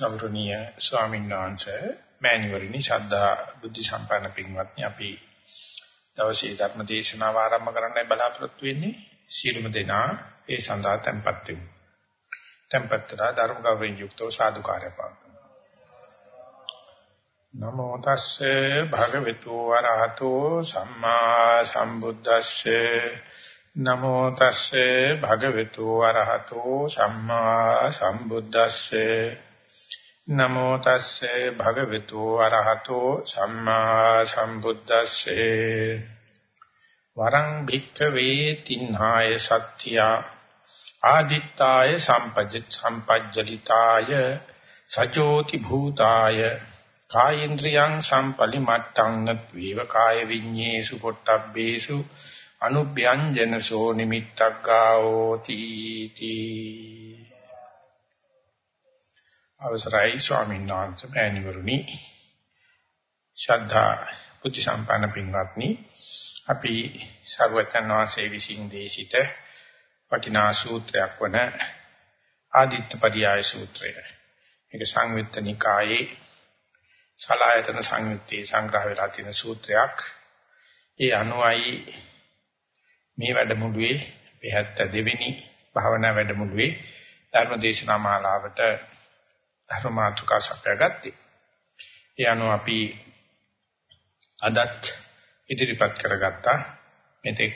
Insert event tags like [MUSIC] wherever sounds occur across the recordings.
ගෞරවනීය ස්වාමීන් වහන්සේ මෑණිවරණි ශ්‍රද්ධා බුද්ධ සම්පන්න පින්වත්නි අපි දවසේ ධර්ම දේශනාව ආරම්භ කරන්නයි බලාපොරොත්තු වෙන්නේ සියලුම දෙනා ඒ සඳහා tempත් වෙමු. tempත් කරලා ධර්ම ගෞරවයෙන් යුක්තව සාදුකාරය පාත්තුමු. නමෝ තස්සේ භගවතු වරහතෝ සම්මා සම්බුද්දස්සේ නමෝ තස්සේ භගවතු වරහතෝ සම්මා සම්බුද්දස්සේ නමෝ තස්සේ භගවතු අරහතෝ සම්මා සම්බුද්දස්සේ. වරං භික්ඛවේ තින්හාය සත්‍ත්‍ය ආදිත්තාය සම්පජ්ජ සම්පජ්ජලිතාය සජෝති භූතාය කායේන්ද්‍රියං සම්පලිමත්තං නත්වේව කාය විඤ්ඤේසු පොට්ටබ්බේසු අනුභ්‍යංජනසෝ නිමිත්තක් ගාවෝති තී. අවසරයි ස්වාමීන් වහන්සේ මෑණිවරුනි ශ්‍රද්ධා බුද්ධ සම්පන්න පින්වත්නි අපි සර්වඥ වාසේ විසින් දේශිත වටිනා සූත්‍රයක් වන ආදිත්‍ය පරියාය සූත්‍රය. මේක සංයුත්ත නිකායේ සලායතන සංයුත්තේ සංග්‍රහ වෙලා තියෙන සූත්‍රයක්. ඒ අනුයි මේ වැඩමුළුවේ 72 වෙනි භාවනා වැඩමුළුවේ ධර්ම දේශනා මාලාවට ධර්ම මාතෘකා සපයාගත්තේ. ඒ අනුව අපි අදත් ඉදිරිපත් කරගත්තා මෙතෙක්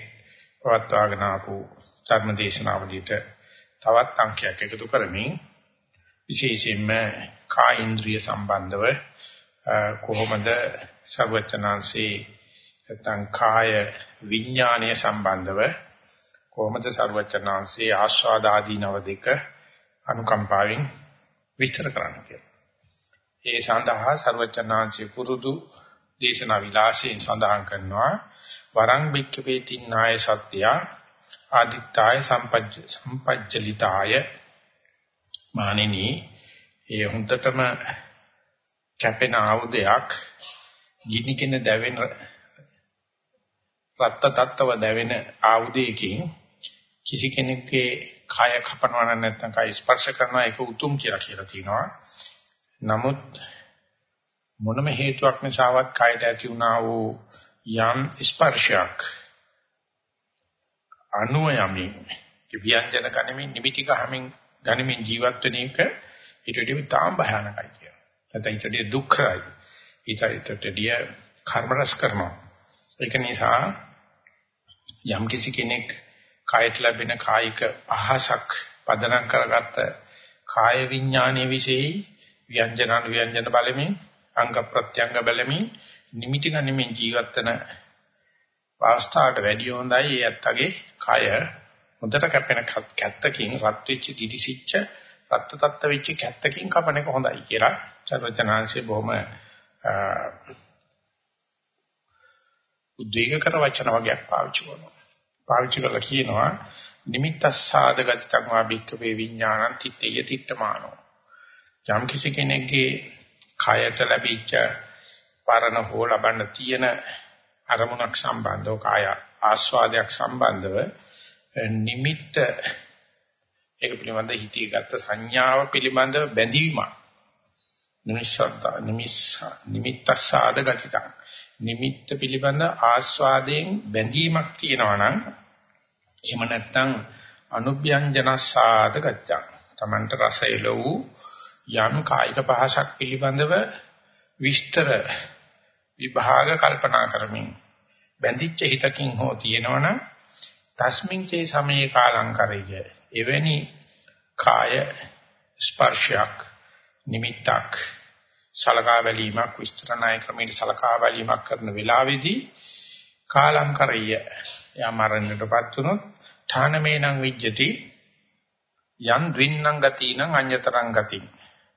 පවත්වාගෙන ආපු ධර්ම දේශනාවලියට තවත් අංකයක් එකතු කරමින් විශේෂයෙන්ම කායින්ද්‍රිය සම්බන්ධව කොහොමද සර්වචනාංශේ නැත්නම් කාය විඥානය සම්බන්ධව කොහොමද සර්වචනාංශේ ආස්වාද ආදීනව දෙක අනුකම්පාවෙන් විස්තර කරන්න කියලා. ඒ සඳහා සර්වචනාංශේ පුරුදු දේශනා විලාසයෙන් සඳහන් කරනවා වරං බික්කවේ තින්නාය සත්‍ය ආදිත්තාය සම්පජ්ජ සම්පජ්ජලිතාය මානිනී ඒ හුඳටම කැපෙන ආයුධයක් ගිනිගෙන දැවෙන රත්ත තත්ත්ව දැවෙන ආයුධයකින් කිසි කෙනෙකුගේ කය කපනවා නැත්නම් කය ස්පර්ශ කරනවා ඒක උතුම් කියලා කියලා තිනවා. නමුත් මොනම හේතුවක් නිසාවත් කයට ඇති වුණා වූ යම් ස්පර්ශයක් අනුව යමින් වියන්ජන ගනිමින් නිමිති ගහමින් ගනිමින් ජීවත් වෙන එක ඊට වඩා තාම භයානකයි කියනවා. නැත්නම් ඊට වඩා දුක්ඛයි. ඊට වඩා කර්ම රස කරනවා. ඒක නිසා යම් කිසි කෙනෙක් කායට ලැබෙන කායික අහසක් පදනම් කරගත්ත කාය විඥානයේ විශේෂයි. ව්‍යංජන ව්‍යංජන බලමින් අංග ප්‍රත්‍යංග බලමින් නිමිති ගනිමින් ජීවත් වෙන අවස්ථාවට වැඩි හොඳයි. ඒ ඇත්තගේ කය හොඳට කැපෙන කැත්තකින් රත් වෙච්ච දිදිසිච්ච රත් තත්ත්ව වෙච්ච කැත්තකින් කපන එක හොඳයි කියලා චරවචනාංශේ බොහොම උද්වේගකර වචන වර්ගයක් පාවිච්චි කරනවා. පාවිච්චි කරලා කියනවා නිමිත්තස්සාද ගතිතං වා භික්කවේ විඥානං තිත්තේය තිත්තමානෝ යම් කිසි කෙනෙක්ගේ කයට ලැබිච්ච පරණ හෝ ලබන්න තියෙන අරමුණක් සම්බන්ධව කාය ආස්වාදයක් සම්බන්ධව නිමිත්ත ඒක පිළිබඳ හිතේ ගත්ත සංඥාව පිළිබඳ බැඳීමක්. නිමිස්සත් නිමිස්ස නිමිත්තස්සාද ගතිතං නිමිත්ත පිළිබඳ ආස්වාදයෙන් බැඳීමක් තියෙනවා නම් එහෙම නැත්නම් අනුභ්‍යංජනසාද ගච්ඡා. Tamanට රසයල වූ යම් කායික පහසක් පිළිබඳව විස්තර විභාග කල්පනා කරමින් බැඳිච්ච හිතකින් හෝ තියෙනවනම් තස්මින් චේ සමයේ කාලංකරය එවැනි කාය ස්පර්ශයක් නිමිත්තක් සලකා බැලීමක් විස්තර ණය ක්‍රමයට සලකා බැලීමක් කරන වෙලාවේදී කාලංකරය යමරන්නටපත් වුනොත් ඨානමේනං විජ්ජති යන් ද්වින්නම් ගතිනං අඤ්‍යතරං ගති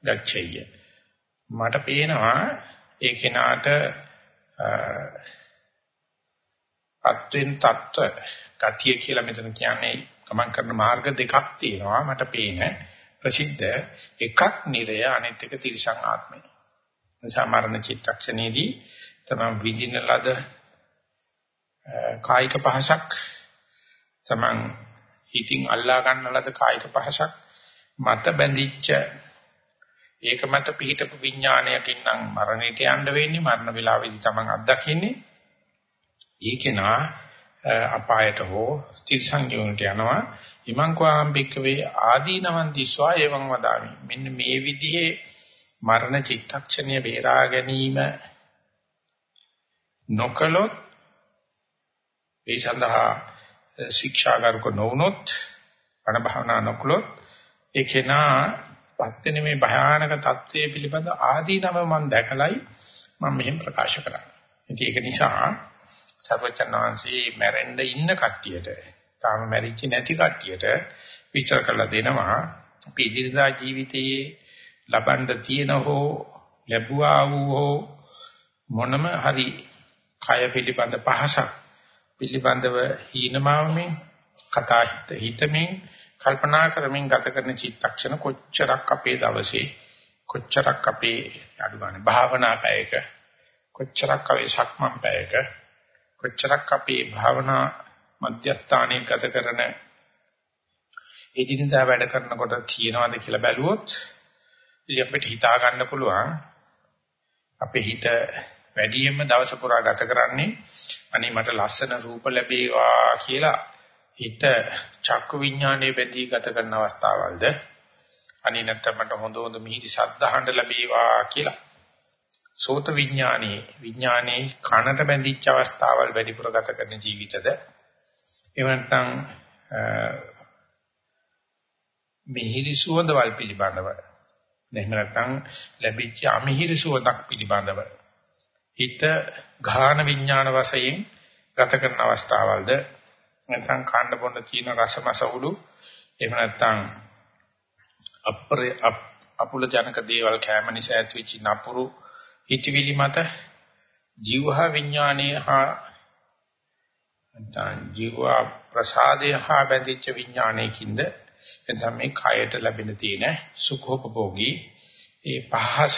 ගච්ඡය. මට පේනවා ඒ කෙනාට අත්වෙන් තත්ත්ව ගතිය කියලා මෙතන කියන්නේ ගමන් කරන මාර්ග දෙකක් තියෙනවා. මට පේන ප්‍රසිද්ධ එකක් නිරය අනිත් එක තිරිසං ආත්මය. සමරණ චිත්තක්ෂණයේදී තමන් විඳින ලද කායික පහසක් තමන් හිතින් අල්ලා ගන්න ලද කායික පහසක් මත බැඳිච්ච ඒක මත පිහිටපු විඥාණයකින් නම් මරණයට යන්න වෙන්නේ මරණ වේලාවේදී තමන් අත්දකින්නේ. ඒකේනා අපායට හෝ තිරසංයෝනට යනවා. ඉමං කවාම්බික වේ ආදීනවන් දිස්වා එවං වදාමි. මෙන්න මේ විදිහේ මරණ චිත්තක්ෂණය බේරා ගැනීම නොකලොත් ඒ සඳහා ශික්ෂාගාරක නොවුනොත් අන භාවනා නොකලොත් ඒ කෙනා පත්වෙන මේ භයානක தත්ත්වයේ පිළිබඳ ආදීනව මම දැකලයි මම මෙහෙම ප්‍රකාශ කරන්නේ. ඉතින් ඒක නිසා සර්වචන්නාංශී මැරෙන්න ඉන්න කට්ටියට තාම මැරිච්ච නැති කට්ටියට විචාර කරලා දෙනවා අපි ඉදිරියදා ජීවිතයේ ලබන්න තියෙන හෝ ලැබුවා වූ හෝ මොනම හරි කය පිළිබඳ පහසක් පිළිබඳව හීනමාවමින් කතා හිත හිතමින් කල්පනා කරමින් ගත කරන චිත්තක්ෂණ කොච්චරක් අපේ දවසේ කොච්චරක් අපේ අඩුගානේ භාවනා පැයක කොච්චරක් අපේ සක්මන් පැයක කොච්චරක් අපේ භාවනා මධ්‍යස්ථානයේ ගත කරන එදිනදා වැඩ කරනකොට තියෙනවද කියලා බැලුවොත් ඉතින් අපිට හිතා ගන්න පුළුවන් අපේ හිත වැඩියෙන්ම දවස පුරා ගත කරන්නේ අනේ මට ලස්සන රූප ලැබේවා කියලා හිත චක්කු විඥානයේ බැඳී ගත කරන අවස්ථාවල්ද? අනේ නැත්නම් මට හොඳ හොඳ මිහිරි ශබ්ද අහන්න ලැබේවා කියලා. සෝත විඥානයේ විඥානයේ කනට බැඳිච්ච අවස්ථාවල් වැඩිපුර ගත කරන ජීවිතද? එහෙම නැත්නම් මිහිරි සුවඳවල් පිළිබඳව එහෙම නැත්නම් ලැබිච්ච අමිහිරි සුවඳක් පිළිබඳව හිත ඝාන විඥාන වශයෙන් ගත කරන අවස්ථාවල්ද? නැත්නම් කාණ්ඩ බොන්න තියෙන රසමසවුළු එහෙම නැත්නම් අප්‍ර අපුල ජනක දේවල් කැම නිසා ඇතිවෙච්ච නපුරු හිතවිලි මත ජීවහා විඥානයේ හා නැත්නම් ජීව ප්‍රසාදය හා බැඳිච්ච විඥානයකින්ද එතන මේ කයට ලැබෙන තියෙන සුඛෝපභෝගී ඒ පහස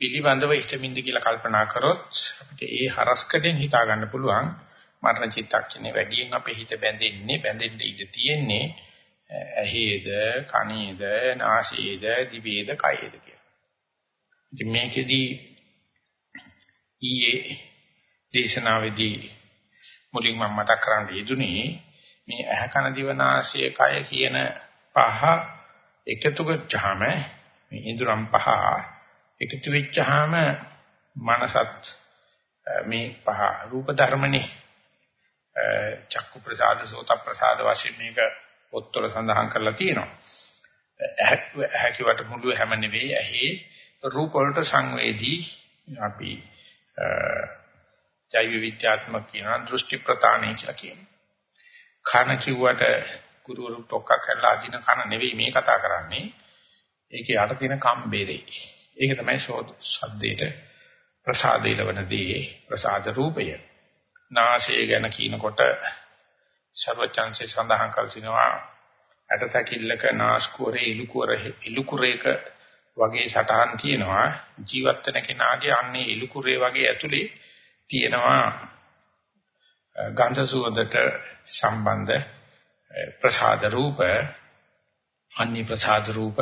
පිළිබඳව හිතමින්ද කියලා කල්පනා කරොත් අපිට ඒ හරස්කඩෙන් හිතා ගන්න පුළුවන් මරණ චිත්තක්ෂණේ වැඩියෙන් අපේ හිත බැඳෙන්නේ බැඳෙන්න ඉඩ තියෙන්නේ ඇහේද කනේද නාසයේද දිවේද කයේද කියලා. ඉතින් මේකෙදී ඊයේ දේශනාවේදී මුලින් මම මතක් කරන්න යෙදුනේ මේ ඇහ කන දිව නාසය කය කියන පහ එකතු කරාම මේ ඉඳුරම් පහ එකතු වෙච්චාම මනසත් මේ පහ රූප ධර්මනේ චක්කු ප්‍රසාද සෝත ප්‍රසාද වශයෙන් මේක පොත්වල සඳහන් කරලා තියෙනවා. ඇහැකිවට මුළු හැම නෙවෙයි ඇහි රූප වලට සංවේදී අපි ජෛව විද්‍යාත්මක කියන දෘෂ්ටි ප්‍රතාණය කියලා කියනවා. කන කිව්වට ගුරුවරු ටොක්ක කරලා අදින කන නෙවෙයි මේ කතා කරන්නේ. ඒකේ යට තියෙන කම්බේරේ. ඒක තමයි ශබ්දයට ප්‍රසාදේ ලබනදී ප්‍රසාද රූපය. නාසය ගැන කියනකොට සර්වචන්සේ සඳහන් කළ සිනවා ඇටසැකිල්ලක නාස්කුරේ ඉලුකුරේ ඉලුකුරේක වගේ සටහන් තියෙනවා ජීවත් වෙන කෙනාගේ අන්නේ ඉලුකුරේ වගේ ඇතුලේ තියෙනවා ගන්ධ සුවඳට සම්බන්ධ ප්‍රසාද රූප අන්‍ය ප්‍රසාද රූප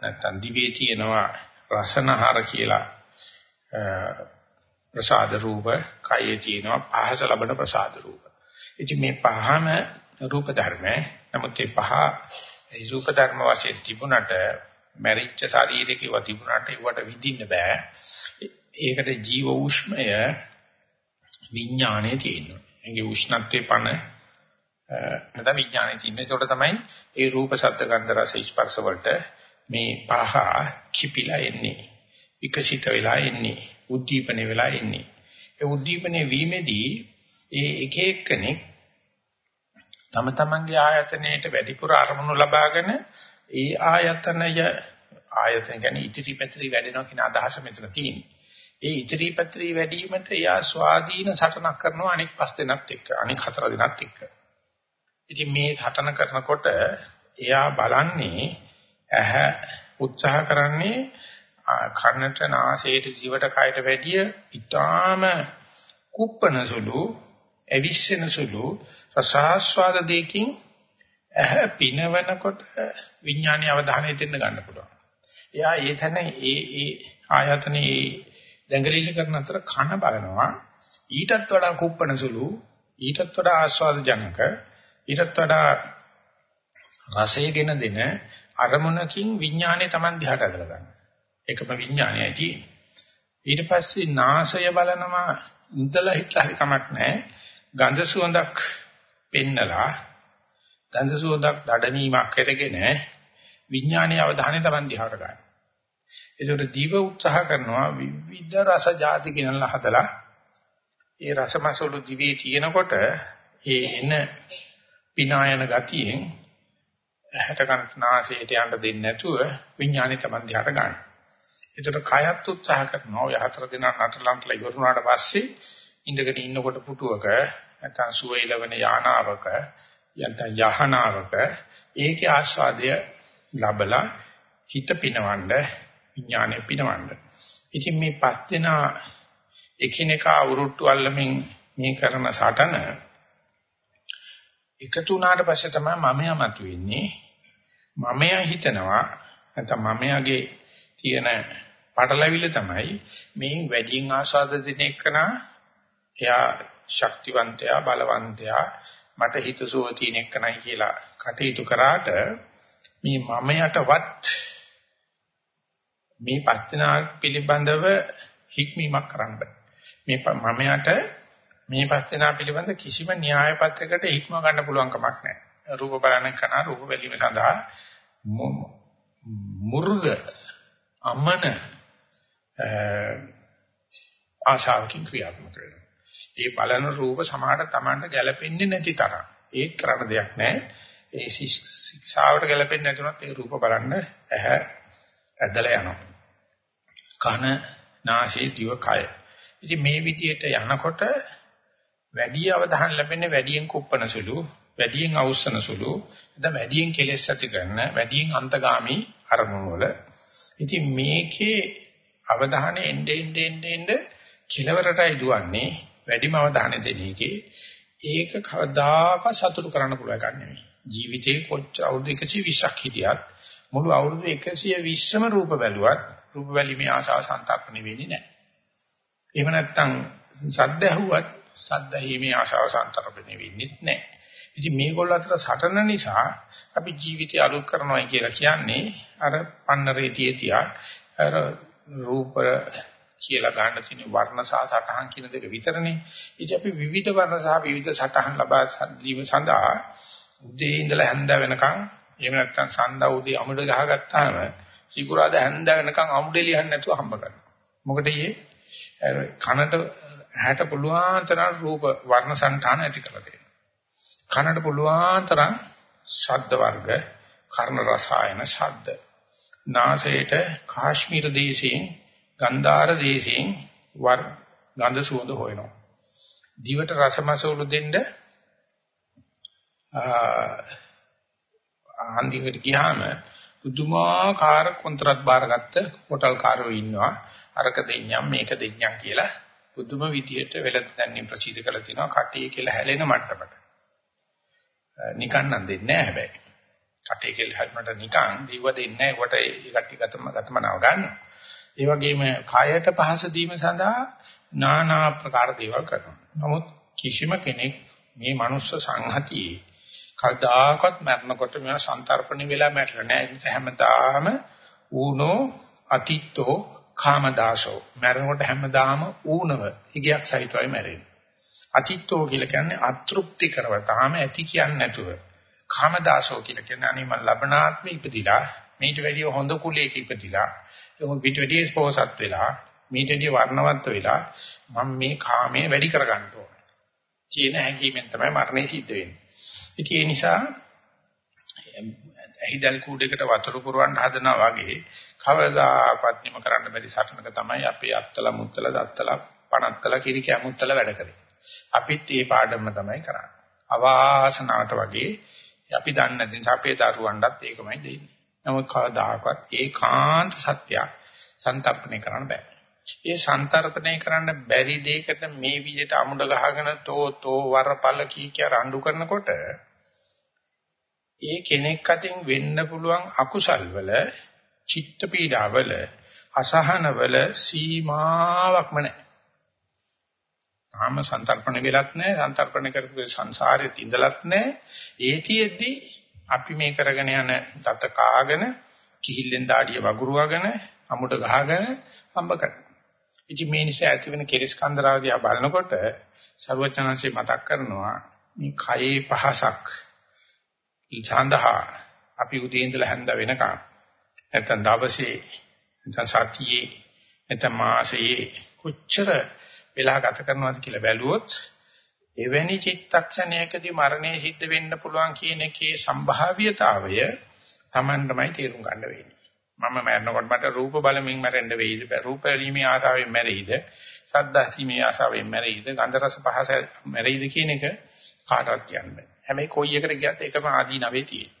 නැත්නම් දිවේ තියෙනවා රසනහර කියලා ප්‍රසාද රූප කයේ තියෙනවා පහස ලබන ප්‍රසාද රූප. ඉතින් මේ පහම රූප ධර්ම. නමුත් මේ පහ ඒ රූප ධර්ම වශයෙන් තිබුණට මැරිච්ච ශරීරයක ඒවා තිබුණාට ඒවට විඳින්න බෑ. ඒකට ජීව උෂ්මය විඥානයේ තියෙනවා. ඒකේ උෂ්ණත්වයේ පණ නැත්නම් විඥානයේ තියෙන. ඒකට තමයි ඒ රූප ශබ්ද ගන්ධ රස ස්පර්ශ වලට මේ පහ කිපිලා එන්නේ. විකසිත වෙලා එන්නේ. උද්දීපන වෙලා එන්නේ. ඒ උද්දීපනේ වීමේදී ඒ එක එක්කෙනෙක් තම තමන්ගේ ආයතනයේට වැඩිපුර අරමුණු ලබාගෙන ඒ ආයතනය ආයතන කියන්නේ ඉතිරි පැතිරි වැඩෙනවා කියන අදහස මෙතන තියෙන්නේ. ඒ ඉතිරි පැතිරි වැඩිවීමට එයා ස්වාධීන සටනක් කරනවා අනෙක් පස් දෙනත් එක්ක අනෙක් හතර දෙනත් එක්ක. ඉතින් මේ සටන කරනකොට එයා බලන්නේ ඇහැ උත්සාහ කරන්නේ කනට නාසයට ජීවට කයට වැඩිය ඊටාම කුප්පන සුළු ඇවිස්සෙන සුළු රසාස්වාද දෙකින් ඇහැ පිනවනකොට විඥානීය අවධානය දෙන්න ගන්න පුළුවන්. එයා ඒ තැන ඒ ඒ ආයතනේ දැඟලිලි කරන අතර කන බලනවා. ඊටත් වඩා කුප්පන සුළු ඊටත් වඩා ආස්වාද ජනක ඊටත් වඩා රසයගෙන දෙන අරමුණකින් විඥානය Taman දිහාට ඇදලා ගන්නවා. ඒකම විඥානයයි තියෙන්නේ. ඊට පස්සේ නාසය බලනවා ඉඳලා හිටලා හරි කමක් නැහැ. ගඳ සුවඳක් පෙන්නලා ගඳ සුවඳක් දඩමීමක් කරගෙන විඥානීය අවධානය Taman දිහාට ගන්න. ඒකට දීව උත්සාහ කරනවා විවිධ රස ಜಾති කිනලා හදලා ඒ රසමසවලු දිවේ තියෙනකොට ඒ එන පිනායන ගතියෙන් ඇහැට කනට නාසයට යන්න දෙන්නේ නැතුව විඥානය Taman දිහාට ගන්න. ඒකට කයත් උත්සාහ කරනවා ඔය හතර දිනක් නටලන්ටලා ඉවරුනාට පස්සේ ඉඳගෙන ඉන්නකොට පුටුවක නැත්නම් සුවේලවන යානාවක යන්තම් යහනාවක ඒකේ ආස්වාදය ලබලා හිත පිනවන්න විඥානය පිනවන්න. ඉතින් මේ පස් දෙනා එකිනෙකා උරුට්ටු අල්ලමින් මේ කරන සටන එකතු වුණාට පස්සේ තමයි මමයා මතුවෙන්නේ. මමයා හිතනවා නැත්නම් මමයාගේ තියෙන පටලැවිල්ල තමයි මේ වැඩියෙන් ආස්වාද දෙන එකනා එයා ශක්තිවන්තයා බලවන්තයා මට හිතසුව තියෙන එකනයි කියලා කටයුතු කරාට මේ මමයටවත් මේ පස්තනා පිළිබඳව හික්මීමක් කරන්න බෑ. මේ මමයට මේ පස්තනා පිළිබඳ කිසිම න්‍යාය පත්‍රයකට හික්ම ගන්න පුළුවන් කමක් නැහැ. රූප බලන කන රූප බැලීම සඳහා මුර්ග අමන ආශාවකින් ක්‍රියාත්මක වෙනවා. ඒ බලන රූප සමාහට Tamanට ගැළපෙන්නේ නැති තරම්. ඒක කරන්න දෙයක් නැහැ. ඒ ශික්ෂාවට ගැළපෙන්නේ නැතුනත් ඒ රූප බලන්න ඇහැ ඇදලා යනවා. කන, නාසය, දිව, කය. ඉතින් මේ විදියට යනකොට වැඩි අවධානය ලැබෙන්නේ වැඩියෙන් කුප්පන සුළු, වැඩියෙන් අවුස්සන සුළු, නැත්නම් වැඩියෙන් කෙලෙස් ඇති කරන, වැඩියෙන් අන්තගාමි අරමුණු වල. ඉතින් මේකේ අවධානය එnde ende ende ende කෙලවරටයි දුවන්නේ වැඩිම අවධානය දෙන එකේ ඒක කවදාකවත් සතුටු කරන්න පුළුවන් එකක් නෙමෙයි. ජීවිතේ කොච්චර අවුරුදු 120ක් හිටියත් මුළු අවුරුදු 120ම රූප බැලුවත් රූප බැලීමේ ආසාව සන්තාප්පණය වෙන්නේ නැහැ. එහෙම නැත්නම් සද්ද ඇහුවත් සද්ද ඇහිීමේ ආශාව සන්තරපණය වෙන්නේ නැහැ. ඉතින් මේගොල්ලෝ අතර සටන නිසා අපි ජීවිතය අලුත් කරනවා කියලා කියන්නේ අර පන්නරේ තියතියා අර රූප කියලා ගන්න තියෙන වර්ණ සහ සටහන් කියන දෙක විතරනේ. ඉතින් අපි විවිධ වර්ණ සහ විවිධ සටහන් ලබා ජීව සඳහා උදේ ඉඳලා හැන්ද වෙනකන් එහෙම නැත්නම් සඳා උදේ අමුඩ ගහගත්තාම සිකුරාද හැන්ද වෙනකන් අමුඩේ ලියන්න නැතුව හම්බ කරනවා. මොකද ඊයේ කනට ඇහැට පුළුවන් තරම් රූප වර්ණ సంతාන ඇති කරලා දෙනවා. කනට පුළුවන් තරම් ශබ්ද වර්ග, කර්ණ රසායන ශබ්ද. නාසයට කාශ්මීර දේශයෙන්, ගන්ධාර දේශයෙන් වර් ගන්ධ සුවඳ හොයනවා. දිවට රසමසවලු දෙන්න ආන්දිකට ගියාම පුදුමාකාර කොන්ත්‍රාත් බාරගත්ත හෝටල් කාරයෝ ඉන්නවා. අරක දෙඤ්ඤම් මේක දෙඤ්ඤම් කියලා පුදුම විදියට වෙලද දැන්නේ ප්‍රසිද්ධ කරලා තිනවා කටේ කියලා හැලෙන මට්ටමට. නිකන් නම් දෙන්නේ නැහැ හැබැයි. කටේ කියලා හැලෙන්නට නිකන් දීව දෙන්නේ නැහැ. කොට ඒ කට්ටි ගතම ගතමනාව ගන්න ඒ වගේම කායයට පහස දීම සඳහා নানা ආකාර දේවල් කරනවා. නමුත් කිසිම කෙනෙක් මේ මනුස්ස සංහතියේ කවදාකවත් මරනකොට මේවා සන්තරපණි වෙලා මැරෙන්නේ නැහැ. ඒ නිසා හැමදාම ඌනෝ අතිත්තෝ කාමදාසෝ මැරෙනකොට හැමදාම ඌනව හිගයක් සහිතවයි මැරෙන්නේ. අතිත්තෝ කියලා කියන්නේ අතෘප්ති කරව තාම ඇති කියන්නේ නැතුව. කාමදාසෝ කියලා කියන්නේ අනේ මම ලබනාත්ම ඉපදිලා මේට වැඩිය හොඳ කුලයක ඉපදිලා ඒක පිට වැඩිය ස්පෝසත් වෙලා මේට වැඩිය වර්ණවත් වෙලා මම මේ කාමයේ වැඩි කරගන්න ඕන. කියන හැඟීමෙන් තමයි මරණය සිද්ධ වෙන්නේ. ඉතින් ඒ නිසා ඇහිදල් කූඩේකට වතුර පුරවන්න හදනවා වගේ කවදාකවත් නිම කරන්න බැරි සටනක තමයි අපේ අත්තල මුත්තල දත්තල පණත්තල කිරි කැමුත්තල වැඩ කරේ. අපිත් මේ පාඩම තමයි කරන්නේ. අවාසනාවට වගේ අපි දන්නේ නැති නිසා අපේ දරුවන්ටත් ඒකමයි දෙන්නේ. නමුත් කවදාකවත් ඒකාන්ත සත්‍යයක් සන්තර්පණය කරන්න බෑ. ඒ සන්තර්පණය කරන්න බැරි දෙයකට මේ විදිහට අමුඩ ගහගෙන තෝ තෝ වරපල කී කිය රණ්ඩු කරනකොට ඒ කෙනෙක් අතින් වෙන්න පුළුවන් අකුසල් වල චිත්ත පීඩාවල අසහනවල සීමාවක්ම නැහැ. තාම සන්තරපණ වෙලත් නැහැ, සන්තරපණ කරපු සංසාරෙත් ඉඳලත් නැහැ. ඒතියෙද්දි අපි මේ කරගෙන යන දත කාගෙන, කිහිල්ලෙන් දාඩිය වගුරුවගෙන, අමුඩ ගහගෙන හම්බ කරනවා. ඉතින් මේ නිසා ඇති වෙන කෙලස් කන්දරාදියා බලනකොට සර්වචනංශේ මතක් කරනවා මේ කයේ පහසක් සඳහා අපි උදේ ඉඳලා හැන්ද වෙනකන් නැත්නම් දවසේ නැත්නම් සතියේ නැත්නම් මාසයේ කොච්චර වෙලා ගත කරනවද කියලා බැලුවොත් එවැනි චිත්තක්ෂණයකදී මරණය සිද්ධ වෙන්න පුළුවන් කියන එකේ සම්භාව්‍යතාවය Tamanටමයි තේරුම් ගන්න වෙන්නේ. මම මරනකොට මට රූප බලමින් මැරෙන්න වෙයිද? රූප වීමේ ආසාවෙන් මැරෙයිද? ශබ්ද ඇසීමේ ආසාවෙන් මැරෙයිද? ගන්ධ රස පහස මැරෙයිද කියන එක කාටවත් කියන්න බෑ. හැබැයි කොයි එකට ගියත් එකම ආදීනවේ තියෙනවා.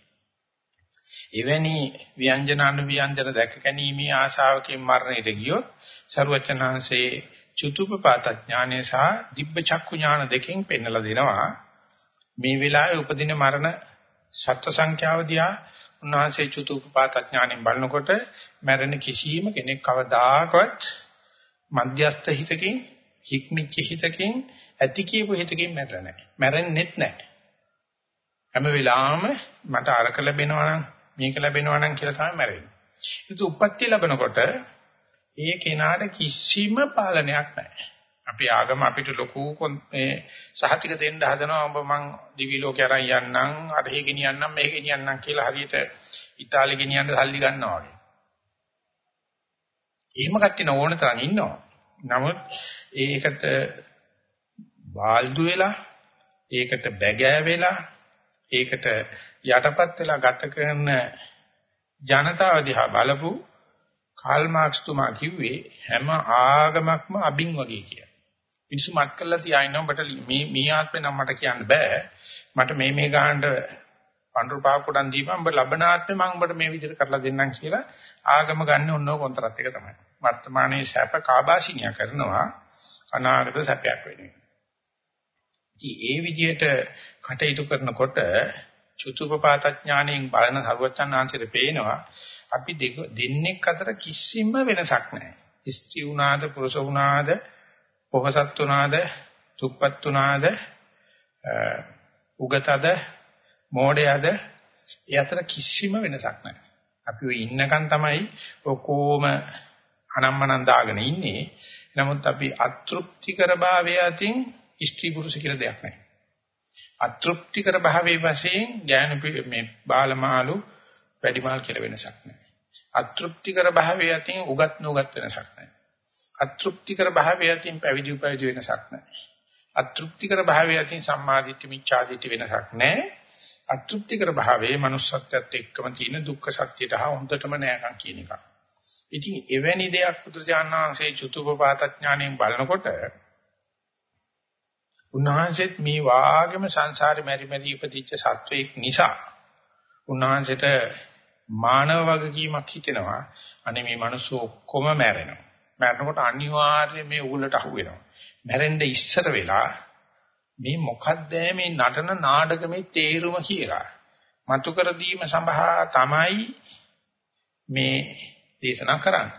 එවැනි ව්‍යංජන අනු ව්‍යංජන දැක ගැනීමේ ආශාවකින් මරණයට ගියොත් ਸਰුවචනහන්සේ චුතුපපාත ඥානය සහ දිබ්බ චක්කු ඥාන දෙකෙන් පෙන්වලා දෙනවා මේ වෙලාවේ උපදින මරණ සත්‍ය සංඛ්‍යාව දිහා උන්වහන්සේ චුතුපපාත ඥාණයෙන් බලනකොට මැරෙන කිසියම් කෙනෙක් කවදාකවත් මධ්‍යස්ත හිතකින් හික්මිච්ච හිතකින් ඇති කියපු හිතකින් මැරෙන්නේ නැහැ. මැරෙන්නෙත් නැහැ. හැම වෙලාවෙම මට අරක ලැබෙනවා නම් මේක ලැබෙනවා නම් කියලා තමයි මැරෙන්නේ. ඒක උප්පත්ති ලැබනකොට ඒ කෙනාට කිසිම පාලනයක් නැහැ. අපි ආගම අපිට ලොකු මේ සහතික දෙන්න හදනවා ඔබ මං දිවි ලෝකේ අරන් යන්නම් අර හේ ගෙනියන්නම් මේ ගෙනියන්නම් කියලා හරියට ඉතාලි ගෙනියන්න සල්ලි ගන්නවා වගේ. එහෙම කට්ටිය ඕන තරම් ඉන්නවා. නමුත් ඒකට බාල්දු වෙලා ඒකට බැගෑ වෙලා ඒකට යටපත් වෙලා ගත කරන ජනතාව දිහා බලපු කාල් මාක්ස් තුමා කිව්වේ හැම ආගමක්ම අබින් වගේ කියලා. මිනිස්සු මත් කළා තියාිනවා බට මේ මේ ආත්මේ නම් මට කියන්න බෑ. මට මේ මේ ගහන්න පඳුරු පාකුඩන් දීපන් ඔබ ලබන ආත්මේ මම ඔබට මේ විදිහට කරලා දෙන්නම් කියලා ආගම ගන්න ඕනෝ කොන්තරත් එක තමයි. වර්තමානයේ සැප කාබාසිනිය කරනවා අනාගත සැපයක් වෙන්නේ. ඉතින් ඒ විදිහට කටයුතු කරනකොට චුතුපපාත ඥාණයෙන් බලන සර්වචන් ආංශයට පේනවා අපි දෙන්නෙක් අතර කිසිම වෙනසක් නැහැ. ස්ත්‍රී වුණාද පුරුෂ වුණාද පොහසත් වුණාද තුප්පත් වුණාද උගතද මෝඩයද ඒ අතර කිසිම වෙනසක් නැහැ. අපි ඔය ඉන්නකන් තමයි ඔකෝම අනම්මනම් දාගෙන ඉන්නේ. නමුත් අපි අතෘප්තිකර භාවය අතින් ස්ත්‍රී පුරුෂ කියලා දෙයක් නැහැ. අතෘප්තිකර භාවයේ වශයෙන් ඥාන මේ බාලමාලු වැඩිමාල් කියලා වෙනසක් නැහැ. අතෘප්තිකර භාවයේ අතින් උගත් නුගත් වෙනසක් නැහැ. අතෘප්තිකර භාවයේ අතින් පැවිදි උපවිදි වෙනසක් නැහැ. අතෘප්තිකර භාවයේ අතින් සම්මාදිට්ඨි මිච්ඡාදිට්ඨි වෙනසක් නැහැ. අතෘප්තිකර භාවයේ manussත්වයට එක්කම තියෙන දුක්ඛ සත්‍යයට හා හොඳටම නෑකම් කියන එක. ඉතින් එවැනි දෙයක් පුදුජානනාංශයේ චුතුපපාත ඥාණයෙන් බලනකොට උන්වහන්සේත් මේ වාගේම සංසාරේ මෙරි මෙරි ඉපදිච්ච සත්වයක් නිසා උන්වහන්සේට මානව වගකීමක් හිතෙනවා. අනේ මේ මිනිස්සු ඔක්කොම මැරෙනවා. මැරෙනකොට අනිවාර්යයෙන් මේ උගලට අහු වෙනවා. මැරෙන්න ඉස්සර වෙලා මේ මොකද්ද මේ නටන නාටකමේ තේරුම කියලා මතු කර දීම සඳහා තමයි මේ දේශනා කරන්නේ.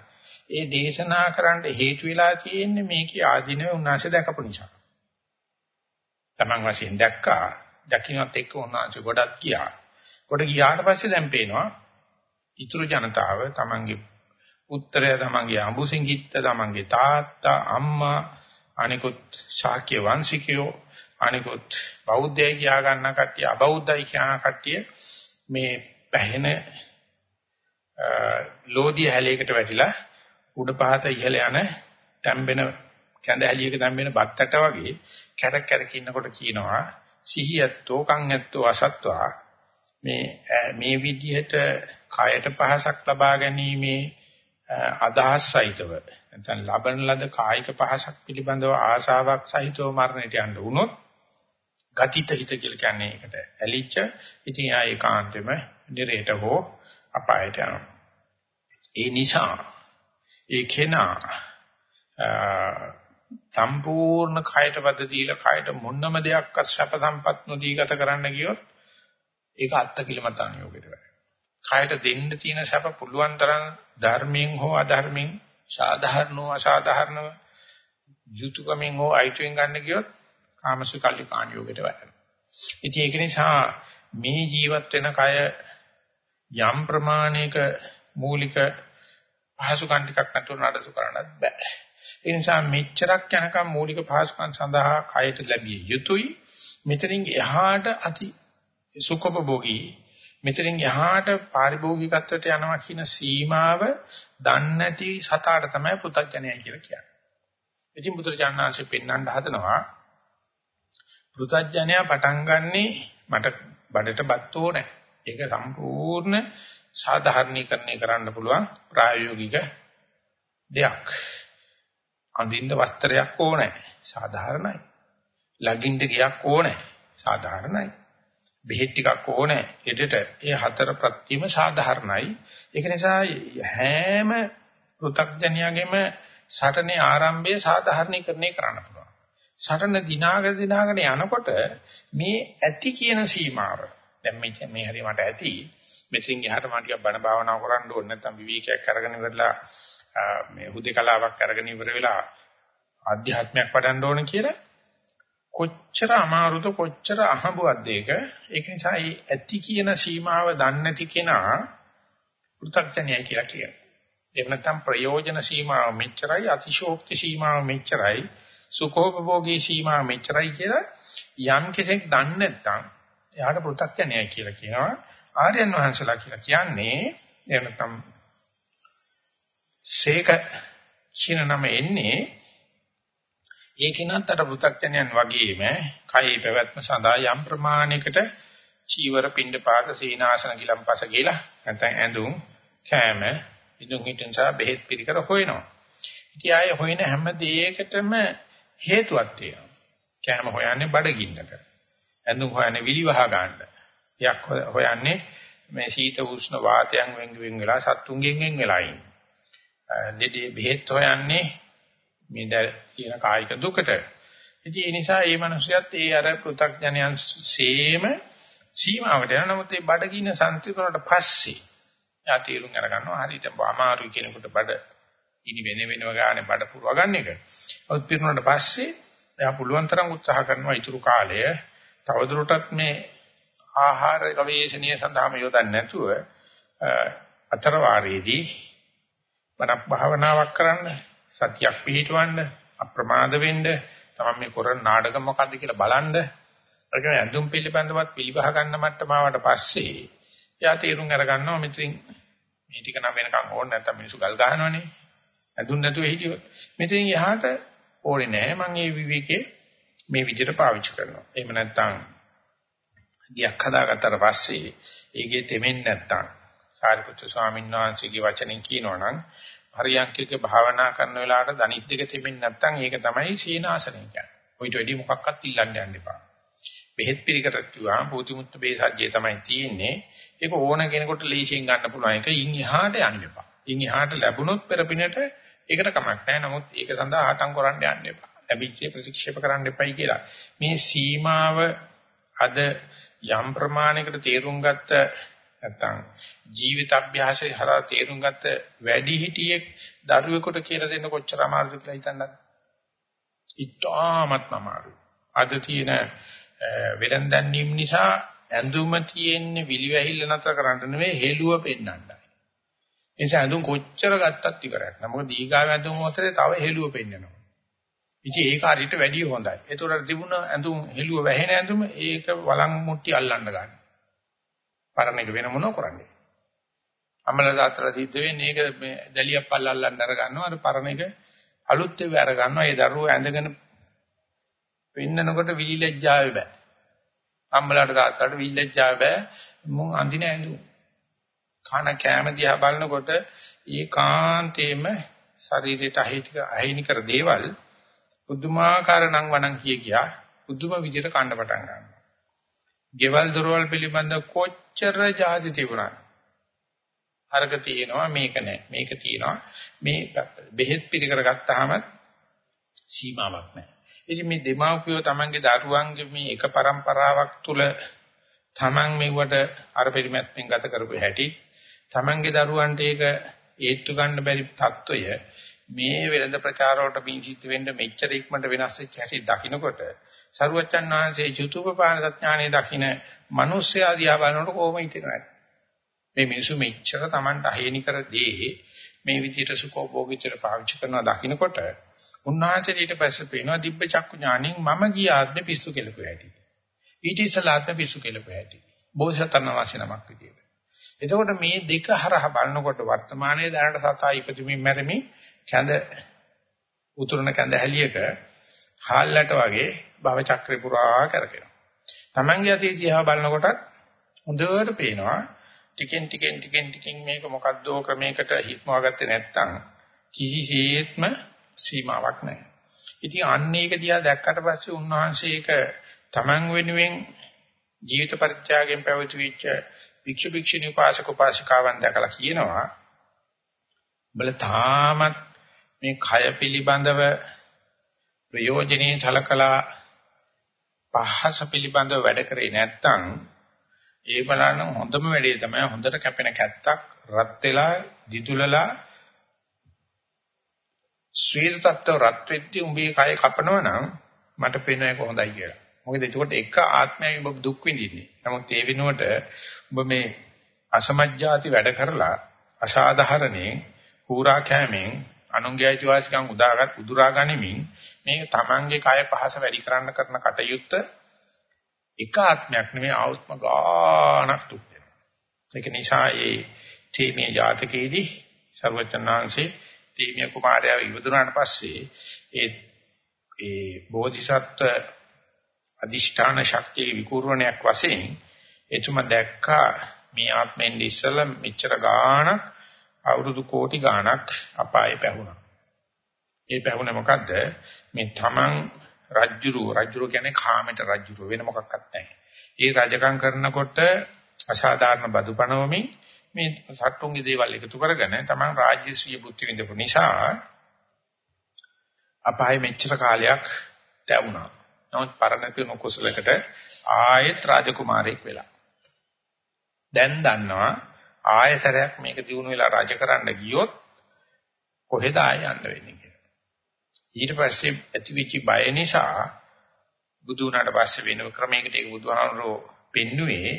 ඒ දේශනා කරන්න හේතු වෙලා තියෙන්නේ මේකේ ආධිනව උන්වහන්සේ දැකපු නිසා. Taman වශයෙන් දැක්කා. දකින්නත් එක්ක උන්වහන්සේ ගොඩක් ගියා. කොට ගියාට පස්සේ දැන් පේනවා ඉතුරු ජනතාව Tamanගේ උත්තරය Tamanගේ අඹුසිංගිත්ත Tamanගේ තාත්තා අම්මා අනිකුත් ශාක්‍ය වංශිකයෝ අනිකුත් බෞද්ධය කියා ගන්න කට්ටිය අබෞද්ධයි කියන කට්ටිය මේ පැහෙන ලෝධිය හැලයකට වැටිලා උඩ පහත ඉහළ යන තැම්බෙන කැඳ ඇලියක දැම්බෙන බත්තට වගේ කැරක් කැරක ඉන්නකොට කියනවා සිහියත්ෝ කන් ඇත්තෝ අසත්වා. මේ මේ විදිහට කයට පහසක් ලබා ගැනීමේ අදහස් සහිතව නැත්නම් ලබන ලද කායික පහසක් පිළිබඳව ආශාවක් සහිතව මරණයට යන්න වුණොත් ගතිත හිත කියලා කියන්නේ ඒකට ඇලිච්ච ඉතින් ආ ඒකාන්තෙම නිරේට හෝ අපායට යනවා. ඒ නිසා ඒ කෙනා සම්පූර්ණ කයට වද දීලා කයට මොන්නම දෙයක්වත් සැප සම්පත් නොදී ගත කරන්න ගියොත් ඒක අත්කිලමතාන යෝගයට වැඩ. කයට දෙන්න තියෙන සැප පුළුවන් තරම් ධර්මයෙන් හෝ අධර්මයෙන් සාධාරණව අසාධාරණව යුතුයකමින් හෝ අයිතුවෙන් ගන්න ගියොත් කාමසුකල්ලි කාණ යෝගයට වැටෙනවා. ඉතින් ඒක නිසා මේ ජීවත් වෙන කය යම් ප්‍රමාණයක මූලික පහසුකම් ටිකක් නැතුව නඩත්තු කරන්නත් බෑ. ඒ නිසා මෙච්චරක් යනකම් මූලික පහසුකම් සඳහා කයට ලැබිය යුතුයි. මෙතනින් එහාට අති සුඛෝපභෝගී මෙතනින් එහාට පාරිභෝගිකත්වයට යනවා කියන සීමාව දන්නේ නැති සතාට තමයි පුතඥය කියලා කියන්නේ. ඉතින් බුදුරජාණන්සේ පෙන්වන්න හදනවා පුතඥය පටන් ගන්නෙ මට බඩට බත් ඕනේ. ඒක සම්පූර්ණ සාධාරණීකරණය කරන්න පුළුවන් ප්‍රායෝගික දෙයක්. අඳින්න වස්ත්‍රයක් ඕනේ. සාධාරණයි. ලගින්න ගියක් ඕනේ. සාධාරණයි. බෙහෙත් ටිකක් ඕනේ. හෙටට ඒ හතර ප්‍රත්‍යම සාධාරණයි. ඒක නිසා හැම පෘථග්ජනයාගෙම සටනේ ආරම්භය සාධාරණීකරණය කරන්න පුළුවන්. සටන දිනාගෙන දිනාගෙන යනකොට මේ ඇති කියන සීමාව දැන් මේ මේ හරිය මට ඇති මෙතින් එහාට මම ටිකක් බණ භාවනා කරන්න ඕනේ නැත්නම් විවේකයක් අරගෙන ඉවරලා මේ හුදේකලාවක් අරගෙන ඉවර වෙලා ආධ්‍යාත්මයක් වඩන්න ඕනේ කියලා කොච්චර අමාරුද කොච්චර අහඹුවක්ද ඒක? ඒක නිසා මේ ඇති කියන සීමාව දන්නේ නැති කෙනා පෘථග්ජනයයි කියලා කියනවා. එහෙම නැත්නම් ප්‍රයෝජන සීමාව මෙච්චරයි අතිශෝක්ති සීමාව මෙච්චරයි සුඛෝපභෝගී සීමාව මෙච්චරයි කියලා යම් කෙනෙක් දන්නේ නැත්නම් එයාට පෘථග්ජනයයි කියලා කියනවා. ආර්යයන් වහන්සේලා කියලා කියන්නේ එහෙම නැත්නම් සේක කියන නම එන්නේ ඒකිනත් අර පෘථග්ජනයන් වගේම කයි පැවැත්ම සඳහා යම් ප්‍රමාණයකට චීවර පින්ඩ පාත සීනාසන ගිලම්පස කියලා නැත්නම් ඇඳුම් කෑම ඉදුම් හිටින් සහ බෙහෙත් පිළිකර හොයනවා. ඉතින් ආයේ හොයන හැම දෙයකටම හේතුවක් තියෙනවා. කෑම හොයන්නේ බඩගින්නට. ඇඳුම් හොයන්නේ විලිවහ ගන්න. යක් හොයන්නේ මේ සීත උෂ්ණ වාතයන් වෙන් වෙන් වෙලා සත්තුන්ගෙන් වෙන් වෙලා ඉන්නේ. දෙදී බෙහෙත් හොයන්නේ මේ දැන් කියන කායික දුකට. ඉතින් ඒ නිසා මේ මිනිස්සුත් ඒ අර පෘථග්ජනයන් සේම සීමාවට යන නමුත් ඒ බඩගින්න සංසිඳුණාට පස්සේ යා තීරුම් අරගන්නවා හරියට අමාරුයි කෙනෙකුට බඩ ඉනි වෙන වෙනව ගානේ බඩ පුරව ගන්න එක. ඔත් පිරුණාට පස්සේ එයා පුළුවන් තරම් උත්සාහ කරනවා ඊතුරු කාලය තවදුරටත් මේ ආහාර ගවේෂණය සඳහාම යොදන්නේ නැතුව අතර වාරයේදී වරක් භාවනාවක් කරන්න සතියක් පිළිටවන්න අප්‍රමාද වෙන්න තමයි මේ කරන නාටකම මොකද්ද කියලා බලන්න. ඒක ඇඳුම් පිළිබඳවත් පිළිබහ ගන්න මට්ටමාවට පස්සේ එයා තීරුම් අරගන්නවා මෙතනින් මේ ටික නම් වෙනකන් ඕනේ නැත්තම් මිනිස්සු ගල් ගහනවනේ. ඇඳුම් නැතුව හිටියොත්. මෙතනින් එහාට ඕනේ නෑ මම මේ විවිකේ මේ විදිහට පාවිච්චි කරනවා. එහෙම නැත්තම් ගියක් හදාගත්තට පස්සේ ඒකේ තෙමෙන්නේ නැත්තම් සාරිපුත්‍ර ස්වාමීන් වහන්සේගේ වචනෙන් කියනවනම් හරියංකික භාවනා කරන වෙලාවට දනිස් දෙක තෙමෙන්නේ නැත්තම් ඒක තමයි සීනාසනය කියන්නේ. ඔයිට වැඩි මොකක්වත් ඉල්ලන්න යන්න එපා. බෙහෙත් පිළිකරත් කිව්වම පූතිමුත්ත බේසජ්ජේ තමයි තියෙන්නේ. ඒක ඕන කෙනෙකුට ලීසියෙන් ගන්න පුළුවන් එක. ඉන් එහාට යන්න එපා. ඉන් එහාට ලැබුණොත් පෙරපිනට ඒකට කමක් නැහැ. නමුත් ඒක සඳහා හටම් කරන්න යන්න එපා. ලැබිච්ච ප්‍රතික්ෂේප කරන්න එපයි කියලා. මේ සීමාව අද යම් ප්‍රමාණයකට තේරුම් ගත්ත නැත්තම් ජීවිත අභ්‍යාසයේ හරහා තේරුම් ගත්ත වැඩි හිටියෙක් දරුවෙකුට කියලා දෙන්න කොච්චර අමාරුද කියලා හිතන්නද? ඉතාමත් අමාරුයි. අද තියෙන වෙලඳන් නිසා ඇඳුම තියෙන්නේ විලිවැහිල්ල නැතර කරන්න නෙවෙයි හෙළුව පෙන්වන්නයි. ඒ නිසා ඇඳුම් කොච්චර ගත්තත් ඉවරයක් නෑ. මොකද ඊගාව ඇඳුම් අතරේ තව හෙළුව පෙන්වනවා. ඉතින් ඒක හරියට වැඩි හොඳයි. ඒතකොට තිබුණ ඇඳුම් හෙළුව වැහෙන ඇඳුම ඒක වළං මුට්ටි අල්ලන්න ගන්න. පරණ එක වෙන මොනව කරන්නේ? අමල දාතර සිද්ධ වෙන්නේ ඒක මේ දැලියක් පල්ල අල්ලන්න අර ගන්නවා. අර පරණ එක අලුත් ඒවා අර ගන්නවා. ඒ දරුවෝ ඇඳගෙන පෙන්නකොට විලිලැජ්ජාවේ බෑ. අම්මලාට තාත්තලාට විලිලැජ්ජාව බෑ. මුන් අඳින ඇඳුම්. කන කැම දිහා බලනකොට ඒකාන්තේම ශරීරයට අහිතික අහිනිකර දේවල් පුදුමාකාර නම් වණන් කිය කියා පුදුම විදිහට කන්න පටන් ගන්නවා. ගෙවල් දොරවල් පිළිබඳ කොච්චර જાති තිබුණා. අරක තියෙනවා මේක නැහැ. මේක තියෙනවා මේ බෙහෙත් පිළිකර ගත්තාම සීමාවක් නැහැ. ඉතින් මේ දෙමාපියෝ තමන්ගේ දරුවන්ගේ මේ එක પરම්පරාවක් තුල තමන් මෙවට අර පරිමැත්මෙන් ගත කරපු හැටි තමන්ගේ දරුවන්ට ඒක ඒත්තු ගන්න බැරි తত্ত্বය මේ වෙළඳ ප්‍රචාර වලට බින්සිත වෙන්න මෙච්චර ඉක්මනට වෙනස් වෙච්ච හැටි දකින්නකොට සරුවච්චන් වහන්සේ චුතුපපාන සත්‍ඥානෙ දකින්න මිනිස්සයා දිහා බලනකොට කොහොම හිතෙනවද? මේ මිනිසු මෙච්චර Tamanට අහේනි කර දේ මේ විදිහට සුඛෝභෝගීතර පාවිච්චි කරනවා දකින්නකොට උන්වහන්සේ ඊට පස්සේ පේනවා දිබ්බ චක්කු ඥාණින් මම ගිය ආත්මෙ පිස්සු කෙලපු හැටි. ඊට ඉස්සලා ආත්මෙ පිස්සු කෙලපු හැටි. බෝසතන වාසිය නමක් විදියට. එතකොට මේ දෙක හරහා බලනකොට වර්තමානයේ දැනට සතා ඉපදෙමින් මැරෙමින් කැඳ උතුරන කැඳ හැලියක හාල්ලට වගේ භව චක්‍රේ පුරා කරකිනවා. Tamange අතීතය දිහා බලනකොටත් හොඳට පේනවා ටිකෙන් ටිකෙන් ටිකෙන් ටිකෙන් මේක මොකද්දෝ ක්‍රමයකට හික්මවා ගත්තේ නැත්නම් කිසිසේත්ම සීමාවක් නැහැ. ඉතින් අන්න ඒක දිහා දැක්කට පස්සේ උන්වහන්සේ ඒක Taman වෙනුවෙන් ජීවිත පරිත්‍යාගයෙන් පැවති වෙච්ච භික්ෂු භික්ෂුණී උපාසක උපාසිකාවන් දැකලා කියනවා බල තාමත් මේ කය පිළිබඳව ප්‍රයෝජනේ සලකලා පහස පිළිබඳව වැඩ කරේ නැත්නම් ඒ බලන්න හොඳම වැඩේ තමයි හොඳට කැපෙන කැත්තක් රත් වෙලා දිදුලලා ශ්‍රේත තත්ත්ව රත් වෙද්දී උඹේ කය කපනවා නම් මට පේන එක හොඳයි කියලා. මොකද එතකොට එක ආත්මයයි ඔබ දුක් විඳින්නේ. නමුත් ඒ වෙනුවට ඔබ මේ අසමජ්ජාති වැඩ කරලා අසාධාරණේ කූරා කෑමෙන් අනුන්ගේ අයිතිවාසිකම් උදාගත් උදුරා ගනිමින් මේ තමන්ගේ කය පහස වැඩි කරන්න කරන කටයුත්ත එක ආත්මයක් නෙමෙයි ආත්ම ගානක් දුක් වෙනවා. ඒක නිසා ඒ තීමිය ජාතකයේදී ਸਰවචනාංශේ තීමිය කුමාරයා ඉවදුනාට පස්සේ ඒ ඒ බෝධිසත්ව අදිෂ්ඨාන ශක්තිය විකූර්ණයක් වශයෙන් එතුමා දැක්කා මේ ආත්මෙන් ඉස්සලා මෙච්චර ගාණක් අවුරුදු කෝටි ගාණක් අපායේ පැහුණා. ඒ පැහුනේ මොකද්ද? මේ තමන් රජ්ජුරුව රජ්ජුරුව කියන්නේ කාමයට රජ්ජුරුව වෙන මොකක්වත් නැහැ. ඒ රජකම් කරනකොට අසාධාරණ බදු පනවමින් මේ සට්ටුන්ගේ දේවල් එකතු කරගෙන තමන් රාජ්‍යශ්‍රී බුද්ධි විඳපු නිසා අපායේ මෙච්චර කාලයක් තැවුණා. නමුත් පරණ පින කුසලකට ආයෙත් රාජකුමාරයෙක් වෙලා. දැන් දන්නවා ආයෙසරයක් මේක දිනු වෙලා රජ කරන්න ගියොත් කොහෙද ආයෙ යන්න වෙන්නේ කියලා. ඊට පස්සේ ඇතිවිචි බය නිසා බුදු වුණාට පස්සේ වෙන ක්‍රමයකට ඒක බුදුහාමරෝ පෙන්නුවේ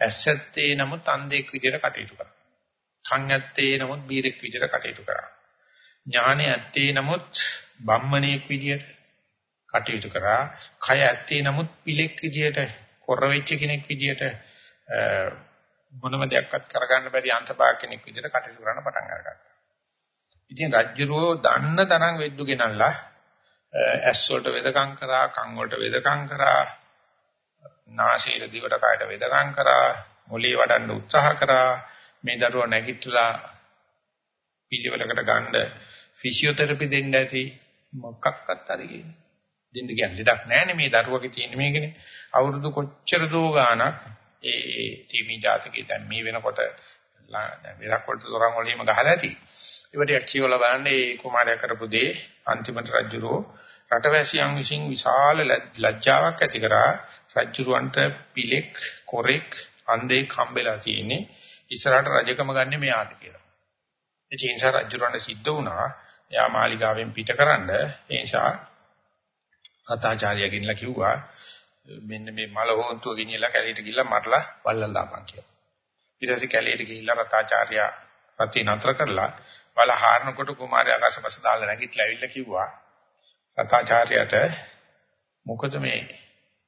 ඇස්සත්තේ නමුත් අන්ධෙක් විදිහට කටයුතු කරා. කන් ඇත්තේ නමුත් බීරෙක් විදිහට කටයුතු කරා. ඥානෙ ඇත්තේ නමුත් බම්මණෙක් විදිහට කටයුතු කරා. කය ඇත්තේ නමුත් පිලෙක් විදිහට, කොර වෙච්ච කෙනෙක් විදිහට මොනම දෙයක්වත් කරගන්න බැරි අන්තභාග කෙනෙක් විදිහට කටයුතු කරන්න පටන් අරගත්තා. ඉතින් රජ්ජුරුවෝ දන්න තරම් වෙද්දු ගෙනල්ලා ඇස් වලට වෙදකම් කරා, කන් වලට වෙදකම් කරා, නාසයේ දිවට කයට වෙදකම් කරා, මොළේ වඩන්න උත්සාහ කරා. මේ දරුවා නැගිටලා පිළිවෙලකට ගන්න ෆිසියෝതെරපි දෙන්න ඇති මොකක්වත් හරි කියන්නේ. දෙන්න කියන්නේ ලඩක් නැහැ මේ දරුවගේ තියෙන මේකනේ. අවුරුදු කොච්චර දෝ ගාණක් ඒ තීමි ජාතකයේ දැන් මේ වෙනකොට දැන් වෙලක් වලට තොරන් වලින්ම ගහලා ඇති. ඒවට කියවලා බලන්න මේ කුමාරයා කරපු දේ අන්තිමට රජුරෝ රටවැසියන් විසින් විශාල ලැජ්ජාවක් ඇති කරා රජුරවන්ට පිලෙක් කොරෙක් අන්දේ කම්බෙලා තියෙන්නේ ඉස්සරහට රජකම ගන්න මෙයාට කියලා. ඒ නිසා රජුරවන්ට සිද්ධ වුණා එයා මාලිගාවෙන් පිටකරන්න ඒ නිසා රතාචාර්ය ගෙනලා කිව්වා මෙන්න මේ මල හොන්තුව ගෙනියලා කැලේට ගිහිල්ලා මරලා වල්ලල් දාපන් කියලා. ඊට පස්සේ කැලේට ගිහිල්ලා රතාචාර්යා රති නතර කරලා වල හාරනකොට කුමාරයා ආකාශපස දාලා නැගිටලා ඇවිල්ලා කිව්වා රතාචාර්යාට මොකද මේ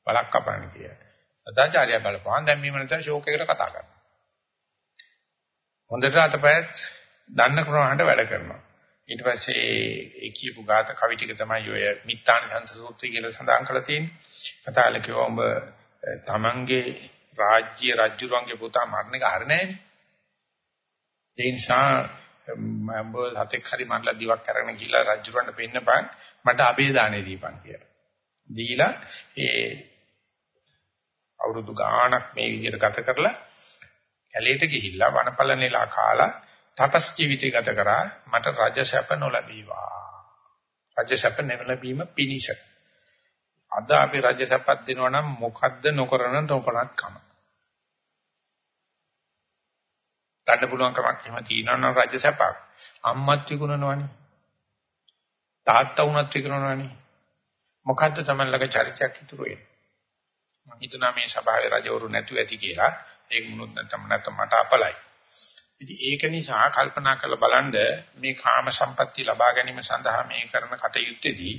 බලක් කපන්නේ කියලා. රතාචාර්යා බලපුවාන් දැන් මේ මනස ෂෝක් එකට කතා කරනවා. හොඳට අතපයත් දන්න ක්‍රමකට වැඩ කරනවා. ඊට පස්සේ ඒ කියපු ගාත කවි ටික තමයි ඔය මිත්තානි සංස සූත්‍රය කියලා සඳහන් කරලා තියෙන්නේ. කතාල කිව්වා උඹ තමන්ගේ රාජ්‍ය රජුරන්ගේ පුතා මරණ එක හරිය නැහැනේ. ඒ නිසා මම හතෙක් හරි මරලා දිවක් කරගෙන ගිහිල්ලා රජුරන්ට පෙන්නපන් මට අබේ දාණය දීපන් කියලා. දීලා ඒ අවුරුදු ගාණක් මේ විදිහට ගත කරලා කැලේට ගිහිල්ලා වනපල නෙලා කාලා තපස් ජීවිතය ගත කරා මට රජ සැප නොලැබීවා. රජ සැප නොලැබීම පිනිස. අද අපි රජ සැපක් දෙනවා නම් මොකද්ද නොකරන නොකරනත් කම. ගන්න පුළුවන් කමක් එහෙම තියෙනවා නම් රාජ්‍ය සැපක්. අම්මත් විකුණනවනේ. තාත්තා වුණත් විකුණනවනේ. මොකද්ද තමයි ළඟ චරිතයක් ඉතුරු වෙන්නේ. මම හිතනවා මේ සභාවේ රජවරු නැතුව ඇති කියලා. ඒක මුණුත් නැත්නම් නැත්නම් මට අපලයි. ඉතින් ඒක නිසා කල්පනා කරලා බලන්න මේ කාම සම්පatti ලබා ගැනීම සඳහා මේ කරන කටයුත්තේදී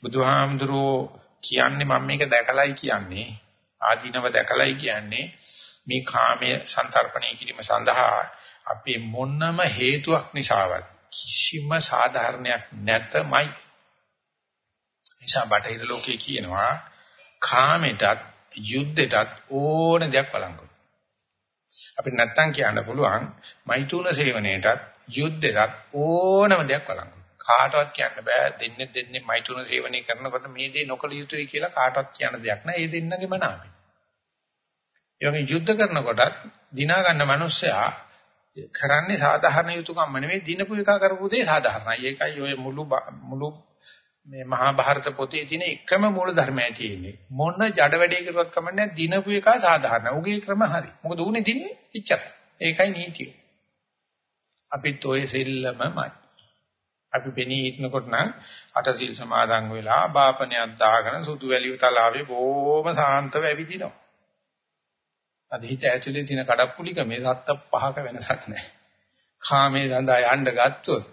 බුදුහාමුදුරෝ කියන්නේ මම මේක දැකලයි කියන්නේ ආධිනව දැකලයි කියන්නේ මේ කාමයේ සංතරපණය කිරීම සඳහා අපේ මොනම හේතුවක් නිසාවත් කිසිම සාධාරණයක් නැතමයි. නිසා බටහිර ලෝකයේ කියනවා කාමයටත් යුද්ධයටත් ඕන දෙයක් බලංගු. අපිට නැත්තම් කියන්න පුළුවන් මෛතුන සේවනයේටත් යුද්ධයටත් ඕනම දෙයක් බලංගු. කාටවත් කියන්න බෑ දෙන්නේ දෙන්නේ මෛතුන සේවනය කරනකොට මේ දේ නොකළ යුතුයි කියලා කාටවත් කියන්න දෙයක් නෑ. ඒ දෙන්නගේම නාමයි. ඒ වගේ යුද්ධ කරනකොටත් දිනා ගන්න මිනිස්සයා කරන්නේ සාධාරණ යුතුයකම නෙවෙයි දිනපු එක කරපු දේ සාධාරණයි. ඒකයි ඔය මුළු මුළු මේ මහා භාරත පොතේ තියෙන එකම මූල ධර්මයයි තියෙන්නේ. මොන ජඩ වැඩේ කරුවත් කමන්නේ දිනපු එක සාධාරණ. උගේ ක්‍රම හරි. මොකද ඌනේ දින්නේ ඉච්චත. ඒකයි නීතිය. අපිත් ඔය සෙල්ලමමයි. අපි බෙනී හිටනකොට නම් අටසිල් සමාදන් වෙලා බාපණයක් දාගෙන සුදු වැලිය තලාවේ බොහොම සාන්තව ඇවිදිනවා. අද හිත ඇතුලේ තියෙන කඩප්පුලික මේ සත්ත පහක වෙනසක් නැහැ. කාමයේ සඳහා යන්න ගත්තොත්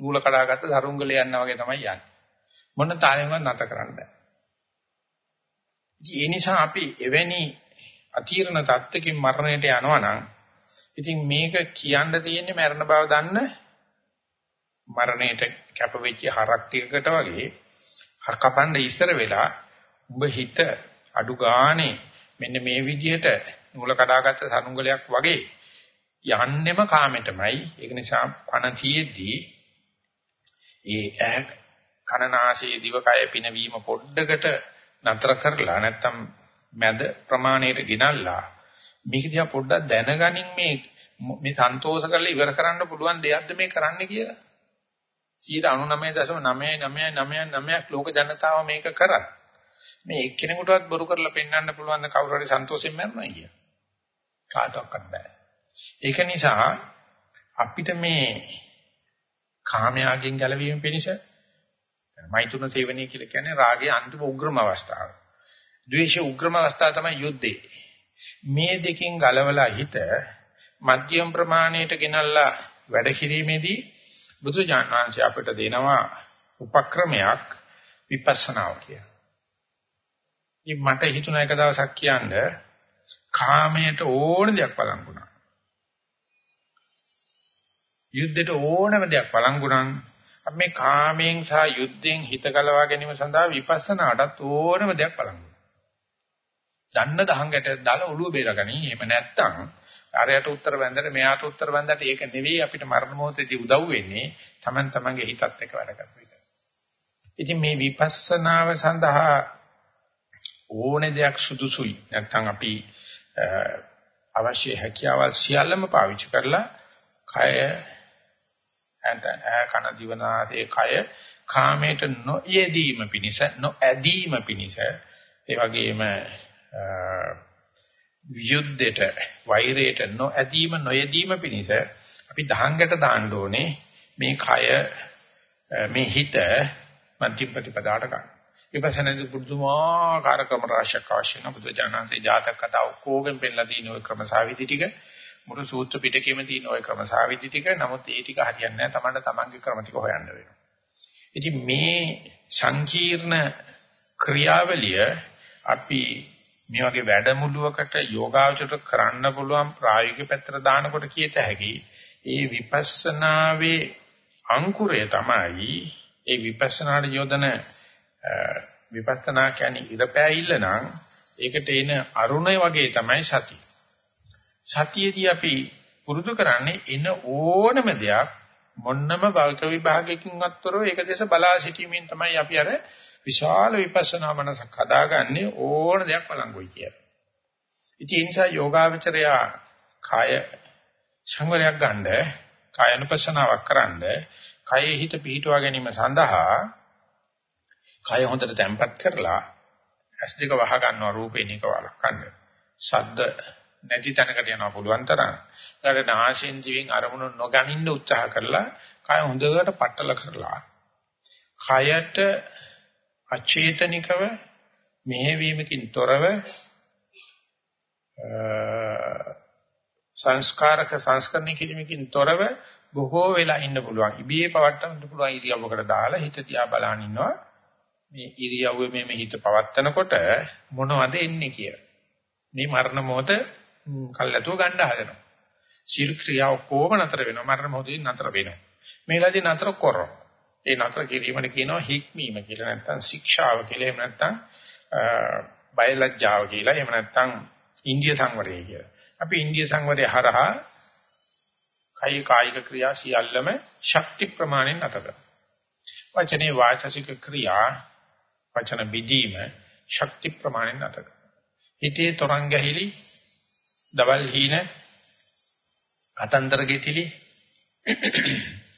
නූල කඩාගත්ත දරුංගලේ යනවා වගේ තමයි යන්නේ. මොන තාලෙන්වත් නැත කරන්න බෑ. ඒ නිසා අපි එවැනි අතීර්ණ தත්ත්වකින් මරණයට යනවා නම් ඉතින් මේක කියන්න තියෙන්නේ මරණ බව දන්න මරණයට කැප වෙච්ච හරක් ටිකකට වගේ හකපන්න ඉස්සර වෙලා උඹ හිත අඩු ගානේ මෙන්න මේ විදිහට නූල කඩාගත්ත සනුංගලයක් වගේ යන්නෙම කාමෙටමයි ඒක නිසා පණ තියේදී ඒ ඇහ කනනාසයේ දිවකය පිනවීම පොඩ්ඩකට නතර කරලා නැත්තම් මැද ප්‍රමාණයට ගෙනල්ලා මේක දිහා පොඩ්ඩක් දැනගනින් මේ මේ සන්තෝෂ කරලා ඉවර කරන්න පුළුවන් දෙයක්ද මේ කරන්න කියලා 99.99999ක් ලෝක ජනතාව මේක කරත් මේ එක්කෙනෙකුටවත් බොරු කරලා පෙන්වන්න පුළුවන් ද කවුරු හරි සන්තෝෂයෙන් මරනවා කිය. කාටවත් බෑ. ඒක නිසා අපිට මේ කාමයාගෙන් ගැලවීම පිණිස මෛතුන සේවනයේ කියලා කියන්නේ රාගයේ අන්තිම උග්‍රම අවස්ථාව. ද්වේෂයේ උග්‍රම අවස්ථාව තමයි යුද්ධේ. මේ දෙකෙන් ගලවලා හිත මධ්‍යම ප්‍රමාණයට ගෙනල්ලා වැඩ කිරීමේදී බුදුජානක අපිට දෙනවා උපක්‍රමයක් විපස්සනාව කියලා. ඉතින් මට හිතුණා එක දවසක් කියන්න කාමයට ඕන දෙයක් බලංගුණා. යුද්ධයට ඕනම දෙයක් බලංගුණා. අපි මේ කාමයෙන් සහ යුද්ධයෙන් හිත ගලවා ගැනීම සඳහා විපස්සනාටත් ඕනම දෙයක් බලංගුණා. දන්න දහංගට දාලා ඔළුව බේරගනි. එහෙම නැත්තම් අරයට උත්තර වැන්දට මෙයාට උත්තර වැන්දට ඒක නෙවෙයි අපිට මරණ මොහොතේදී උදව් වෙන්නේ. Taman tamange හිතත් එක්ක වැඩ කරපු එක. ඉතින් මේ විපස්සනාව සඳහා ඕනේ දෙයක් සුදුසුයි. නැත්නම් අපි අවශ්‍ය හැකියාවල් සියල්ලම පාවිච්චි කරලා කය ඇඳ කන දිවනාදී කය කාමයට නොයෙදීම පිණිස නොඇදීම පිණිස ඒ වගේම වියුද්ධයට වෛරයට නොඇදීම නොයෙදීම පිණිස අපි දහංගට දාන්න ඕනේ මේ කය මේ හිත මධ්‍ය ප්‍රතිපදාට ගන්න. විපස්සනාදී පුදුමාකාර ක්‍රම රාශියක් අවශ්‍ය වෙන බුදු ජානන්තේ ජාතක කතා ඔක්කොගෙන් පෙන්නලා තියෙන ওই ක්‍රම සාවිදි ටික මුළු සූත්‍ර පිටකෙම තියෙන ওই ක්‍රම සාවිදි ටික නමුත් ඒ ටික හරියන්නේ නැහැ තමන්ට තමන්ගේ ක්‍රම ටික හොයන්න වෙනවා. ඉතින් මේ සංකීර්ණ ක්‍රියාවලිය අපි මේ වගේ වැඩමුළුවකට යෝගාචරයට කරන්න පුළුවන් ප්‍රායෝගික පැත්තට දානකොට කියත හැකි ඒ විපස්සනාවේ අංකුරය තමයි ඒ විපස්සනාට යොදන විපස්සනා කියන්නේ ඉරපෑයිල්ල නම් ඒකට එන අරුණය වගේ තමයි සතිය. සතියේදී අපි පුරුදු කරන්නේ එන ඕනම දෙයක් මොන්නම භෞතික විභාගයකින් අත්තරෝ ඒක දැස බලා සිටීමෙන් තමයි අපි අර විශාල විපස්සනා මනසක් හදාගන්නේ ඕන දෙයක් බලංගුයි කියලා. ඉතින් ඒ නිසා යෝගාවචරය කාය සංවරයක් ගන්න, කාය අනුපස්සනාවක් කරන්න, කයෙහි හිත පිහිටුවා ගැනීම සඳහා කය හොඳට තැම්පත් කරලා ඇස් දෙක වහ ගන්නවා රූපේ නික වළක්වන්න. ශබ්ද නැති තැනකට යනවා පුළුවන් තරම්. ඊට නාසයෙන් දිවෙන් අරමුණු නොගනින්න උත්සාහ කරලා කය හොඳට පట్టල කරලා කයට අචේතනිකව මෙහෙවීමකින් තොරව සංස්කාරක සංස්කරණය කිරීමකින් තොරව බොහෝ වෙලා ඉන්න පුළුවන්. ඉබේ පවත්තන්න පුළුවන් ඉරියව්වකට දාලා හිත තියා බලන් ඉන්නවා. මේ ඉරියව්වේ මේ මේ හිත පවත්තනකොට මොනවද එන්නේ කියලා. මේ මරණ මොහොත කල්ැතුව ගන්න හදනවා. සිල් ක්‍රියාව කොහොම නතර වෙනවා මරණ මොහොතේ නතර වෙනවා. මේලාදී නතර කරනවා. ඒ නතර කිරීමට කියනවා හික්මීම කියලා නැත්නම් ශික්ෂාව කියලා එහෙම නැත්නම් බයලජ්ජාව කියලා එහෙම නැත්නම් ඉන්දිය සංවරය කියලා. අපි ඉන්දිය සංවරය හරහා කයි කායික ක්‍රියා සියල්ලම ශක්ති ප්‍රමාණයෙන් නතර වචනේ වාචසික ක්‍රියා වචන බෙදීම ශක්ති ප්‍රමාණයෙන් නතර හිතේ තරංග ගැහිලි දවල් හීන කතන්දර ගෙතිලි.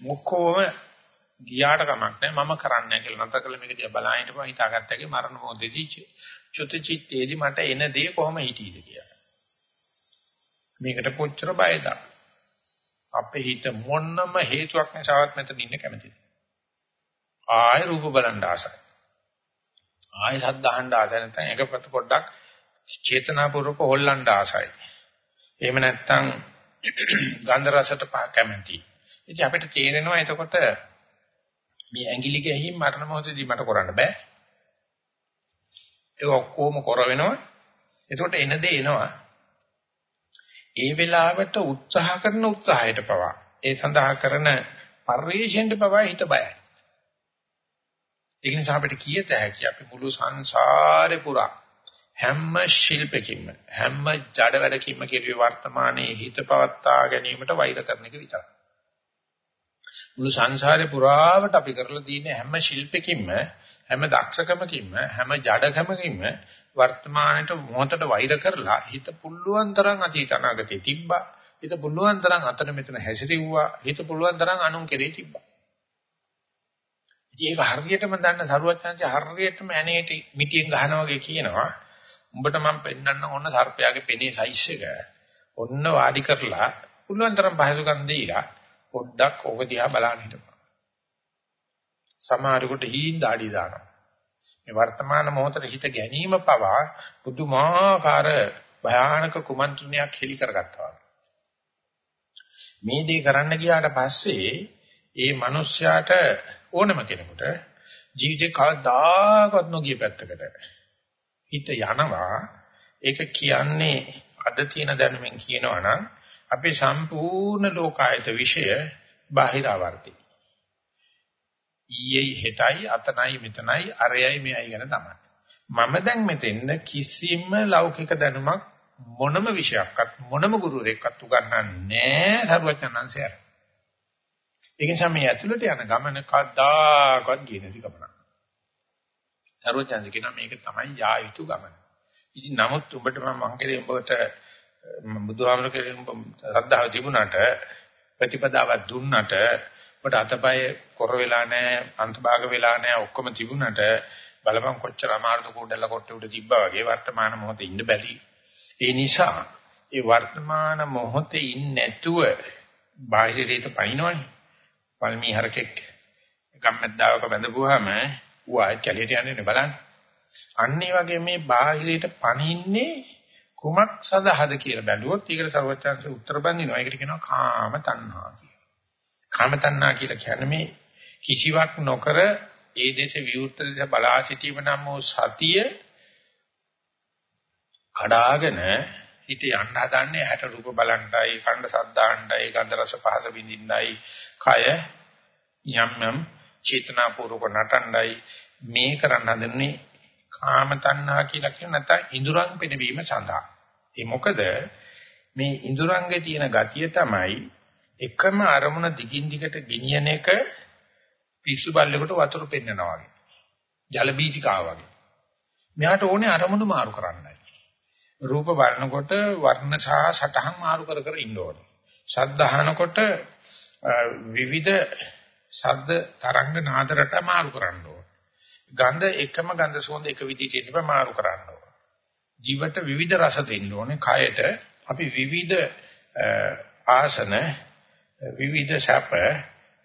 මොකෝම ගියාට කමක් නැහැ. මම කරන්නේ කියලා නැතර කළ මේක දිහා බලන හිටපුවා හිතාගත්තගේ මරණ මොහොතේදී චුත චිත්තේදී මට එන දේ කොහොම හිතීද කියලා. මේකට කොච්චර බයද? අපේ හිත මොන්නම හේතුවක් නිසාවත් මෙතන ඉන්න කැමතිද ආය රූප බලන් ආසයි. ආය ශබ්ද අහන්න ආසයි. නැත්නම් එකපත පොඩ්ඩක් චේතනාපූර්වක හොල්ලන්න ආසයි. එහෙම නැත්නම් [CLEARS THROAT] ගන්ධ රසට පහ කැමති. ඉතින් අපිට තේරෙනවා එතකොට මේ ඇඟිලි ගැහිම් මරණ මොහොතදී මට කරන්න බෑ. ඒක ඔක්කොම කර වෙනවා. එතකොට එන දේ එනවා. ඒ වෙලාවට උත්සාහ කරන උත්සාහයට පවා. ඒ සඳහා කරන පරිශ්‍රයෙන්ට පවා හිත බයයි. ඒක නිසා අපිට කියත හැකි? අපි මුළු සංසාරේ පුරා. හැම ශිල්පකින්ම හැම ජඩ වැඩකින්ම කෙරුවේ වර්තමානයේ හිත පවත්වා ගැනීමට වෛර කරන එක විතරයි. මුළු සංසාරේ පුරාවට අපි කරලා තියෙන හැම ශිල්පකින්ම හැම දක්ෂකමකින්ම හැම ජඩකමකින්ම වර්තමානයේ මොහොතට වෛර කරලා හිත පුළුවන් තරම් අතීත අනාගතේ තිබ්බා. හිත පුළුවන් තරම් අතන මෙතන හැසිරෙව්වා. හිත පුළුවන් තරම් අනුන් කෙරේ තිබ්බා. ඉතින් ඒක හරියටම දන්න සරුවචාන්සේ හරියටම ඇනේට මිටියෙන් ගහනවා වගේ කියනවා. උඹට මම පෙන්වන්න ඕන සර්පයාගේ පෙනේ සයිස් එක ඔන්න වාඩි කරලා පුළුවන් තරම් පහසුකම් දීලා පොඩ්ඩක් ඕක දිහා බලන්න හිටපන් සමහරෙකුට හීන් දාඩි දානවා. මේ වර්තමාන මොහොතේ හිත ගැනීම පවා පුදුමාකාර භයානක කුමන්ත්‍රණයක් හෙලි කරගත්තා. මේ දේ කරන්න ගියාට පස්සේ ඒ මිනිස්යාට ඕනම කෙනෙකුට ජීවිතේ කවදාකවත් නොගිය පැත්තකට හිත යනවා ඒක කියන්නේ අද තියෙන දැනුමින් කියනවා නම් අපේ සම්පූර්ණ ලෝකායත විෂය බාහිරවර්ති ඊයේ හෙටයි අතනයි මෙතනයි අරයයි මෙයයි ගැන තමයි. මම දැන් මෙතෙන්න කිසිම ලෞකික දැනුමක් මොනම විෂයක්වත් මොනම ගුරුවරයෙක්වත් උගන්වන්නේ නැහැ සරුවචනංශය. ඒ නිසා මේ ඇතුළට යන ගමන කද්දාකවත් ගියේ නැති ගමනක්. සරුවචනංශ කියන මේක තමයි යා යුතු ගමන. ඉතින් නමුත් උඹට මම මං කරේ උඹට බුදුහාමර කරේ උඹ ශ්‍රද්ධාව තිබුණාට ප්‍රතිපදාවක් දුන්නට ඔබට අතපය කොර වෙලා නැහැ, අන්තභාග වෙලා නැහැ, ඔක්කොම තිබුණට බලපන් කොච්චර අමාරුද කුඩල කොට්ටේ උඩ තිබ්බා වගේ වර්තමාන මොහොතේ ඉන්න බැරි. ඒ නිසා ඒ වර්තමාන මොහොතේ ඉන්නේ නැතුව බාහිර රේත පනිනවනේ. පල්මි හරකෙක් ගම්මැද්දාවක බැඳපුවාම ඌ ආයෙත් කැලියට යන්නේ බලන්න. අන්න ඒ වගේ මේ බාහිරයට පනින්නේ කුමක් සඳහාද කියලා බැලුවොත් ඒකට සර්වචන්සේ උත්තර බඳිනවා. ඒකට කියනවා කාම තණ්හා කියලා. කාම තණ්හා කියලා කියන්නේ මේ කිසිවක් නොකර ඒ දේශ විවුර්ත දේශ බලා සිටීම නම් වූ සතිය කඩාගෙන හිත යන්න හදන්නේ හැට රූප බලන්ටයි කණ්ඩ සද්දාණ්ඩයි ගන්ධ රස පහස විඳින්නයි කය යම් යම් චේතනා පූර්වක නටණ්ඩයි මේ කරන්න හදන්නේ කාම තණ්හා කියලා කියන නැත්නම් ඉඳුරන් පිනවීම සඳහා ඒ මොකද මේ ඉඳුරංගේ තියෙන ගතිය තමයි එකම අරමුණ දිගින් දිගට ගෙනියන එක පිස්සු බල්ලෙකුට වතුර පෙන්නනවා වගේ. ජල බීජිකාව වගේ. මෙයාට ඕනේ අරමුණු මාරු කරන්නයි. රූප බලනකොට වර්ණ සහ සටහන් මාරු කර කර ඉන්න ඕනේ. ශබ්ද අහනකොට විවිධ ශබ්ද තරංග නාදරට මාරු කරන්න ඕනේ. ගන්ධ එකම ගන්ධ සුවඳ එක විදිහට ඉන්න මාරු කරන්න ඕනේ. ජීවිත විවිධ රස දෙන්න ඕනේ. කයට අපි විවිධ ආසන විවිධ ශාප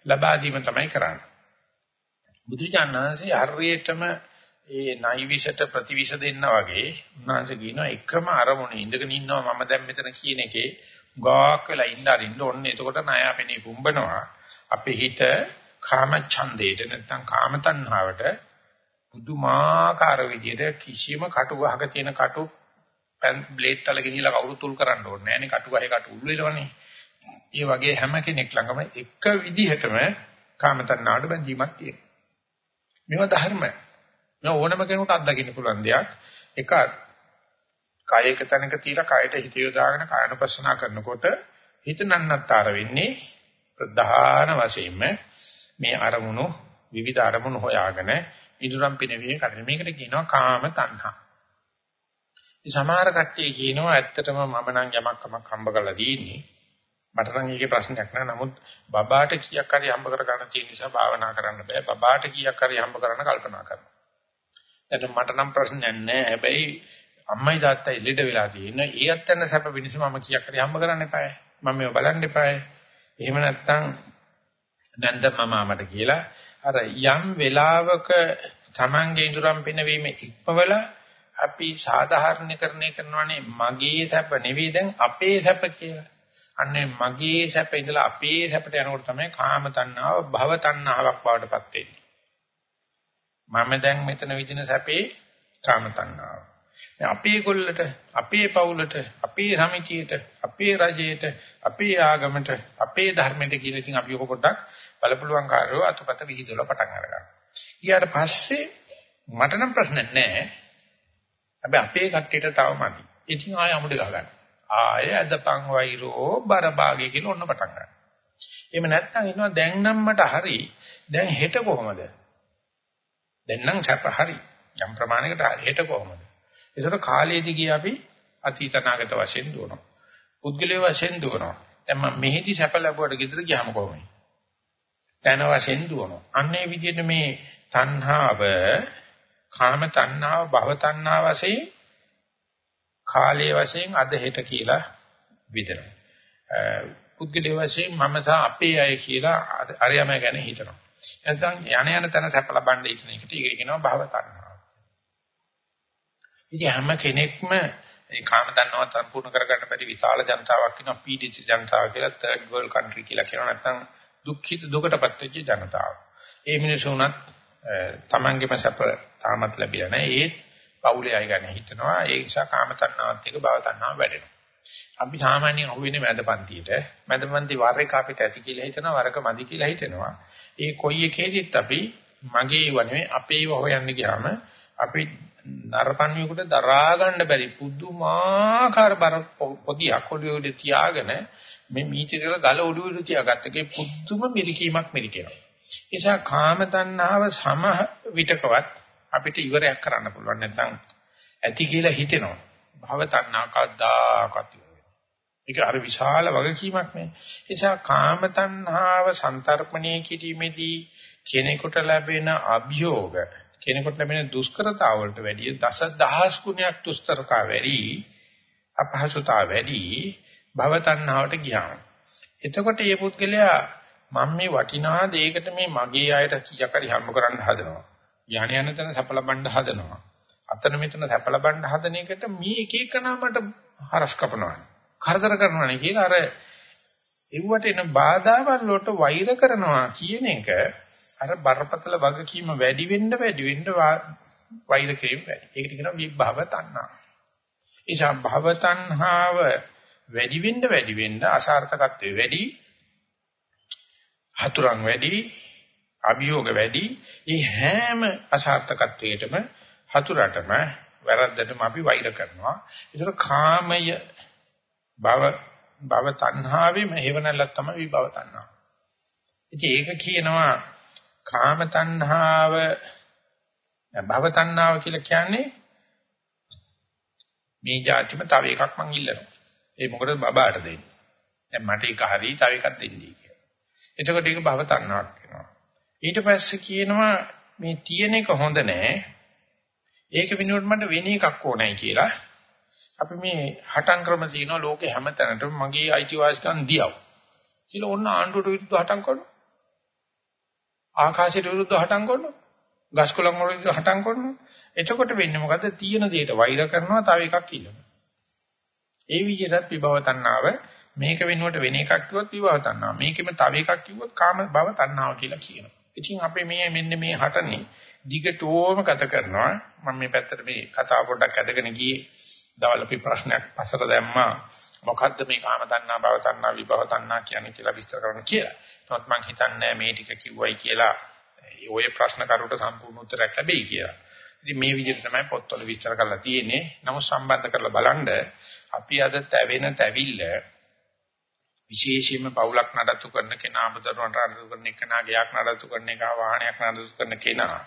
ලබා දීම තමයි කරන්නේ. බුදුචානන්සේ හරියටම ඒ නයිවිෂට ප්‍රතිවිෂ දෙන්න වගේ උන්වහන්සේ කියනවා එකම අරමුණේ ඉඳගෙන ඉන්නවා මම දැන් මෙතන කියන එකේ ගාක් වෙලා ඉන්න අරින්න ඕනේ. එතකොට ණයාපෙනේ පුම්බනවා. අපේ හිත කාම ඡන්දේට නැත්නම් කාම තණ්හාවට පුදුමාකාර විදිහට කිසියම් කටු ගහක තියෙන කටු බ්ලේඩ් තල ගෙනිලා කවුරු තුල් කරන්න ඕනේ නෑනේ කටු ගහේ කටු උල් වෙලවනේ. ඒ වගේ හැම කෙනෙක් ළඟම එක විදිහටම කාම තණ්හාවට බැඳීමක් තියෙනවා. මේවා ධර්ම. මේ ඕනම කෙනෙකුට අත්දකින්න පුළුවන් දෙයක්. එක කායයක තැනක තියලා කායට හිත යොදාගෙන කායනුපස්සනා කරනකොට හිත නන්නත්තර වෙන්නේ ප්‍රධාන වශයෙන්ම මේ අරමුණු විවිධ අරමුණු හොයාගෙන ඉදුරම් පිනවීම කරන මේකට කියනවා කාම තණ්හා. මේ සමහර කට්ටිය කියනවා ඇත්තටම මම නම් යමක් කමක් හම්බ කරලා දීන්නේ. මට නම් ඒකේ ප්‍රශ්නයක් නෑ. නමුත් බබාට කීයක් හරි හම්බ කර ගන්න තියෙන නිසා භාවනා කරන්න බෑ. බබාට කීයක් හරි හම්බ කරන්න කල්පනා කරනවා. දැන් මට නම් ප්‍රශ්නයක් නෑ. හැබැයි අම්මයි තාත්තයි ඉල්ලෙට වෙලා තියෙන. ඊයත් යන සැප වෙනස මම කීයක් හරි හම්බ කරන්න එපායි. මම මේව බලන්න එපායි. එහෙම නැත්නම් නැන්ද මමාමට කියලා අර යම් වෙලාවක Tamange ඉදurම් පිනවීම ඉක්මවල අපි සාධාරණීකරණය කරනවානේ මගේ සැප නෙවෙයි දැන් අපේ සැප කියලා. අන්නේ මගේ සැප ඉඳලා අපේ සැපට යනකොට තමයි කාම තණ්හාව භව තණ්හාවක් බවට පත් වෙන්නේ. මම දැන් මෙතන විදින සැපේ කාම තණ්හාව. අපේ කොල්ලට, අපේ පවුලට, අපේ සමිතියට, අපේ රජයට, අපේ ආගමට, අපේ ධර්මයට කියලා ඉතින් අපි ඔක පොඩ්ඩක් බලපුලුවන් කාර්යෝ අතපත විහිදලා පටන් අරගන්නවා. ඊට පස්සේ මට නම් ප්‍රශ්න නැහැ. හැබැයි අපේ කට්ටියට තව මදි. ඉතින් ආය අමුඩ ගහගන්න. ආය අදපන් වෛරෝ බරභාගය කියලා ඔන්න පටන් ගන්නවා. එහෙම නැත්නම් ඉන්නවා දැන් නම් මට හරි. දැන් හෙට කොහමද? දැන් නම් සැප හරි. යම් ප්‍රමාණයකට හෙට කොහමද? ඒකට කාලයේදී ගිය අපි අතීත නාගත වශයෙන් දුවනවා. පුද්ගලයේ වශයෙන් දුවනවා. දැන් මම මෙහෙදි සැප ලැබුවට ගෙදර ගියාම කොහොමද? තන වශයෙන් දුවනවා. අන්නේ විදිහට මේ තණ්හාව, කාම තණ්හාව, භව තණ්හාව වශයෙන් කාලයේ වශයෙන් අද හෙට කියලා විදෙනවා. පුද්ගලයේ වශයෙන් මම සහ අපේ අය කියලා අරයම ගැන හිතනවා. නැත්නම් යණ යන තැන සැප ලබන්න ඉතන එකට ඒක කියනවා භව තණ්හාව. ඉතින් හැම කෙනෙක්ම මේ කාම තණ්හාව සම්පූර්ණ කරගන්න බැරි විශාල ජනතාවක් ඉන්නවා පීඩිත ජනතාව කියලා third world country කියලා කියනවා නැත්නම් දුක්ඛිත දුකටපත් වෙච්ච ජනතාව. ඒ මිනිසුන්වත් තමන්ගේම සැප තාමත් ලැබිලා නැහැ. ඒත් පවුලේ අය ගැන හිතනවා. ඒ නිසා කාම තණ්හාවත් එක්ක භව තණ්හාව වැඩෙනවා. අපි සාමාන්‍යයෙන් අහුවෙන්නේ මැදපන්තියට. මැදපන්ති වර එක අපිට ඇති කියලා හිතනවා, වරක මදි කියලා හිතනවා. ඒ කොයි එකේදීත් අපි මගේ වනේ අපේව හොයන්න ගියාම අපි නරපන්වියෙකුට දරා ගන්න බැරි පුදුමාකාර බර පොදියක් ඔළුවේ තියාගෙන මේ මීචිකල ගල ඔළුවේ තියාගත්තකේ පුදුම මිරිකීමක් මිරිකෙනවා. ඒ නිසා කාම තණ්හාව සම විතකවත් අපිට ඉවරයක් කරන්න පුළුවන් නැත්නම් ඇති කියලා හිතෙනවා. භව තණ්හා කද්දාකත් ඒක අර විශාල වගකීමක් නේ. ඒ නිසා කාම තණ්හාව සන්තරපණය කිරීමේදී කෙනෙකුට ලැබෙන අභියෝග කෙනෙකුට ලැබෙන දුෂ්කරතාව වලට වැඩිය දස දහස් ගුණයක් දුෂ්කරතා වැඩි අපහසුතාව වැඩි භව තණ්හාවට ගියාම. එතකොට මේ පුද්ගලයා මම මේ වටිනා දෙයකට මේ මගේ අයට කීයක් හරි හම්බ කරන්න හදනවා. යහන යන තැන සැප ලබන්න හදනවා. අතන මෙතන සැප ලබන්න හදන එකට මේ එක එක නාමයට හරස් කපනවා. කරදර කරනවා කියලා අර එව්වට එන බාධාවල් වලට වෛර කරනවා කියන එක අර බරපතල වගකීම වැඩි වෙන්න වැඩි වෙන්න වෛර කිරීම වැඩි. ඒකට කියනවා විභව තණ්හා. ඒසා භව තණ්හාව වැඩි වෙන්න වැඩි වෙන්න අසාර්ථකත්වය වැඩි හතුරන් වැඩි අභියෝග වැඩි මේ හැම අසාර්ථකත්වයකටම හතුරටම වැරද්දටම අපි වෛර කරනවා ඒතර කාමය භව භව තණ්හාවෙම හේවණල්ලක් තමයි විභව තණ්හාව ඉතින් ඒක කියනවා කාම තණ්හාව භව තණ්හාව කියලා කියන්නේ මේ જાතිම තව එකක් මං ඉල්ලනවා ඒ මොකටද බබාට දෙන්නේ? දැන් මට එක හරි තව එකක් දෙන්නී කියලා. එතකොට ඒක භව තණ්හාවක් වෙනවා. ඊට පස්සේ කියනවා මේ තියෙන එක හොඳ නෑ. ඒක වෙනුවට මට වෙන එකක් ඕනයි කියලා. අපි මේ හටන් ක්‍රම තියෙනවා ලෝකේ හැමතැනටම මගේ අයිතිවාසිකම් දියව. කියලා ඔන්න ආණ්ඩුවට විරුද්ධව හටන් කරනවා. ආකාශයට විරුද්ධව හටන් කරනවා. ගස්කොළන් වලට හටන් කරනවා. එතකොට වෙන්නේ මොකද? තියෙන දෙයට වෛර කරනවා තව එකක් ඉල්ලනවා. ඒ විදිහට විභව තණ්හාව මේක වෙනුවට වෙන එකක් කිව්වොත් විභව තණ්හාව. මේකෙම තව එකක් කිව්වොත් කාම භව තණ්හාව කියලා කියනවා. ඉතින් අපි මේ මෙන්න මේ හටනේ දිගටම ගත කරනවා. මම මේ පැත්තට මේ කතාව පොඩ්ඩක් අදගෙන ගියේ. දවල් අපි ප්‍රශ්නයක් පස්සට දැම්මා. මොකද්ද මේ කාම තණ්හා භව තණ්හා විභව තණ්හා කියන්නේ කියලා විස්තර කරන්න කියලා. නමුත් මම හිතන්නේ මේ ටික කිව්වයි කියලා ඔය ප්‍රශ්න කරුට සම්පූර්ණ උත්තරයක් ලැබෙයි කියලා. ඉතින් මේ විදිහට තමයි පොත්වල විස්තර කරලා තියෙන්නේ. නමුත් සම්බන්ධ කරලා බලන්න අපි අද තැවෙන තැවිල්ල විශේෂයෙන්ම පවුලක් නඩත්තු කරන කෙනා, අබදරුවන්ට නඩත්තු කරන කෙනා, ගයක් නඩත්තු කරන කෙනා, වාහනයක් නඩත්තු කරන කෙනා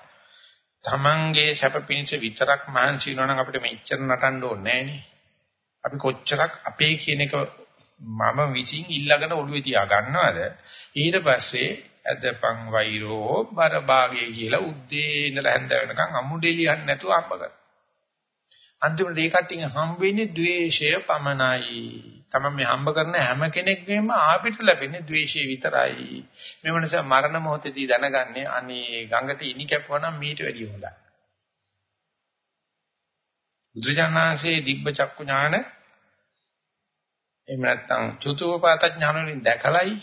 තමන්ගේ සැප පිණිස විතරක් මහන්සි වෙනවා නම් අපිට මෙච්චර නටන්න ඕනේ නෑනේ. අපි කොච්චරක් අපේ කියන එක මම විසින් ඉල්ලගෙන ඔළුවේ තියා ගන්නවද ඊට පස්සේ ඇදපන් වෛරෝ බරභාගය කියලා උද්දී ඉඳලා හැන්ද වෙනකන් අමුඩෙලියන් නැතුව අම්බ කරනවා. අන්තිමට ඒ කට්ටියන් හම්බ වෙන්නේ ද්වේෂය පමණයි. තමයි මේ හම්බ කරන හැම කෙනෙක්ගේම ආපිට ලැබෙන්නේ ද්වේෂය විතරයි. මේ නිසා මරණ මොහොතදී දැනගන්නේ අනේ ගඟට ඉනි කැපුවා මීට වැඩිය හොඳයි. බුදුජානනාංශයේ දිබ්බ චක්කු ඥාන එහෙම නැත්නම් චුතුපපාත ඥාන වලින් දැකලයි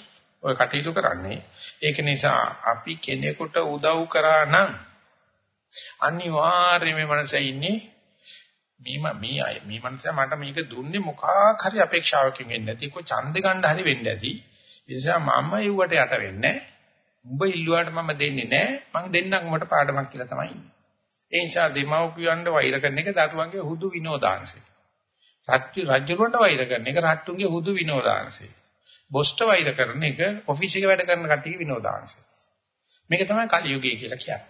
ඔය කටයුතු කරන්නේ. ඒක නිසා අපි කෙනෙකුට උදව් කරා නම් අනිවාර්යයෙන්ම මේ මනසේ ඉන්නේ මේ මේ අය මේ මනසේ මට මේක දුන්නේ මොකක් හරි අපේක්ෂාවකින් වෙන්නේ නැති කො ඡන්ද ගන්න හරි වෙන්නේ නැති. ඒ නිසා මම යුවට යට වෙන්නේ උඹ ඉල්ලුවාට මම දෙන්නේ නැහැ. මං දෙන්නම් උඹට පාඩමක් කියලා තමයි ඉන්නේ. ඒ නිසා දෙමව්පියන්ට වෛර කරන එක දරුවන්ගේ හුදු විනෝදාංශය. රාජ්‍ය රජුරන්ට වෛර කරන එක රට්ටුන්ගේ හුදු විනෝදාංශය. බොස්ට වෛර කරන එක ඔෆිස් එකේ වැඩ කරන කට්ටියගේ විනෝදාංශය. මේක තමයි කලියුගය කියලා කියන්නේ.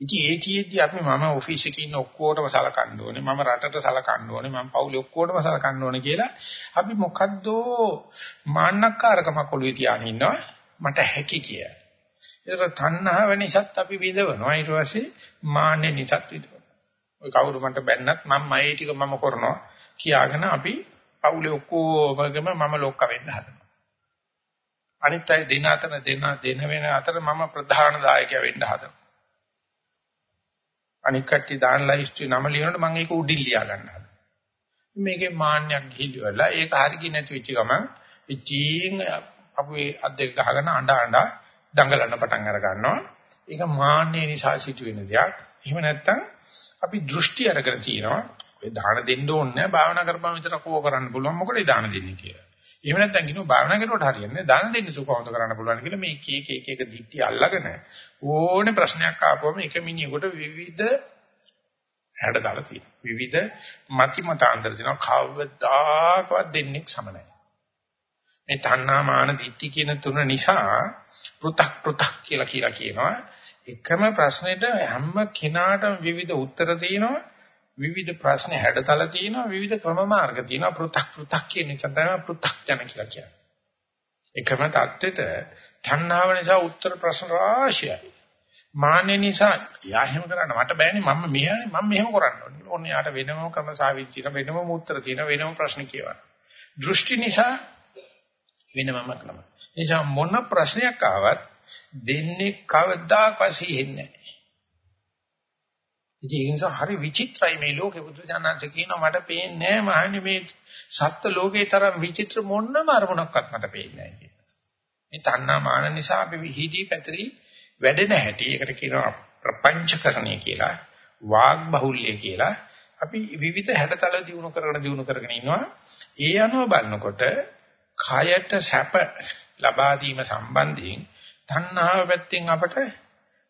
ඉතින් ඒ කියෙද්දි අපි මම ඔෆිස් එකේ ඉන්න ඔක්කොටම සලකන්න ඕනේ මම රටට සලකන්න ඕනේ මම පවුලේ ඔක්කොටම සලකන්න ඕනේ කියලා අපි මොකද්ද මාන්නක්කාරකමක් ඔළුවේ තියාගෙන ඉන්නවා මට හැකි කියලා. ඒක තණ්හාව නිසාත් අපි විඳවනවා ඊට පස්සේ මාන්නේ නිසාත් විඳවනවා. ඔය කවුරු මට බැන්නත් මම මේ ටික මම කරනවා කියාගෙන අපි පවුලේ ඔක්කොමගම මම ලොක්ක වෙන්න හදනවා. අනිත් අය දින අතර දෙන දෙන වෙන අතර මම ප්‍රධාන දායකයා වෙන්න හදනවා. අනික් කට්ටිය දාන ලයිස්ට් නම ලියනකොට මම ඒක උඩින් ලියා ගන්නවා. මේකේ මාන්නයක් ගිහිල්ලා ඒක හරියි නැති වෙච්ච ගමන් ඉතින් අපේ අත් දෙක ගහගෙන අඬ අඬ දඟලන්න පටන් අර ගන්නවා. ඒක මාන්නේ නිසා සිදුවෙන දෙයක්. එහෙම නැත්නම් අපි දෘෂ්ටි අරගෙන තියෙනවා. ඔය දාන දෙන්න ඕනේ නැහැ. භාවනා කරපුවම විතරක් ඕක කරන්න පුළුවන්. මොකටද දාන දෙන්නේ කියලා. එහෙම නැත්නම් කියනවා භාවනා කරුවට හරියන්නේ දාන දෙන්න සුඛවන්ත කරන්න පුළුවන් කියලා මේ එක එක එක එක දික්ටි අල්ලගෙන ඕනේ ප්‍රශ්නයක් ආපුවම එක මිනිහෙකුට විවිධ හැඩ දාලා තියෙනවා. විවිධ මති මතාන්තර තියෙනවා. කවදාකවත් දෙන්නේ සම නැහැ. මේ තණ්හා මාන දික්ටි කියන තුන නිසා පෘ탁 පෘ탁 කියලා කියලා කියනවා. එකම ප්‍රශ්නෙට හැම කෙනාටම විවිධ උත්තර තියෙනවා විවිධ ප්‍රශ්න හැඩතල තියෙනවා විවිධ ක්‍රම මාර්ග තියෙනවා පෘ탁 පෘ탁 කියන එක තමයි පෘ탁 යන කියලා කියන්නේ. එකම தත්වෙට තණ්හාව නිසා උත්තර ප්‍රශ්න රාශිය. මාන්‍ය නිසා යා හැම කරන්න මට බෑනේ මම මෙහෙම මම මෙහෙම කරන්න ඕනේ. ඕන යාට වෙනම ක්‍රම සාවිච්චි කරන වෙනම උත්තර තියෙන වෙනම ප්‍රශ්න කියවන. දෘෂ්ටි නිසා වෙනම ක්‍රම. එනිසා මොන ප්‍රශ්නයක් ආවත් දෙන්නේ කවදාකවත් සිහෙන්නේ නැහැ. ඉතින් ඒ නිසා හරි විචිත්‍රයි මේ ලෝකේ බුදුජානන්ස කියනවා මට පේන්නේ නැහැ මහන්නේ මේ සත්ත්ව ලෝකේ තරම් විචිත්‍ර මොන්නම අරමුණක්වත් මට පේන්නේ නැහැ කියලා. මේ තණ්හා මාන නිසා අපි විහිදී පැතරි වැඩෙන හැටි ඒකට කියනවා ප්‍රපංචකරණය කියලා වාග් බහුල්‍ය කියලා අපි විවිධ හැඩතල දිනු කරගෙන දිනු කරගෙන ඉන්නවා. ඒ අනුව බලනකොට කයට සැප ලබා දීම සම්බන්ධයෙන් තණ්හාව පැත්තෙන් අපට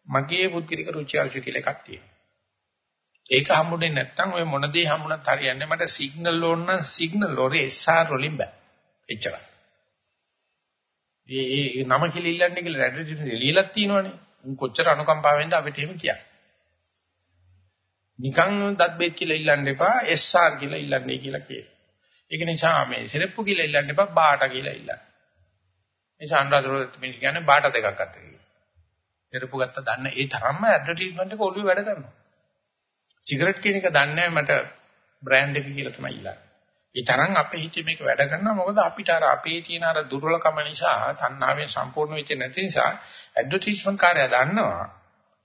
මගේ පුද්ගලික රුචි අරුචි කියලා එකක් තියෙනවා. ඒක හම්බුනේ නැත්නම් ඔය මොන දේ හම්බුණත් හරියන්නේ මට සිග්නල් ඕන නම් සිග්නල් ඔරේ SR වලින් බෑ. එච්චරයි. ඒ ඒ නම කියලා ඉල්ලන්නේ කියලා රැඩිටින් ලියලා තියෙනවනේ. උන් කොච්චර අනුකම්පාවෙන්ද අපිට එහෙම කියන්නේ. නිකන් දත් බෙත් කියලා ඉල්ලන්න එපා SR කියලා ඉල්ලන්නේ කියලා කියනවා. ඒක නිසා මේ සෙරප්පු කියලා ඉල්ලන්න එපා බාට කියලා ඉල්ලන්න. මේ සාන්ද්‍රාදරොත් මේ කියන්නේ බාට දෙකක් අතර කියලා. සෙරප්පු ගත්ත දන්න ඒ තරම්ම ඇඩ්වර්ටයිස්මන්ට් එක ඔළුවේ වැඩ කරනවා. සිගරට් කියන එක දන්නේ මට බ්‍රෑන්ඩ් එක කියලා තමයි ඉල්ලන්නේ. ඒ තරම් අපේ හිතේ මේක වැඩ කරනවා මොකද අපිට අර අපේ තියෙන අර දුර්වලකම නිසා තණ්හාවෙන් සම්පූර්ණ වෙච්ච නැති නිසා ඇඩ්වර්ටයිස්මන්ට් කාර්යය දන්නවා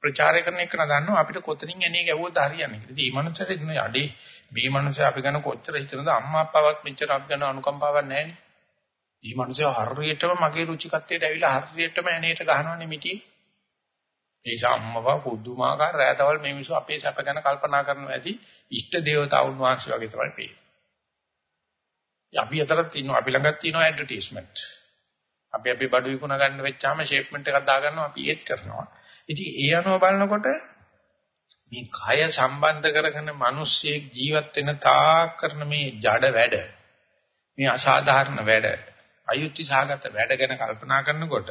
ප්‍රචාරය කරන එක දන්නවා අපිට කොතනින් එන්නේ ගැවුවද හරියන්නේ කියලා. ඉතින් මේ මනුස්සයාට ඉන්න යඩේ මේ මනුස්සයා අපි ගැන කොච්චර හිතනද අම්මා අප්පාවත් මෙච්චර අපි ගැන අනුකම්පාවක් නැහැනේ. මේ මනුස්සයා හරියටම මගේ රුචිකත්වයට ඇවිල්ලා හරියටම ඇනේට ගහනවනේ මිටි. ඒ සම්මව පුදුමාකාර රැතවල් මේ මිනිස්සු අපේ සැප ගැන කල්පනා කරනවා ඇති ඉෂ්ට දේවතාවුන් වහන්සේ වගේ තමයි පේන්නේ. අපි අතරත් ඉන්නවා අපි ළඟත් තියෙනවා ඇඩ්වර්ටයිස්මන්ට්. අපි අපි බඩු විකුණ ගන්න වෙච්චාම ෂේප්මන්ට් එකක් දාගන්නවා අපි ඒත් කරනවා. ඉතින් ඒ අනුව බලනකොට මේ කය සම්බන්ධ කරගෙන මිනිස්සෙක් ජීවත් වෙන තාක් කරන මේ ජඩ වැඩ මේ අසාධාරණ වැඩ අයුක්ති සහගත වැඩ ගැන කල්පනා කරනකොට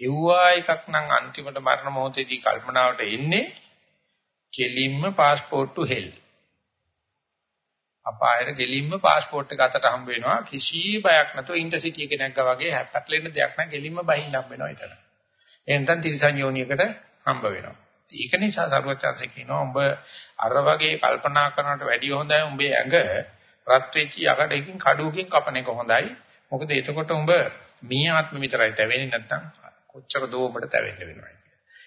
එව්වා එකක් නම් අන්තිමට මරණ මොහොතේදී කල්පනාවට එන්නේ කෙලින්ම પાස්පෝර්ට් ටු හෙල් අපායට ගෙලින්ම પાස්පෝර්ට් එක අතට හම්බ වෙනවා කිසි බයක් නැතුව ඉන්ටර්සිටි එකේ නැග්ගා වගේ හැප්පැටලෙන්න දෙයක් නැහැ ගෙලින්ම බහින්න හම්බ වෙනවා ඊතන. එහෙනම් තිරිසන් යෝනියකට හම්බ වෙනවා. ඒක නිසා සරුවචාන්සේ කියනවා උඹ අර වගේ කල්පනා කරනවට වැඩිය හොඳයි උඹේ ඇඟ රත් වෙච්ච යකඩකින් කඩුවකින් කපන එක හොඳයි. මොකද එතකොට උඹ මේ ආත්ම විතරයි තැවෙන්නේ නැත්නම් කොච්චර දෝ උඹට තැවෙන්න වෙනවා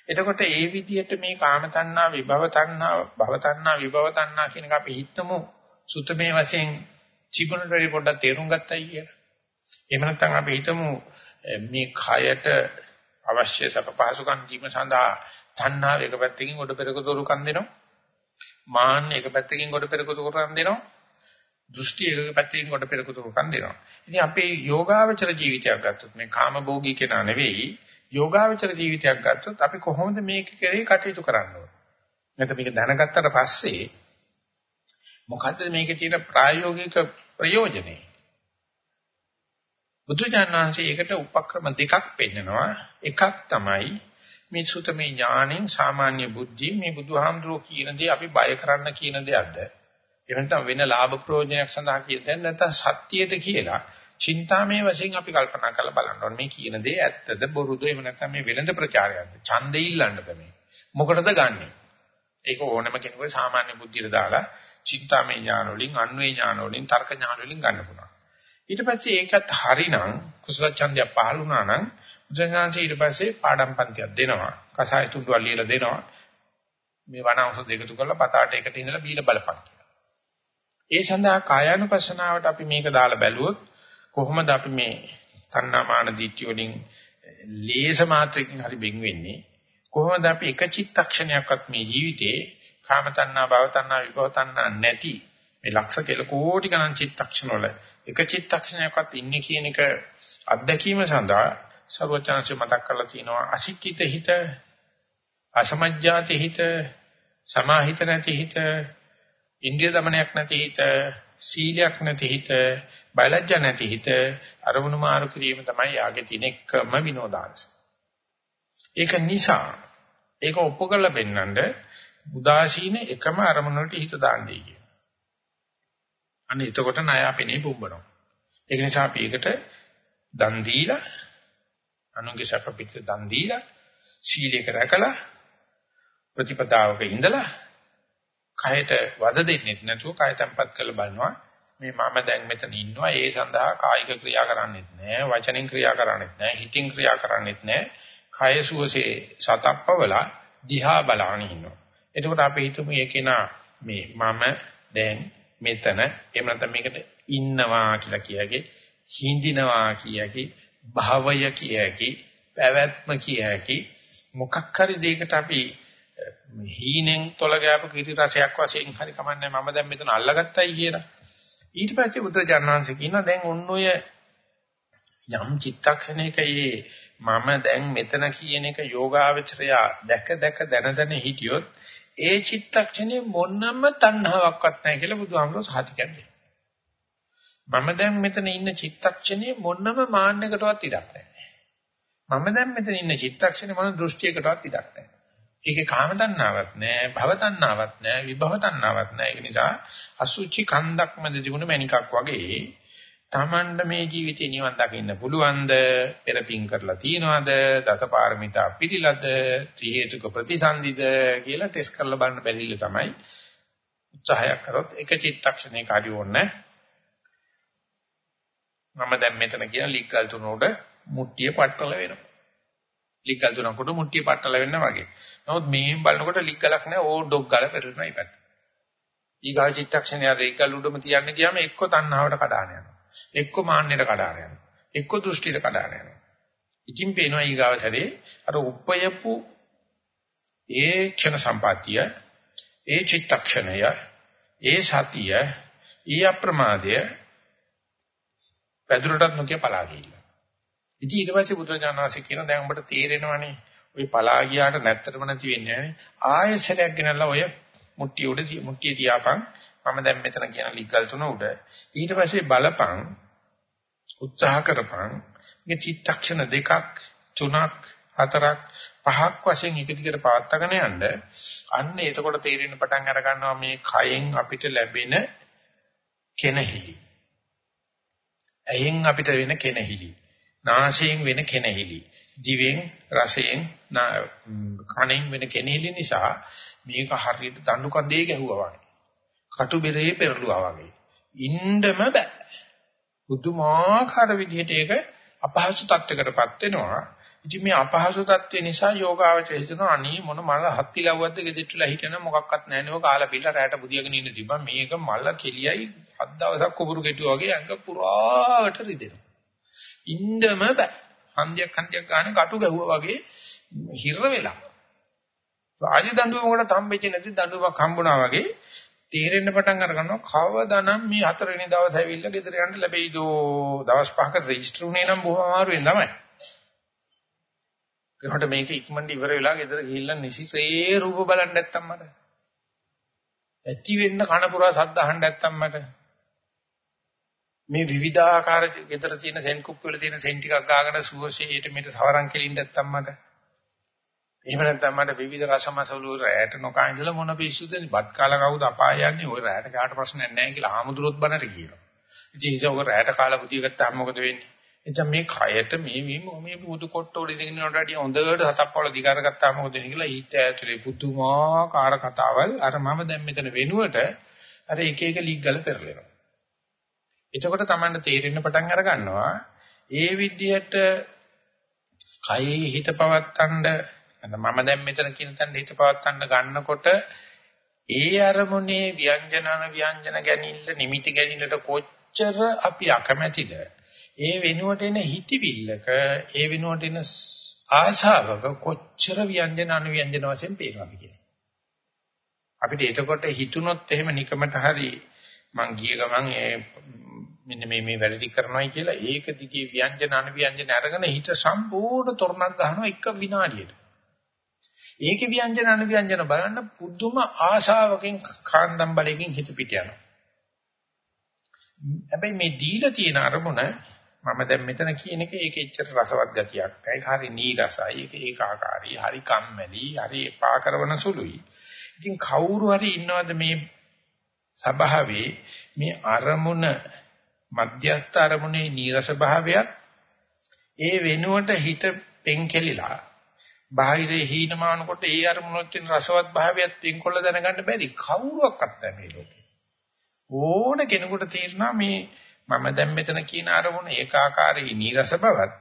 එතකොට ඒ විදිහට මේ කාම තණ්හා විභව තණ්හා භව තණ්හා විභව තණ්හා කියන එක අපි හිතමු සුතමේ වශයෙන් චිබුණට වැඩි පොඩ්ඩක් තේරුම් ගත්තයි කියලා. එහෙම නැත්නම් අපි හිතමු මේ කයට අවශ්‍ය සප පහසුකම් දීම සඳහා තණ්හාව එක පැත්තකින් කොට පෙරක දොරුකම් දෙනවා. මාන්න එක පැත්තකින් කොට පෙරක දොරුකම් දෙනවා. දෘෂ්ටි එක පැත්තකින් කොට පෙරක දොරුකම් දෙනවා. ඉතින් අපේ යෝගාවචර ජීවිතයක් ගත්තොත් මේ කාම භෝගී කෙනා නෙවෙයි යෝගාවචර ජීවිතයක් ගත්තොත් අපි කොහොමද මේක කෙරේ කටයුතු කරන්න ඕන? නැත්නම් මේක දැනගත්තට පස්සේ මොකද්ද මේකේ තියෙන ප්‍රායෝගික ප්‍රයෝජනේ? බුදුජානනාංශය ඒකට උපක්‍රම දෙකක් පෙන්නනවා. එකක් තමයි මේ සුතමේ ඥාණයෙන් සාමාන්‍ය බුද්ධිය මේ බුදුහාමුදුරුවෝ කියන දේ අපි බය කරන්න කියන දෙයක්ද? එහෙම නැත්නම් වෙන ලාභ ප්‍රයෝජනයක් සඳහා කියන දෙයක් නැත්නම් සත්‍යයද කියලා චින්තාමේ වශයෙන් අපි කල්පනා කරලා බලන්න ඕනේ. මේ කියන දේ ඇත්තද බොරුද එහෙම නැත්නම් මේ වෙළඳ ප්‍රචාරයක්ද? ඡන්දේ ඉල්ලන්නද මේ? මොකටද ගන්නෙ? ඒක ඕනම කෙනෙකුගේ සාමාන්‍ය බුද්ධියට දාලා චින්තාමේ ඥාන වලින් අන්වේ ඥාන වලින් තර්ක ඥාන වලින් ගන්න පුළුවන්. ඊට පස්සේ ඒකත් හරිනම් කුසල ඡන්දය පහළ වුණා නම් බුදුසසුන ඊට පස්සේ පාඩම් පන්තියක් දෙනවා. කසාය තුඩුවක් ලියලා දෙනවා. මේ වනාංශ දෙකතු කරලා පතාට එකට ඉඳලා බීලා බලපන් කියලා. ඒ සඳහා කායानुපස්සනාවට අපි මේක දාලා බැලුවොත් කොහොමද අපි මේ තණ්හාමාන දිට්ඨිය වලින් ලේස මාත්‍රකින් හරි බෙන් වෙන්නේ? කොහොමද අපි එක චිත්තක්ෂණයක්වත් මේ ජීවිතේ කාම තණ්හා භව තණ්හා විභව තණ්හා නැති මේ ලක්ෂ කෙල කෝටි ගණන් චිත්තක්ෂණ වල එක චිත්තක්ෂණයක්වත් ඉන්නේ කියන එක අත්දැකීම සඳහා සර්වචනංශ මතක් කරලා තිනවා අසික්කිත හිත අසමජ්ජාති හිත සමාහිත නැති හිත ඉන්ද්‍රිය দমনයක් නැති හිත, සීලයක් නැති හිත, බයලජ්ජ නැති හිත අරමුණු මාරු කිරීම තමයි යාගේ තිනෙක්ම විනෝදාංශය. ඒක නිසා ඒක ඔප්පු කරලා පෙන්නඳ උදාසීන එකම අරමුණ වලට හිත දාන්නේ කියන. අන්න එතකොට ණයාපෙනේ බුම්බනවා. ඒක නිසා අපි ඒකට දන් දීලා අනුන්ගේ සැප පිට දන් දීලා සීලයක රැකලා ප්‍රතිපදාවක ඉඳලා කයට වද දෙන්නේ නැතුව කය තැම්පත් කරලා බලනවා. මේ මම දැන් මෙතන ඉන්නවා. ඒ සඳහා කායික ක්‍රියා කරන්නෙත් නැහැ වචනෙන් ක්‍රියා කරන්නෙත් නැහැ හිතින් ක්‍රියා කරන්නෙත් නැහැ කය සුවසේ සතප්පවලා දිහා බලාගෙන ඉන්නවා. එතකොට අපි හිතමු ඒකේනා මේ මම දැන් මෙතන එහෙම නැත්නම් මේකට ඉන්නවා කියලා කියකේ හිඳිනවා කියකේ භවය කියකේ පැවැත්ම කියකේ. මොකක් හරි දෙයකට අපි හීනෙන් තොල ගෑපු කිරි රසයක් වශයෙන් හරි කමන්නේ මම දැන් මෙතන අල්ලගත්තයි කියලා. ඊට පස්සේ බුදුරජාණන්සේ කියනවා දැන් ඔන්න ඔය යම් චිත්තක්ෂණයකයේ මම දැන් මෙතන කියන එක යෝගාවචරය දැක දැක දන දන හිටියොත් ඒ චිත්තක්ෂණේ මොනම තණ්හාවක්වත් නැහැ කියලා බුදුහාමුදුරුවෝ සාතිකයක් දෙනවා. මම දැන් මෙතන ඉන්න චිත්තක්ෂණේ මොනම මාන්නයකටවත් ඉඩක් නැහැ. මම දැන් මෙතන ඉන්න චිත්තක්ෂණේ මොන දෘෂ්ටියකටවත් ඉඩක් නැහැ. ඒකේ කාම තණ්හාවක් නැහැ, භව තණ්හාවක් නැහැ, විභව තණ්හාවක් නැහැ. ඒක නිසා අසුචි කන්දක් මැද තිබුණ මණිකක් වගේ තමන්ට මේ ජීවිතේ නිවන් දකින්න පුළුවන්ද? පෙරපින් කරලා තියනවද? දසපාරමිතා පිළිලද? ත්‍රි හේතුක ප්‍රතිසන්දිද කියලා ටෙස්ට් කරලා බලන්න බැරිල තමයි උත්සාහයක් කරොත් එක චිත්තක්ෂණයක හරි ඕනේ මම දැන් මෙතන කියන ලික්කල් තුන උඩ මුට්ටිය පట్టල වෙනවා. ලික්කල් තුනකට මුට්ටිය පట్టල වෙන්න වගේ. නමුත් මෙහෙන් බලනකොට ලික්කලක් නැහැ ඕ ඩොග් ගාල පෙරලනවා ඊපැත්ත. ඊගා චිත්තක්ෂණය අර ලික්කල් උඩම තියන්න ගියාම එක්ක තණ්හාවට කඩාන යනවා. එක්ක මාන්නයට කඩාන යනවා. එක්ක දෘෂ්ටියට කඩාන යනවා. ඉතින් පේනවා ඊගාව සැරේ අර උපයපු ඒ ක්ෂණ සම්පත්තිය ඒ චිත්තක්ෂණය ඒ සතිය ඊ අප්‍රමාදය පැදුරටත් නොකිය පලා ගිහිල්ලා. ඉතින් ඊට පස්සේ බුදුරජාණන්සේ කියන දැන් උඹට තේරෙනවනේ ওই පලා ගියාට නැත්තරම නැති වෙන්නේ නැහැ. ආයෙසරයක් ගෙනල්ලා ඔය මුට්ටිය උඩ මුට්ටිය තියාපන්. මම දැන් මෙතන කියන ලිග්ගල් තුන උඩ. ඊට පස්සේ බලපන් උත්සාහ කරපන්. මේ චිත්තක්ෂණ දෙකක් තුනක් හතරක් පහක් වශයෙන් එක දිගට පවත්වාගෙන යන්න අන්න එතකොට තේරෙන්න පටන් අර ගන්නවා මේ කයෙන් අපිට ලැබෙන කෙනහිලි. ඇහෙන් අපිට වෙන කෙනහිලි. නාසයෙන් වෙන කෙනහිලි. දිවෙන් රසයෙන් කනෙන් වෙන කෙනහිලි නිසා මේක හරියට දඬු කඳේ ගැහුවා වගේ. කටු බෙරේ පෙරළුවා වගේ. ඉන්නම බෑ. බුදුමාකාර විදිහට ඒක අපහසු තත්යකටපත් වෙනවා. ඉතින් මේ අපහසු තත්ත්වේ නිසා යෝගාවචර හිතනවා අනී මොන මල හත්ති ලව්වද්ද ගෙදෙට්ටුලා හිටන මොකක්වත් නැහැ නෝ කාලා පිළ රැට බුදියාගෙන ඉන්න තිබ්බා මේක මල කෙලියයි හත් දවසක් කුබුරු කෙටුවා වගේ ඇඟ පුරාවට රිදෙනවා ඉන්නම බෑ හන්දියක් හන්දියක් ගන්න කටු ගැහුවා වගේ හිර වෙලා රාජ දඬුවම මොකට හම්බෙච්ච නැති දඬුවමක් හම්බුණා වගේ තේරෙන්න පටන් අර ගන්නවා කවදානම් මේ හතරවෙනි දවස් ඇවිල්ලා ගෙදර යන්න ලැබෙයිදෝ දවස් පහක රෙජිස්ටර් වුණේ නම් බොහොම අමාරුවෙන් තමයි ඒකට මේක ඉක්මනට ඉවර වෙලා ගෙදර ගිහිල්ලා නිසිසේ රූප බලන්න නැත්තම් මට. ඇති වෙන්න කන පුරා සද්ද අහන්න නැත්තම් මට. මේ විවිධාකාර ගෙදර තියෙන සෙන් කුප් වල තියෙන සෙන් ටිකක් ගාගෙන සුවසේට මේට සවරන් කෙලින්න නැත්තම් මට. එහෙම නැත්නම් මට විවිධ රසමසවලු රැයට නොකා ඉඳලා මොන පිස්සුද බත් කාලා කවුද අපාය යන්නේ ඔය රැයට කාට ප්‍රශ්නයක් නැහැ කියලා ආමුදුරොත් බනට කියනවා. ඉතින් ඒක ඔය රැයට කාලා බුදිය ගත්තාම මොකද වෙන්නේ? එතන මේ කයට මේ මේ මේ බුදු කොට්ටෝලි දෙකිනට වැඩිය හොඳට හතප්පවල දිගාරගත්තාම මොකද වෙන්නේ කියලා ඊට ඇතුලේ පුදුමාකාර කතාවල් අර මම දැන් මෙතන වෙනුවට අර එක එක ලිග්ගල පෙරලෙනවා. එතකොට Tamanne තේරෙන්න පටන් අර ගන්නවා ඒ විදිහට කයෙහි හිත පවත්තන්න මම දැන් මෙතන කියන තැන හිත පවත්තන්න ගන්නකොට ඒ අරමුණේ ව්‍යංජනන ව්‍යංජන ගැනීමල නිමිති ගැනීමලට කොච්චර අපි අකමැතිද ඒ වෙනුවට එන හිතවිල්ලක ඒ වෙනුවට එන ආශාවක කොච්චර ව්‍යංජන අනුව්‍යංජන වශයෙන් පේනවද කියලා. අපිට එතකොට හිතුනොත් එහෙම නිකමට හරි මං ගිය ගමන් ඒ මෙන්න මේ මේ වැඩ ටික කරනවායි කියලා ඒක දිගේ ව්‍යංජන අනුව්‍යංජන අරගෙන හිත සම්පූර්ණ තොරණක් ගන්නවා එක විනාඩියට. ඒකේ ව්‍යංජන අනුව්‍යංජන බලන්න පුදුම ආශාවකින් කාන්දම් බලයෙන් හිත පිට යනවා. හැබැයි මේ දීලා තියෙන අරමුණ මම දැන් මෙතන කියන එක ඒක එච්චර රසවත් ගතියක් නෑ. ඒක හරි නීරසයි. ඒක ඒකාකාරී. හරි කම්මැලි. හරි එපා කරන සුළුයි. ඉතින් කවුරු හරි ඉන්නවද මේ සබාවේ මේ අරමුණ මධ්‍යස්ථ අරමුණේ නීරස භාවයත් ඒ වෙනුවට හිත පෙන්කෙලිලා බාහිරේ හීනමානකොට ඒ අරමුණත් තියෙන රසවත් භාවයත් පෙන්කොල්ල දැනගන්න බැරි කවුරුවක්වත් නැහැ මේ ලෝකේ. ඕන කෙනෙකුට තේරෙනවා මේ මම දැන් මෙතන කියන අරමුණ ඒකාකාරී නීරස බවත්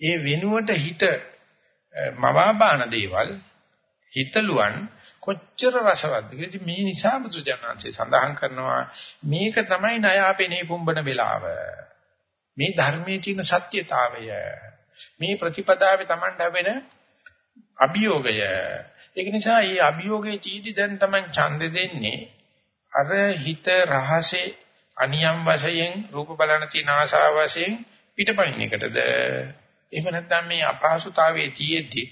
ඒ වෙනුවට හිත මවාපාන දේවල් හිතලුවන් කොච්චර රසවත්ද කියලා. මේ නිසා බුදුජානන්සේ සඳහන් කරනවා මේක තමයි ණයාපෙනේ පුම්බන වෙලාව. මේ ධර්මයේ තියෙන සත්‍යතාවය. මේ ප්‍රතිපදාවේ Taman ලැබෙන අභියෝගය. ඒක නිසා මේ අභියෝගයේ තීදි දැන් Taman ඡන්දෙ දෙන්නේ අර හිත රහසේ අනියම් වශයෙන් රූප බලන තියෙන ආශාව වශයෙන් පිටපණින එකටද එහෙම නැත්නම් මේ අපහසුතාවයේ තියෙද්දි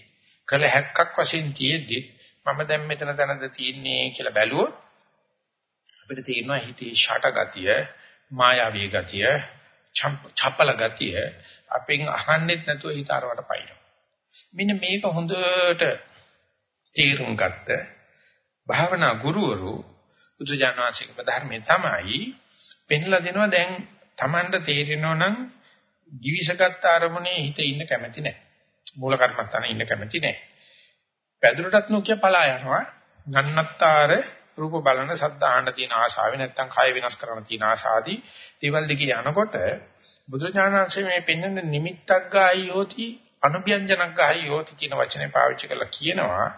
කළ හැක්කක් වශයෙන් තියෙද්දි මම දැන් මෙතන තැනද තියෙන්නේ කියලා බැලුවොත් අපිට තේරෙනවා හිතේ ෂට ගතිය මායාවී ගතිය චපල ගතිය අපෙන් අහන්නෙත් නැතුව හිත අරවට පයින්නවා මෙන්න මේක හොඳට තේරුම් ගත්ත භාවනා ගුරුවරු බුදුජානනාංශික ධර්මයේ තමයි පෙන්ලා දෙනවා දැන් Tamanට තේරෙනවා නම් givisagatta අරමුණේ හිත ඉන්න කැමැති නැහැ. මූල කර්මස්ථානේ ඉන්න කැමැති නැහැ. පැදුරටත් නොකිය පලා යනවා. නන්නත්තර රූප බලන සද්ද අහන්න තියෙන ආශාවේ නැත්තම් කය වෙනස් කරන්න තියෙන ආශාදී දේවල් දිගේ යනකොට බුදුරජාණන්සේ මේ පෙන්වන නිමිත්තක් ගායි යෝති අනුභ්‍යංජනක් ගායි යෝති කියන වචනේ පාවිච්චි කරලා කියනවා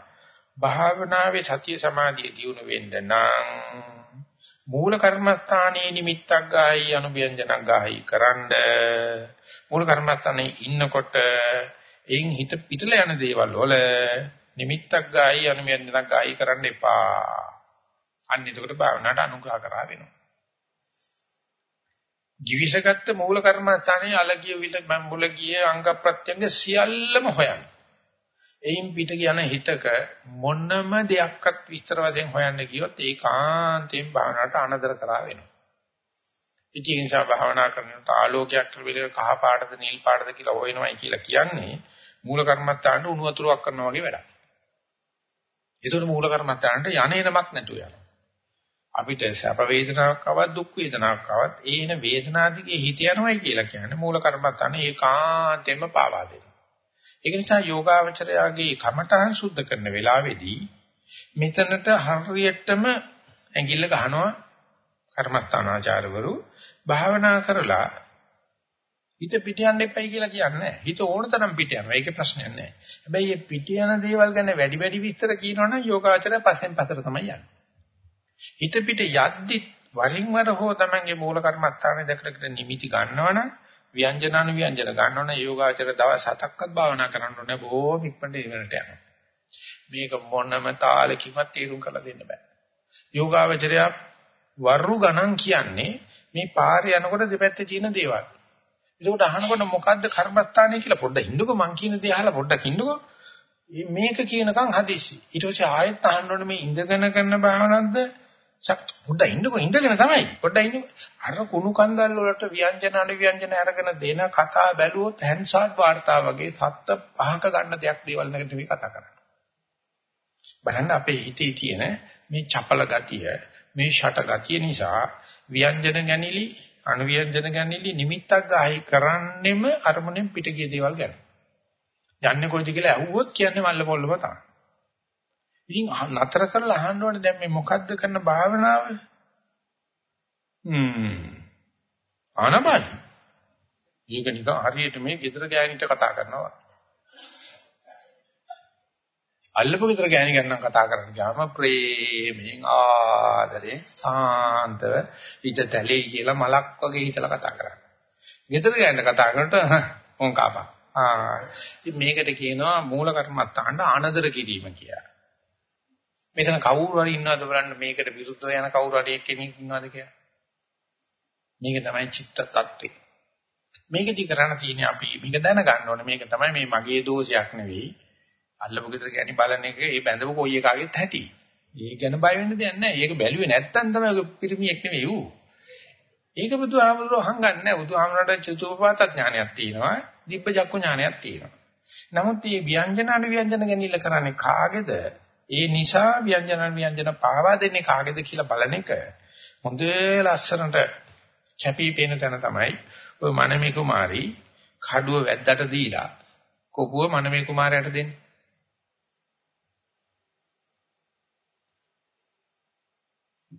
භාවනාවේ සතිය සමාධිය දියුණු වෙන්න නම් මූල කර්මස්ථානයේ නිමිත්තක් ගායි අනුභ්‍යංජනක් ගායි කරන්ඩ මූල කර්මස්ථානයේ ඉන්නකොට එයින් හිත පිටල යන දේවල් වල නිමිත්තක් ගායි අනුභ්‍යංජනක් ගායි කරන්න එපා. අන්න එතකොට භාවනාවට අනුග්‍රහ කරා වෙනවා. givisagatta මූල කර්මස්ථානයේ අලගිය විල මුල ගිය අංග ප්‍රත්‍යංග සියල්ලම හොයන්න. එයින් පිට කියන හිතක මොනම දෙයක්වත් විස්තර වශයෙන් හොයන්න ගියොත් ඒකාන්තයෙන් භාවනාවට අනදර කරා වෙනවා. ඉතින් ඒ නිසා භාවනා කරනකොට ආලෝකයක් විදිහට කහ පාටද නිල් පාටද කියලා හොයනවායි කියලා කියන්නේ මූල කර්මත්තාන්ට උණු වතුරක් කරනවා වගේ වැඩක්. ඒකට මූල කර්මත්තාන්ට යන්නේනමක් නැතුව යනවා. අපිට සැප වේදනාවක් ආවත් දුක් වේදනාවක් ආවත් ඒන වේදනාදිගේ හිත යනවායි කියලා කියන්නේ මූල කර්මත්තාන ඒකාන්තයෙන්ම පාවා දෙනවා. ඒක නිසා යෝගාවචරයාගේ කමඨහන් සුද්ධ කරන වෙලාවේදී මෙතනට හරියටම ඇඟිල්ල ගහනවා කර්මස්ථානාචාරවරු භාවනා කරලා හිත පිට යන්න එපයි කියලා කියන්නේ හිත ඕන තරම් පිට යනවා. ඒකේ ප්‍රශ්නයක් නැහැ. හැබැයි මේ පිට යන දේවල් ගැන වැඩි වැඩි විස්තර කියනවනම් යෝගාචරය පස්සෙන් පතර තමයි යන්නේ. හිත පිට යද්දි වරින් වර හෝ තමන්ගේ මූල කර්මස්ථානයේ දැකලා නිමිති ගන්නවනම් ව්‍යංජන අනු ව්‍යංජන ගන්නවනේ යෝගාචර දවස් හතක්වත් භාවනා කරන්න ඕනේ බොහොම ඉක්මනට ඉවරට යනවා. මේක මොනම තාලකින්වත් තීරුම් කරලා දෙන්න බෑ. යෝගාචරය වරු ගණන් කියන්නේ මේ පාරේ යනකොට දෙපැත්තේ තියෙන දේවල්. ඒකට අහනකොට මොකද්ද කර්මස්ථානය කියලා පොඩ්ඩක් ඉන්නකෝ මං කියන දේ අහලා පොඩ්ඩක් ඉන්නකෝ. මේක කියනකම් හදිසි. ඊට පස්සේ ආයෙත් අහන්න ඕනේ මේ ඉඳගෙන කරන භාවනාවක්ද පොඩ්ඩක් ඉන්නකෝ ඉඳගෙන තමයි. පොඩ්ඩක් ඉන්නකෝ. අර කුණු කන්දල් වලට ව්‍යංජන අනු ව්‍යංජන අරගෙන දෙන කතා බැලුවොත් හැන්සාඩ් වාර්තා වගේ සත්ත පහක ගන්න දෙයක් දේවල් නැකට මේ කතා කරන්නේ. බලන්න අපේ හිතේ තියෙන මේ චපල ගතිය, මේ ෂට ගතිය නිසා ව්‍යංජන ගැනීමලි, අනු ව්‍යංජන ගැනීමලි නිමිත්තක් ගාහි කරන්නෙම අරමුණෙන් පිට ගිය දේවල් ගැන. යන්නේ කොයිද කියලා ඇහුවොත් කියන්නේ මල්ල පොල්ලම තමයි. ඉතින් නතර කරලා අහන්න ඕනේ දැන් මේ මොකද්ද කරන භාවනාව? හ්ම්. ආනබන්. මේක නිකන් හරියට මේ ගෙදර ගෑනිට කතා කරනවා. අල්ලපු ගෙදර ගෑණි ගැන කතා කරන්න ගියාම ප්‍රේමයෙන් ආදරේ සාන්තව හිතතලේ කියලා මලක් වගේ හිතලා කතා කරන්නේ. ගෙදර ගෑනට කතා කරනකොට මොන් කාපා. ආ ඉතින් මේකට කියනවා මූල කර්මත්තාන්න අනදර කිරීම කියලා. මෙතන කවුරු හරි ඉන්නවද බලන්න මේකට විරුද්ධව යන කවුරු හරි කෙනෙක් ඉන්නවද කියලා. මේක තමයි චිත්ත tattve. මේකදී කරන්න තියෙන්නේ අපි මේක දැනගන්න ඕනේ මේක තමයි මේ මගේ දෝෂයක් නෙවෙයි. අල්ලපු ගෙදර ගෑණි බලන එක ඒ බැඳපු කොයි එකාගෙත් හැටි. ඒක ගැන බය වෙන්න දෙයක් නැහැ. ඒක බැලුවේ නැත්තම් තමයි ඔය පිරිමියෙක් නෙවෙයි ඌ. ඒක බුදුහාමුදුරුවෝ හංගන්නේ නැහැ. බුදුහාමුදුරන්ට චතුප්පාත ඥානයක් තියෙනවා. දිබ්බ චක්කු ඥානයක් තියෙනවා. නමුත් මේ ව්‍යංජන අනුව්‍යංජන ගැනීම කරන්නේ කාගේද? ඒ නිසා ව්‍යංජන ව්‍යංජන පාවා දෙන්නේ කාගේද කියලා බලන එක හොඳ ලස්සනට කැපී පෙනෙන තැන තමයි ඔය මනමේ කුමාරි කඩුව වැද්දට දීලා කොපුව මනමේ කුමාරයාට දෙන්නේ.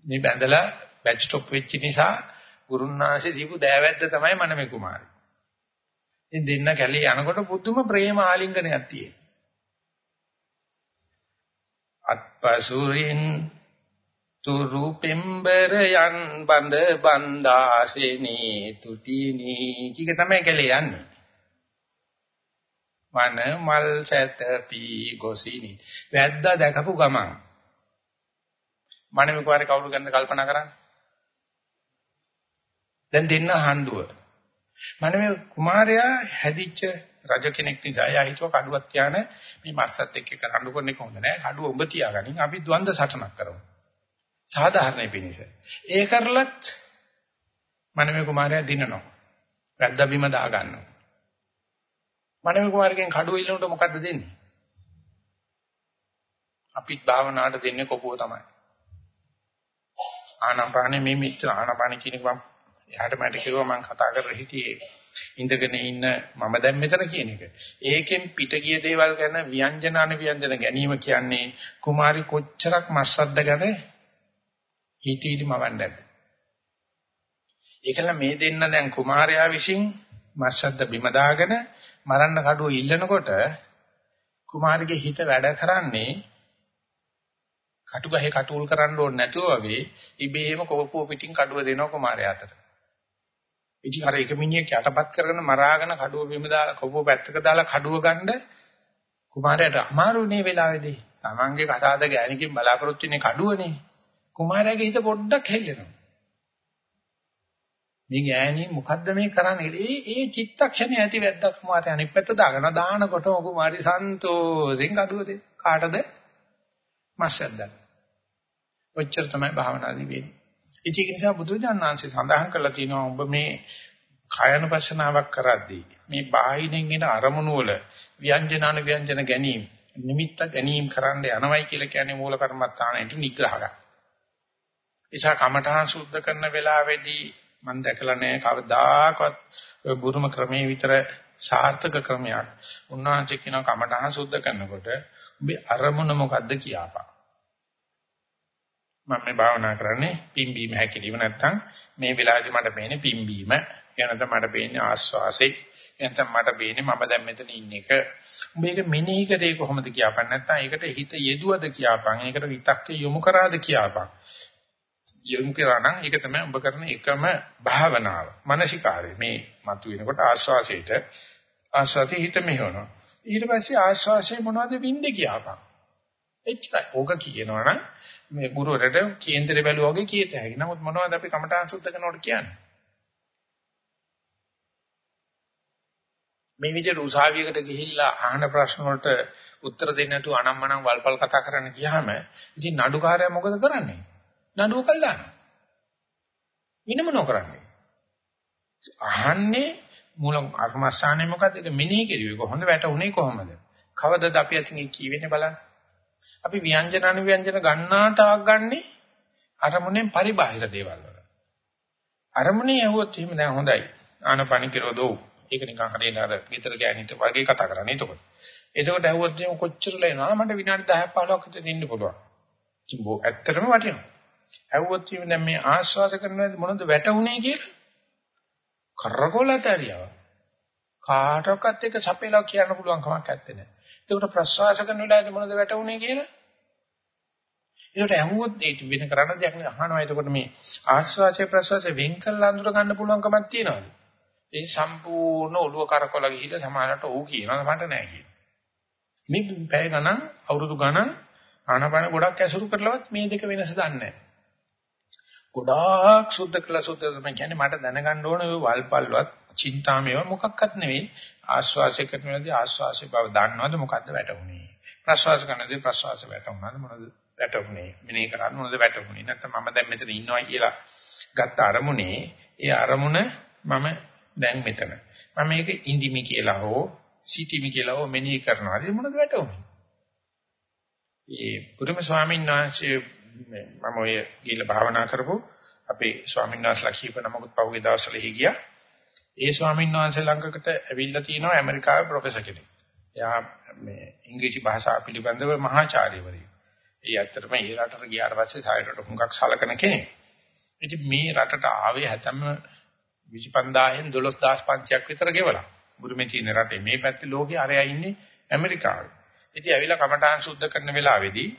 මේ බැඳලා බැච් ස්ටොප් වෙච්ච නිසා ගුරුන්නාංශේ දීපු දෑවැද්ද තමයි මනමේ කුමාරි. ඉතින් දෙන්න කැලේ යනකොට පුදුම ප්‍රේම ආලිංගනයක් තියෙනවා. අත්පසුරින් තුරු පෙම්බර යන් බඳ බන්දාසෙනී තුටිනි කීක තමයි කැලේ යන්නේ වන මල් සැතපි ගොසිනි වැද්දා දැකපු ගමන් මනමේ කුමාරේ කවුරු ගැනද කල්පනා කරන්නේ දැන් දෙන්න හඬුව මනමේ කුමාරයා හැදිච්ච රජ කෙනෙක් නිසා එයා හිතුව කඩුවක් තියාන මේ මස්සත් එක්ක කරඬු කරන එක හොඳ නෑ. කඩුව ඔබ තියාගනින් අපි ද්වන්ද සටනක් කරමු. සාධාරණයි පිණිස. ඒ කරලත් මනමේ කුමාරයා දිනනවා. වැද්දා බිම දා ගන්නවා. මනමේ කුමාරගෙන් කඩුව ඉල්ලනකොට මොකද්ද දෙන්නේ? අපිත් භාවනාවට දෙන්නේ කොපුව තමයි. ආනාපානෙ මේ මිත්‍ර ආනාපාන කියන එක මම එහාට මට කිව්වා මම කතා කරලා හිටියේ ඉඳගෙන ඉන්න මම දැන් මෙතන කියන එක. ඒකෙන් පිට ගිය දේවල් ගැන ව්‍යංජන අනව්‍යංජන ගැනීම කියන්නේ කුමාරි කොච්චරක් මස්සද්ද ගැන හිතීලි මවන්නේ ඒකල මේ දෙන්න දැන් කුමාරයා විසින් මස්සද්ද බිම දාගෙන මරන්න කඩුව ඉල්ලනකොට කුමාරගේ හිත වැඩ කරන්නේ කටුගහේ කටුල් කරන්න ඕනේ නැතුව වගේ ඉබේම කෝපුව පිටින් කඩුව දෙනවා කුමාරයාට. ඉතින් අර එක මිනිහෙක් යටපත් කරගෙන මරාගෙන කඩුව බිම දාලා කෝපුව පැත්තක දාලා කඩුව ගන්න කුමාරයාට අමාරුනේ වෙලාවේදී. Tamange කසාද ගෑණිකින් බලාපොරොත්තු වෙන්නේ කඩුවනේ. කුමාරයාගේ හිත පොඩ්ඩක් හෙල්ලෙනවා. මේ ගෑණි මොකද්ද මේ කරන්නේ? ඒ ඒ චිත්තක්ෂණය ඇති වැද්දක් කුමාරයා අනිත් පැත්ත දාගෙන දානකොට කුමාරි සන්තෝෂෙන් කඩුව දෙන්න. කාටද? මස්සද්දක්. ඔච්චර තමයි භාවනාදී වෙන්නේ. ඒක නිසා බුදුජානනාංශය සඳහන් කරලා තියෙනවා ඔබ මේ කායනුපස්සනාවක් කරද්දී මේ බාහිරින් එන අරමුණු වල ව්‍යංජනාන ව්‍යංජන ගැනීම නිමිත්ත ගැනීම කරන්න යනවයි කියලා කියන්නේ මූල කර්මස්ථානයට නිග්‍රහ කරනවා. ඒසා කමඨහං සුද්ධ කරන වෙලාවේදී මම දැකලා නැහැ කවදාකවත් ඔය බුරුම ක්‍රමයේ විතර සාර්ථක ක්‍රමයක්. උන්වහන්සේ කියන කමඨහං සුද්ධ කරනකොට ඔබේ අරමුණ මොකද්ද කියපන්. මම මේ භාවනා කරන්නේ පිම්බීම හැකිලිම නැත්තම් මේ වෙලාවේදී මට පේන්නේ පිම්බීම. එනත මට පේන්නේ ආස්වාසේ. එනත මට පේන්නේ මම දැන් මෙතන ඉන්න එක. මේක මෙනෙහි කරේ කොහොමද කියපන් නැත්තම් ඒකට හිත යෙදුවද කියපන්. ඒකට විතක්ක යොමු කරාද කියපන්. යොමු කරා නම් ඒක තමයි ඔබ කරන එකම භාවනාව. මානසිකාරය. මේ මතු වෙනකොට ආස්වාසයට ආස්වාදී හිත මෙහෙවනවා. ඊට පස්සේ ආස්වාසේ මොනවද වින්දේ කියපන්. එච්චරයි. ඕක කියනවනම් මේ ගුරුවරට කේන්දරේ බැලුවා වගේ කීත හැකි. නමුත් මොනවද අපි කමඨාන් සුද්ධ කරනකොට කියන්නේ? මේ විදිහට උසාවියකට ගිහිල්ලා අහන ප්‍රශ්න වලට උත්තර දෙන්න නැතුව අනම්මනම් වල්පල් කතා කරන්න ගියාම ඉතින් නඩුකාරයා මොකද කරන්නේ? නඩුව කල්ලාන. වෙන මොනව කරන්නේ? අහන්නේ මූල අර්මස්ථානේ මොකද්ද? ඒක මෙනෙහි කෙරුවේ කොහොමද? වැටුනේ කොහොමද? කවදද අපි අතින් කියවෙන්නේ බලන්න. අපි ව්‍යංජන අනුව්‍යංජන ගන්නා තාක් ගන්නෙ අරමුණෙන් පරිබාහිර දේවල් වල. අරමුණේ ඇහුවොත් එහෙම නෑ හොඳයි. ආනපන කිරෝදෝ. ඒක නිකන් හරියට අර ගෙදර ගෑනිට වගේ කතා කරන්නේ එතකොට. එතකොට ඇහුවොත් එහෙම කොච්චරලා එනවා මට විනාඩි 10ක් 15ක් විතර ඉන්න පුළුවන්. ඉතින් බෝ ඇත්තටම වටිනවා. ඇහුවොත් එහෙම දැන් මේ ආශ්වාස කරනවාද මොනවද වැටුනේ කියලා? කරකොලට හරියව. කාටවත් එක සපේලා කියන්න පුළුවන් කමක් නැත්තේ නෑ. ඒකට ප්‍රසවාස කරන වෙලාවේදී මොනවද වැටුනේ කියලා? ඒකට ඇහුවොත් ඒක වෙන කරන්න දෙයක් නෑ අහනවා. එතකොට මේ ආස්වාසේ ප්‍රසවාසේ වෙන් කරලා අඳුර ගන්න පුළුවන් කමක් තියනවාද? ඒ සම්පූර්ණ ඔළුව කරකවල ගිහිල්ලා සමානට ඌ කියනවා මට නෑ කියන. මේ පැය ගණන් අවුරුදු ගණන් ආනපන ගොඩක් ඇසුරු කරලවත් මේ දෙක වෙනස දන්නේ නෑ. ගොඩාක් සුද්ධ කළා. සුද්ධ තමයි කියන්නේ මට දැනගන්න ඕනේ ඔය වල්පල්වත් චින්තාමේව මොකක්වත් නෙවෙයි. ආශ්වාසය කරනවාදී ආශ්වාසය බව දන්නවද? මොකද්ද වැටුනේ ප්‍රශ්වාස කරනදී ප්‍රශ්වාස වැටුණාද මොනවද වැටුනේ මෙනේ කරන්නේ මොනවද වැටුනේ නැත්නම් මම දැන් මෙතන ඉන්නවා කියලා ගත්ත අරමුණේ ඒ අරමුණ මම දැන් මෙතන. මම මේක ඉඳිමි කියලා හෝ සිටිමි කියලා හෝ මෙනෙහි කරනවා ඒ මොනවද වැටුනේ ඒ පුදුම ස්වාමීන් වහන්සේ මම ඔය ගිහිල්ලා භාවනා කරපො අපේ ස්වාමීන් වහන්සේලා කීප නමකුත් පහුගිය දවස්වල ගියා ඒ ස්වාමීන් වහන්සේ ළඟකට ඇවිල්ලා තිනවා ඇමරිකාවේ ප්‍රොෆෙසර් කෙනෙක්. එයා මේ ඉංග්‍රීසි භාෂාව පිළිබඳව මහාචාර්යවරයෙක්. ඒ ඇත්තටම ඒ රටට ගියාට පස්සේ සායරට හුඟක් සලකන කෙනෙක්. ඉතින් මේ රටට ආවේ හැතැම්ම 25000න් 12500ක් විතර ගෙවලා. බුරුමේ තියෙන රටේ මේ පැත්තේ ලෝකේ අරයා ඉන්නේ ඇමරිකාවේ. ඉතින් ඇවිල්ලා කමඨාන් සුද්ධ කරන වෙලාවේදී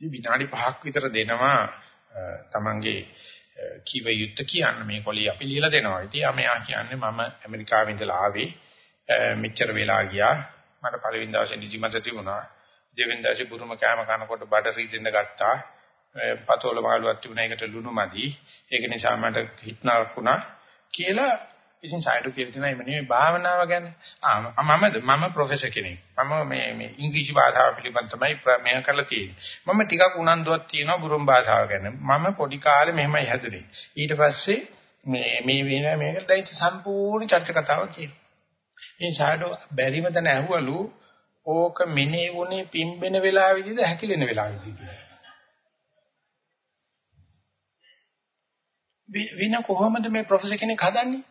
විනාඩි 5ක් විතර දෙනවා තමන්ගේ කිව යුත්ත කියන්න මේ කොලිය අපි ලියලා දෙනවා. ඉතින් මෙයා කියන්නේ මම ඇමරිකාවෙන් ඉඳලා ආවේ මෙච්චර වෙලා ගියා. මට පළවෙනි දවසේ නිදිමත තිබුණා. දෙවෙනි දවසේ බුරුම කෑම කනකොට බඩ රීදෙන්න ගත්තා. පතෝල මාළුවක් තිබුණා ඒකට ලුණු මදි. ඒක නිසා මට හිටනක් වුණා කියලා ඉතින් සයිඩෝ කියලා තියෙනවා මේ නෙමෙයි භාවනාව ගැන. ආ මමද මම ප්‍රොෆෙසර් කෙනෙක්. මම මේ මේ ඉංග්‍රීසි භාෂාව පිළිබඳ තමයි මෙහෙම කරලා තියෙන්නේ. මම ටිකක් උනන්දුවක් තියෙනවා බුරුම් භාෂාව ගැන. මම පොඩි කාලේ මෙහෙමයි හැදුනේ. ඊට පස්සේ මේ මේ වෙන මේක දැන් සම්පූර්ණ චර්ච කතාවක් කියනවා. ඉතින් සයිඩෝ බැරිම තැන ඇහුවලු ඕක මෙනේ වුණේ පිම්බෙන වෙලාවෙදිද හැකිලෙන වෙලාවෙදිද කියලා. වෙන කොහොමද මේ ප්‍රොෆෙසර් කෙනෙක් හදන්නේ?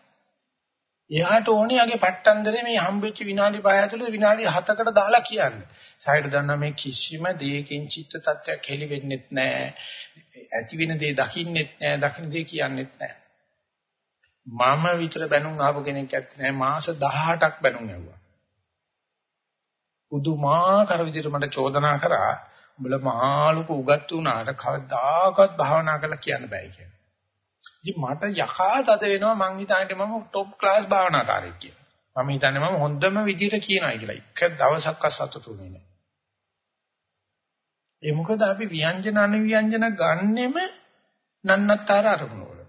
එයාට ඕනේ යගේ පට්ටන්දරේ මේ හම්බෙච්ච විනාඩි 5 ඇතුළත විනාඩි 7කට දාලා කියන්න. සායයට දන්නා මේ කිසිම දෙයකින් චිත්ත tattයක් හෙලි වෙන්නෙත් නැහැ. ඇති වෙන දේ දකින්නෙත් නැහැ, දකින්න දේ කියන්නෙත් නැහැ. මම විතර බැනුම් ආපු කෙනෙක් ඇත්තේ නැහැ. මාස 18ක් බැනුම් ඇව්වා. පුදුමාකාර විදිහට මට චෝදනා කරා උඹලා මහා ලොකු උගත් වුණාට කවදාකවත් භාවනා කරලා කියන්න බෑ කියලා. ඉතින් මට යකා තද වෙනවා මං හිතන්නේ මම টොප් ක්ලාස් භාවනාකාරයෙක් කියලා. මම හිතන්නේ මම හොඳම විදිහට කියනවායි කියලා. එක දවසක්වත් සතුටු වෙන්නේ නැහැ. ඒ මොකද අපි ව්‍යංජන අනුව්‍යංජන ගන්නෙම නන්නත්තර අරමුණ වල.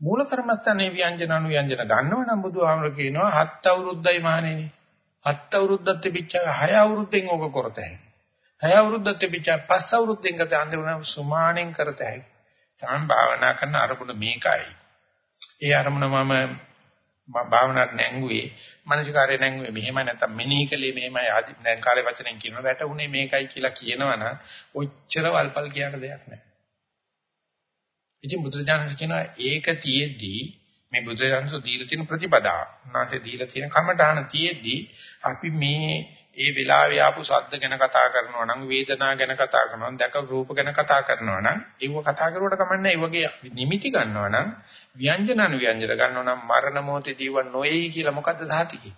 මූල කර්මත්තනේ ව්‍යංජන අනුව්‍යංජන ගන්නව නම් බුදුහාමර කියනවා හත් අවුරුද්දයි මහණෙනි. හත් අවුරුද්දත් තිබිච්ච හය අවුරුද්දෙන් ඕක කරතයි. හය අවුරුද්දත් තිබිච්ච පස් අවුරුද්දෙන් ගත අnder සුමානෙන් කරතයි. තාම භාවනා කරන අරමුණ මේකයි. ඒ අරමුණ මම භාවනාවට නැංගුවේ මනසිකාරය නැංගුවේ මෙහෙම නැත්නම් මෙනෙහි කලේ මෙහෙමයි ආදි දැන් කාලේ වචනෙන් කියනවා වැටුනේ මේකයි කියලා කියනවනම් ඔච්චර වල්පල් කියන දෙයක් නැහැ. ඉතින් බුදුරජාණන් කියනවා ඒක තියේදී මේ බුදුරජාණන් දීලා තියෙන ප්‍රතිපදා උන්වහන්සේ දීලා තියෙන කමඨාන තියේදී අපි මේ ඒ වෙලාවේ ආපු ශබ්ද ගැන කතා කරනවා නම් වේදනා ගැන කතා කරනවා නම් දැක රූප ගැන කතා කරනවා නම් ඒව කතා කරුවට කමන්නේ ඒ වගේ නිමිති ගන්නවා නම් ව්‍යංජන අනු ව්‍යංජන ගන්නවා නම් මරණ මොහොතේදී ව නොයයි කියලා මොකද්ද සාතිකේ?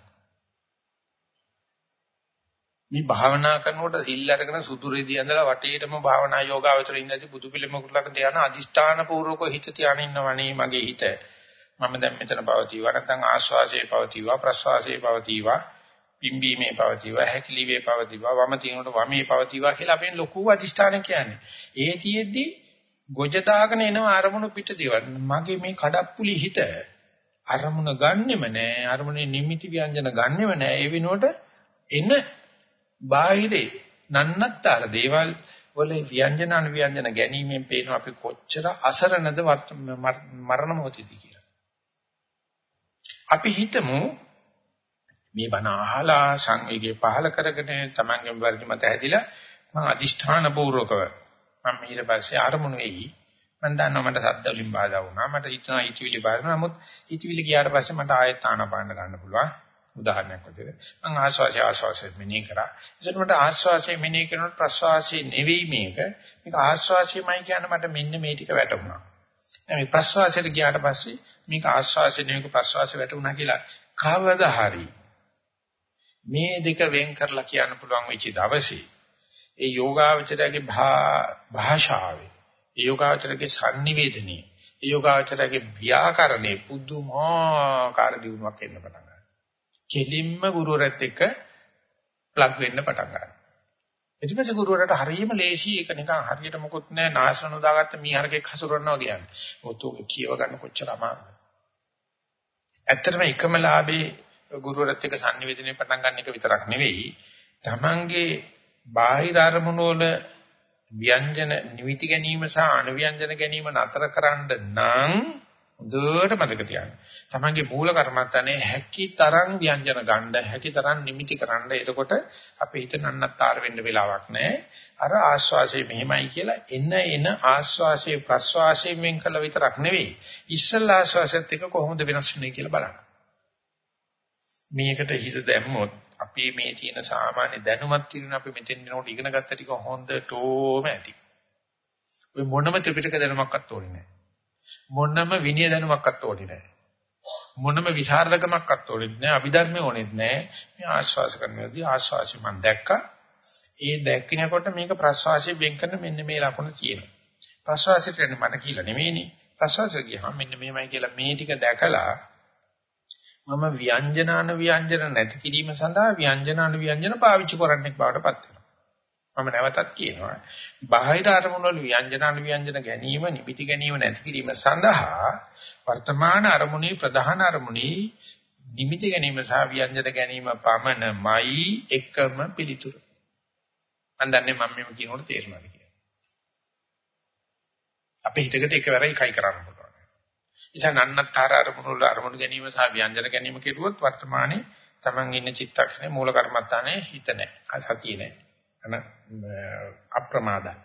මේ භාවනා කරනකොට සිල් අරගෙන සුදුරේදී ඇඳලා වටේටම භාවනා යෝගාවචර ඉඳදී බුදු පිළිමකුට ළඟ තියාන අදිෂ්ඨාන පූර්වක හිත තියාගෙන ඉන්නවනේ මගේ හිත. මම දැන් මෙතන පවතිවා නැත්නම් ආශ්වාසයේ පවතිවා ප්‍රශ්වාසයේ පවතිවා. පිම්බීමේ පවතිවා හැකිලිවේ පවතිවා වම තිනකොට වමේ පවතිවා කියලා අපෙන් ලොකු අධිෂ්ඨාන කියන්නේ. ඒ තියෙද්දි ගොජ දාගෙන එන අරමුණු පිට දේවල්. මගේ මේ කඩප්පුලි හිත අරමුණ ගන්නෙම නෑ. අරමුණේ නිමිති ව්‍යංජන ගන්නෙම නෑ. ඒ වෙනුවට එන බාහිරේ නන්නත්තර දේවල් වල ව්‍යංජන අනුව්‍යංජන ගැනීමෙන් පේන අපි කොච්චර අසරණද මරණ මොහොතේදී කියලා. අපි හිතමු මේ බණ අහලා සංවේගය පහල කරගෙන තමන්ගේ වර්ග මත ඇදිලා මම අදිෂ්ඨාන පූර්වකව මම ඊට පස්සේ අරමුණු වෙයි. මම දන්නවා මට සද්ද වලින් බාධා වුණා. මට හිතනවා ඉතිවිලි බාධා නමුත් ඉතිවිලි ගියාට පස්සේ මට ආයෙත් ආනපාන ගන්න පුළුවන්. උදාහරණයක් වශයෙන් මම ආශ්වාසය ආශ්වාසය මෙනෙහි කරා. එතකොට මට ආශ්වාසය මෙනෙහි කරනකොට ප්‍රශ්වාසය නෙවෙයි මේක. මේක ආශ්වාසයමයි කියන්නේ මට මෙන්න මේ ටික වැටුණා. දැන් මේ ප්‍රශ්වාසයට ගියාට පස්සේ මේක ආශ්වාසය නෙවෙයි ප්‍රශ්වාසය වැටුණා කියලා කවදා හරි මේ දෙක වෙන් කරලා කියන්න පුළුවන් වෙච්ච දවසේ ඒ යෝගාවචරයේ භාෂාවේ ඒ යෝගාවචරයේ sannivedanaye ඒ යෝගාවචරයේ ව්‍යාකරණේ පුදුමාකාර දියුණුවක් එන්න පටන් ගන්නවා. කෙලින්ම ගුරුවරත් එක්ක ප්ලග් වෙන්න පටන් ගන්නවා. එතිපස්සේ ගුරුවරට හරියම ලේසි ඒක නිකන් හරියට මොකුත් නැහැ නාසන උදාගත්ත මීහරකෙක් හසුරනවා කියන්නේ. ඔතෝ කියව ගන්න කොච්චර අමාරුද. ඇත්තටම එකම ලාභේ ගුරුවරත් එක්ක sannivedanaye පටන් ගන්න එක විතරක් නෙවෙයි තමන්ගේ බාහිර අරමුණු වල ව්‍යංජන නිමිති ගැනීම සහ අනුව්‍යංජන ගැනීම නතර කරන්න නම් හොඳට මතක තියාගන්න. තමන්ගේ මූල කර්මත්තනේ හැකි තරම් ව්‍යංජන ගන්න, හැකි තරම් නිමිති කරන්න. එතකොට අපේ හිත නන්නත්තර වෙන්න වෙලාවක් නැහැ. අර ආස්වාසය මෙහෙමයි කියලා එන එන ආස්වාසයේ ප්‍රස්වාසයෙන් වෙන් කළ විතරක් නෙවෙයි. ඉස්සල්ලා ආස්වාසයත් එක්ක කොහොමද වෙනස් වෙන්නේ කියලා බලන්න. මේකට හිත දැම්මොත් අපි මේ තියෙන සාමාන්‍ය දැනුමත් තියෙන අපි මෙතෙන් යනකොට ඉගෙන ගත්ත ටික හොඳටම ඇති. ඔය මොනම ත්‍රිපිටක දැනුමක්වත් ඕනේ නැහැ. මොනම විනය දැනුමක්වත් ඕනේ නැහැ. මොනම විචාරදකමක්වත් ඕනේ නැහැ. අභිධර්මයේ ඕනෙත් නැහැ. මේ ආශ්වාස කරනදී ආශ්වාසය මම දැක්කා. ඒ දැක්කිනකොට මේක ප්‍රශ්වාසයෙන් වෙන් කරන මෙන්න මේ ලකුණ තියෙනවා. ප්‍රශ්වාසයට යන්නේ මට කියලා නෙවෙයිනේ. ප්‍රශ්වාසය ගියාම මෙන්න මේමයි කියලා මේ ටික දැකලා මම ව්‍යංජනාන ව්‍යංජන නැති කිරීම සඳහා ව්‍යංජනාන ව්‍යංජන පාවිච්චි කරන්නෙක් බවට පත් වෙනවා. මම නැවතත් කියනවා. බාහිර අරමුණු වල ව්‍යංජනාන ව්‍යංජන ගැනීම, නිමිති ගැනීම නැති කිරීම සඳහා වර්තමාන අරමුණේ ප්‍රධාන අරමුණේ නිමිති ගැනීම සහ ව්‍යංජන ගැනීම පමණමයි එකම පිළිතුර. මම දන්නේ මම මේ කියනකොට තේරෙනවද කියලා. අපේ හිතකට එකවරයි කයි කරන්න නිසා නන්නතර අරමුණු වල අරමුණු ගැනීම සහ ව්‍යංජන ගැනීම කෙරුවොත් වර්තමානයේ Taman ඉන්න චිත්තක්ෂණේ මූල කර්මත්තානේ හිත නැහැ. සතිය නැහැ. අන අප්‍රමාදයි.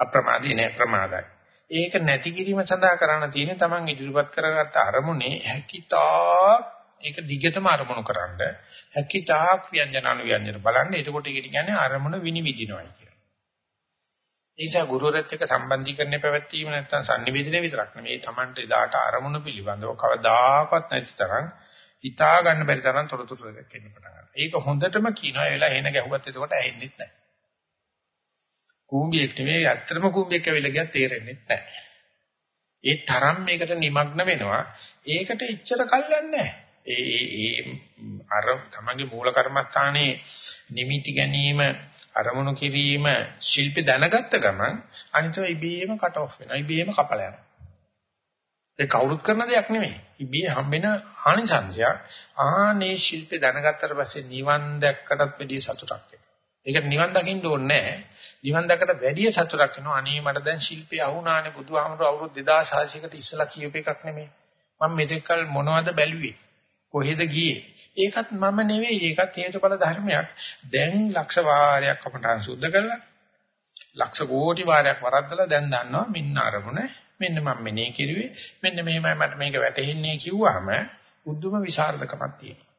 අප්‍රමාදී නැහැ ප්‍රමාදයි. ඒක නැති කිරීම සඳහා කරන්න තියෙන්නේ Taman ඉදිරිපත් කරගත්ත අරමුණේ හැකිතා ඒක දිගටම අරමුණු කරන්න. හැකිතාක් ව්‍යංජන අනුව්‍යංජන බලන්න. එතකොට ඒක කියන්නේ අරමුණ විනිවිදිනවයි. නිසා ගුරුවරයෙක් එක්ක සම්බන්ධීකරණය පැවැත්වීම නැත්තම් sannivedana විතරක් නෙමෙයි Tamanට එදාට අරමුණු පිළිබඳව කවදාකවත් නැති තරම් හිතා ගන්න බැරි තරම් තොරතුරු දෙකක් එන්න පටන් ගන්නවා. ඒක හොඳටම කියනවා ඒ වෙලාව එන ගැහුවත් එතකොට ඇහෙන්නේ නැහැ. කූඹියෙක් නෙමෙයි ඇත්තටම කූඹියෙක් ඇවිල්ලා ගියා තේරෙන්නේ නැහැ. ඒ තරම් මේකට নিমগ্ন වෙනවා. ඒකට එච්චර කල්යන්නේ නැහැ. ඒ ඒ අර තමගේ මූල කර්මස්ථානයේ නිමිති ගැනීම අරමුණු කිරීම ශිල්ප දැනගත්ත ගමන් අනිතෝ ඉබේම කට් ඔෆ් වෙනවා ඉබේම කපලා යනවා. ඒ කවුරුත් කරන දෙයක් නෙමෙයි. ඉබේ හම්බෙන ආනිසංශය ආනේ ශිල්ප දැනගත්තට පස්සේ නිවන් දැක්කටත් වැඩිය සතුටක් එනවා. නිවන් දකින්න ඕනේ නිවන් දැක්කට වැඩිය සතුටක් එනවා. අනේ මට දැන් ශිල්පය අහුණානේ බුදුහාමුදුරුවෝ අවුරුදු 2600කට ඉස්සලා කියූප එකක් නෙමෙයි. මම මෙතෙක්කල් මොනවද බැලුවේ? කොහෙද ගියේ? ඒකත් මම නෙවෙයි. ඒකත් හේතුඵල ධර්මයක්. දැන් ලක්ෂ වාරයක් අපට සුද්ධ කළා. ලක්ෂ කෝටි වාරයක් වරද්දලා දැන් දන්නවා මෙන්න අරමුණ මෙන්න මම මෙනේ කිරුවේ මෙන්න මෙහෙමයි මට මේක වැටහෙන්නේ කිව්වහම උද්දුම විසරදකමක් තියෙනවා.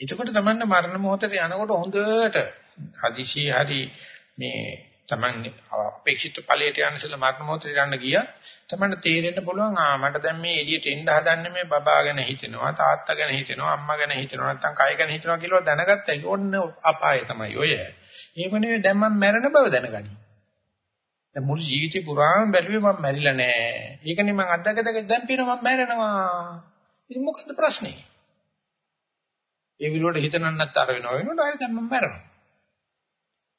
එතකොට තමන්න මරණ මොහොතේ යනකොට හොඳට හදිසිය හරි මේ Taman අපේක්ෂිත ඵලයට යන ඉස්සෙල්ලා මරණ මොහොතේ යන්න ගියා. Tamanට තේරෙන්න පුළුවන් ආ මට දැන් මේ එළියට එන්න හදන්නේ මේ බබා ගැන හිතෙනවා, තාත්තා ගැන හිතෙනවා, අම්මා ගැන හිතෙනවා, නැත්තම් කය ගැන හිතෙනවා කියලා දැනගත්තා. ඒක ඔන්න අපාය තමයි ඔය. ඒක නෙවෙයි දැන් මම මැරෙන බව දැනගනි. දැන් මුළු ජීවිතේ පුරාම බැලුවේ මම මැරිලා නෑ. ඒකනේ මම අත්දැකලා දැන් පේනවා මම මැරෙනවා. ඉතින් මොකද ප්‍රශ්නේ? ඒ විලෝඩ හිතනන්නත් අර වෙනවා වෙනකොට හරි දැන් මම මැරෙනවා.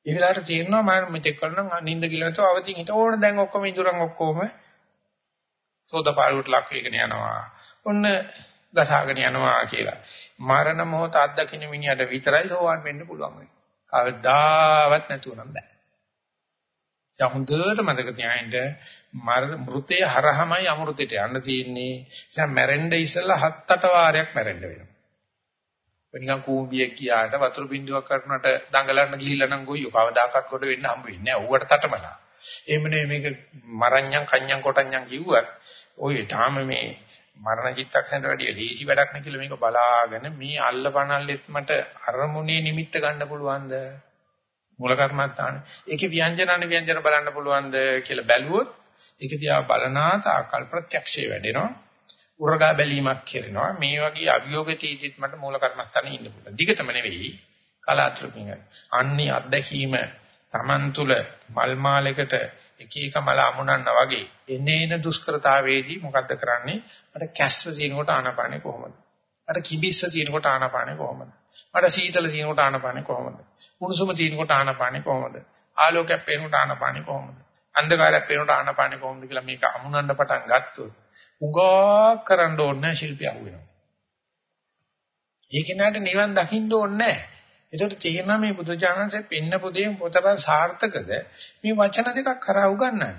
ඒ වෙලාවට තේරෙනවා මම මෙතෙක් කරනම් නිින්ද කියලා නැතුව අවදිින් හිට ඕන දැන් ඔක්කොම ඉඳුරන් ඔක්කොම සෝදපාලුවට ලක් වෙගෙන යනවා. ඔන්න ගසාගෙන යනවා කියලා. මරණ මොහොත අත්දකින්න මිනිහට විතරයි සෝවන් වෙන්න පුළුවන් වෙන්නේ. කවදාවත් නැතුණම් බෑ. ඒ හොඳට මතක තියාගන්න මෘතේ හරහමයි අමෘතයට යන්න තියෙන්නේ. ඒ නිසා මැරෙන්න ඉස්සෙල්ලා හත් අට වාරයක් මැරෙන්න වෙනවා. නිකන් කූඹියක් ගියාට වතුර බින්දුවක් කරනට දඟලන්න ගිහිල්ලා නම් ගොයියෝ කවදාකවත් කොට වෙන්න හම්බ වෙන්නේ නැහැ. ඌකට තටමනා. එහෙම නෙවෙයි මේක මරඤ්ඤම් කඤ්ඤම් කොටඤ්ඤම් කිව්වත් ඔය තාම මේ මරණ චිත්තක්ෂණයට වැඩිය ලීසි වැඩක් නේ කියලා මේක බලාගෙන මේ අල්ලපනල්ලෙත් මට අරමුණේ නිමිත්ත ගන්න පුළුවන්ද? මූල කර්මත්තානේ. ඒකේ ව්‍යංජනන ව්‍යංජන බලන්න පුළුවන්ද කියලා බැලුවොත් ඒක දිහා බලනාත ආකල්ප ප්‍රත්‍යක්ෂේ වැඩෙනවා. උරගා බැලීමක් කරනවා. මේ වගේ අභියෝගිතීතිත් මට මූල කර්මස්ථානේ ඉන්න පුළුවන්. දිගටම නෙවෙයි කලාතුරකින්. අන්නේ අත්දැකීම Taman තුල මල් මාලයකට එක එක මල අමුණන්නා වගේ එනේන දුෂ්කරතාවේදී මොකද්ද කරන්නේ? මට කැස්ස දිනකොට ආනපානේ කොහොමද? මට කිඹිස්ස දිනකොට ආනපානේ කොහොමද? මට සීතල දිනකොට ආනපානේ කොහොමද? උණුසුම දිනකොට ආනපානේ කොහොමද? ආලෝකයක් පේනකොට ආනපානේ කොහොමද? අන්ධකාරයක් පේනකොට ආනපානේ කොහොමද කියලා මේක අමුණන්න පටන් ගත්තොත් උගා කරන්න ඕනේ ශිල්පිය අහුවෙනවා. ඒක නට නිවන් දකින්න ඕනේ නැහැ. ඒකට තේරෙනවා මේ බුදුචානන්සේ පින්න පුදේ මොතරම් සාර්ථකද මේ වචන දෙකක් කරා උගන්වන්නේ.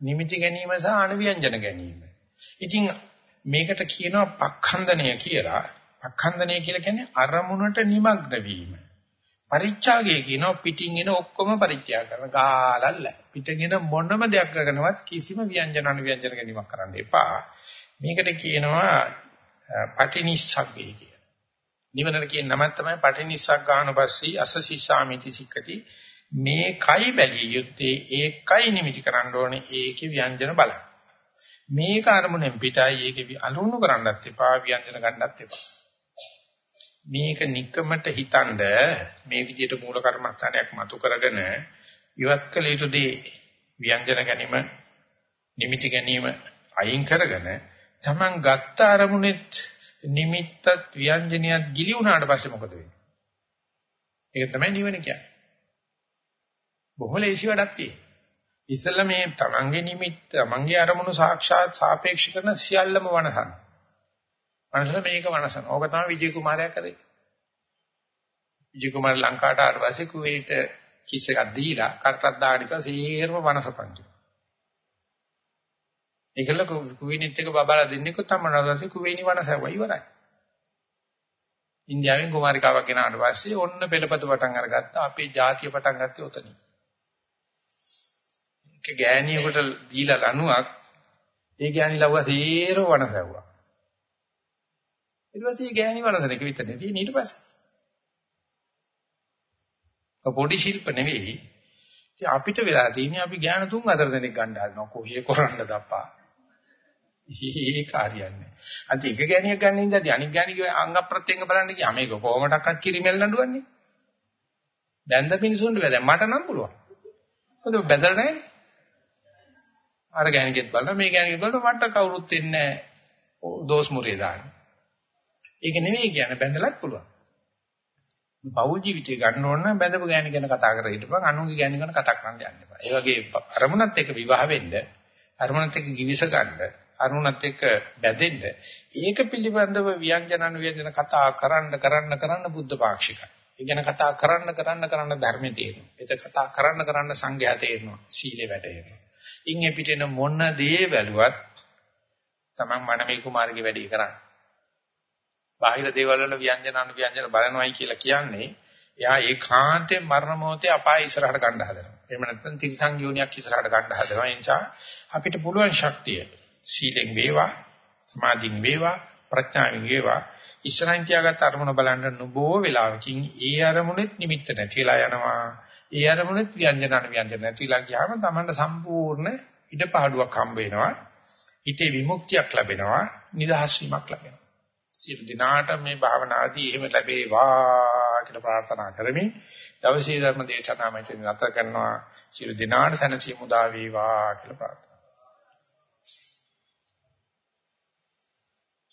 නිමිති ගැනීම සහ අනුව්‍යංජන ගැනීම. ඉතින් මේකට කියනවා පක්ඛන්දනය කියලා. පක්ඛන්දනය කියලා කියන්නේ අරමුණට নিমগ্ন වීම. පරිත්‍යාගය කියනවා පිටින් එන ඔක්කොම පරිත්‍යාග කරන ගාලල්ල. පිටින් එන මොනම දෙයක් කරනවත් කිසිම ව්‍යංජන අනුව්‍යංජන ගැනීමක් කරන්න එපා. මේකට කියනවා පටිනිස්සග්ගය කියලා. නිවනට කියන නම තමයි පටිනිස්සග්ගානුපස්සී අසසීසාමිති සික්කති. මේ කයි බැලිය යුත්තේ ඒකයි නිමිති කරන්න ඕනේ ඒකේ ව්‍යංජන බලන්න. මේක අරමුණෙන් පිටයි ඒකේ අනුණු කරන්නත් එපා ව්‍යංජන ගන්නත් එපා. මේක নিকමට හිතනද මේ විදිහට මූල කර්මස්ථානයක් මතු කරගෙන ඉවත් කළ යුතුදී ව්‍යංජන ගැනීම නිමිති ගැනීම අයින් කරගෙන Taman ගත්ත අරමුණෙත් නිමිත්තත් ව්‍යංජනියත් ගිලි වුණාට පස්සේ මොකද වෙන්නේ? ඒක තමයි නිවන කියන්නේ. බොහොම ලේසි වැඩක් තියෙනවා. ඉස්සෙල්ලා මේ තමන්ගේ නිමිත්ත, තමන්ගේ අරමුණු සාක්ෂාත් සාපේක්ෂ කරන සියල්ලම වනසන. මනසල මේක වනසන. ඕක තමයි විජේ කුමාරයා කරේ. විජේ කුමාර ලංකාවට ආවට පස්සේ කුවේට කිස් එකක් දීලා කටට දාගෙන ඉතින් සීරම වනසපන්ති. ඒකල කුවේණිත් එක බබාලා දෙන්නෙකු තමනවාසේ කුවේණි වනසවයි ඉවරයි. ඉන්දියාවෙන් කුමාරිකාවක් ගෙනාට පස්සේ ඔන්න පෙළපත පටන් අරගත්තා. අපේ ජාතිය පටන් ගත්තේ උතනින්. එක ගෑණියෙකුට දීලා ලණුවක් ඒ ගෑණි ලව්වා සීරෝ වනසවුවා. ඊට පස්සේ ගෑණි වනසන එක විතරනේ තියෙන්නේ ඊට පස්සේ. පොඩි ශිල්ප නෙවෙයි. ඉතින් අපිට වෙලා තියෙන්නේ අපි ඥාන තුන් හතර දෙනෙක් ගන්න හදනවා. කොහේ කරන්නද අප්පා. ඒ කාර්යයන්නේ. අන්ති එක ගෑණියක් ගන්න ඉඳලා අනික් ගෑණිගේ අංග ප්‍රත්‍යංග බලන්න ගියා මේක කොහොමඩක්වත් කිරිමෙල් නඩුවන්නේ. බැඳ මිනිසුන්ට බෑ. දැන් මට නම් පුළුවන්. මොකද බැඳලා නැහැ. අර ගෑණිකෙත් බලන මේ ගෑණිකෙත් බලන මට කවුරුත් ඉන්නේ නැහැ. දෝස් මුරේ දාන්න. ඒක නෙමෙයි කියන්නේ බැඳලත් පුළුවන්. පෞල් ජීවිතය ගන්න ඕන නම් බැඳපු ගෑණි ගැන කතා කරලා හිටපන් අනුන්ගේ ගෑණි ගැන කතා කරන්න යන්න එපා. ඒ වගේ අරමුණත් එක්ක විවාහ වෙන්න, අරමුණත් එක්ක givis ගන්න, අරමුණත් එක්ක බැඳෙන්න, ඒක පිළිබඳව ව්‍යංජන අනුව්‍යංජන කතා කරන්න කරන්න කරන්න බුද්ධ පාක්ෂිකයි. ඒ ගැන කතා කරන්න කරන්න කරන්න ධර්මයේ තේරෙනවා. ඒක කතා කරන්න කරන්න සංඝයා තේරෙනවා. සීලේ වැටෙනවා. ඉන් පිටේන මොන දේ බැලුවත් තමන් මනමේ කුමාරගේ වැඩේ කරන්නේ. බාහිර දේවල් වල ව්‍යංජන අනුව්‍යංජන බලනවායි කියලා කියන්නේ එයා ඒකාන්තයෙන් මරණ මොහොතේ අපාය ඉස්සරහට ගන්න හදනවා. එහෙම නැත්නම් තිරිසන් යෝනියක් ඉස්සරහට ගන්න හදනවා. ඒ නිසා අපිට පුළුවන් ශක්තිය සීලෙන් වේවා, සමාධියෙන් වේවා, ප්‍රඥාවෙන් වේවා ඉස්සරහින් තියාගත්ත අරමුණ බලන්න නොබෝ වෙලාවකින් ඒ අරමුණෙත් නිමිත්ත නැතිලා යනවා. ඒ අරමුණෙත් ව්‍යංජන අනුව්‍යංජන නැතිලා ගියාම තමන්ට සම්පූර්ණ ඉඩපාඩුවක් හම්බ වෙනවා. හිතේ විමුක්තියක් ලැබෙනවා, නිදහස් වීමක් ලැබෙනවා. සියලු දිනාට මේ භාවනාදී එහෙම ලැබේවා කියලා ප්‍රාර්ථනා කරමි. දවසේ ධර්ම දේශනාව මෙතන නතර කරනවා. සියලු දිනාට සැනසීම උදා වේවා කියලා ප්‍රාර්ථනා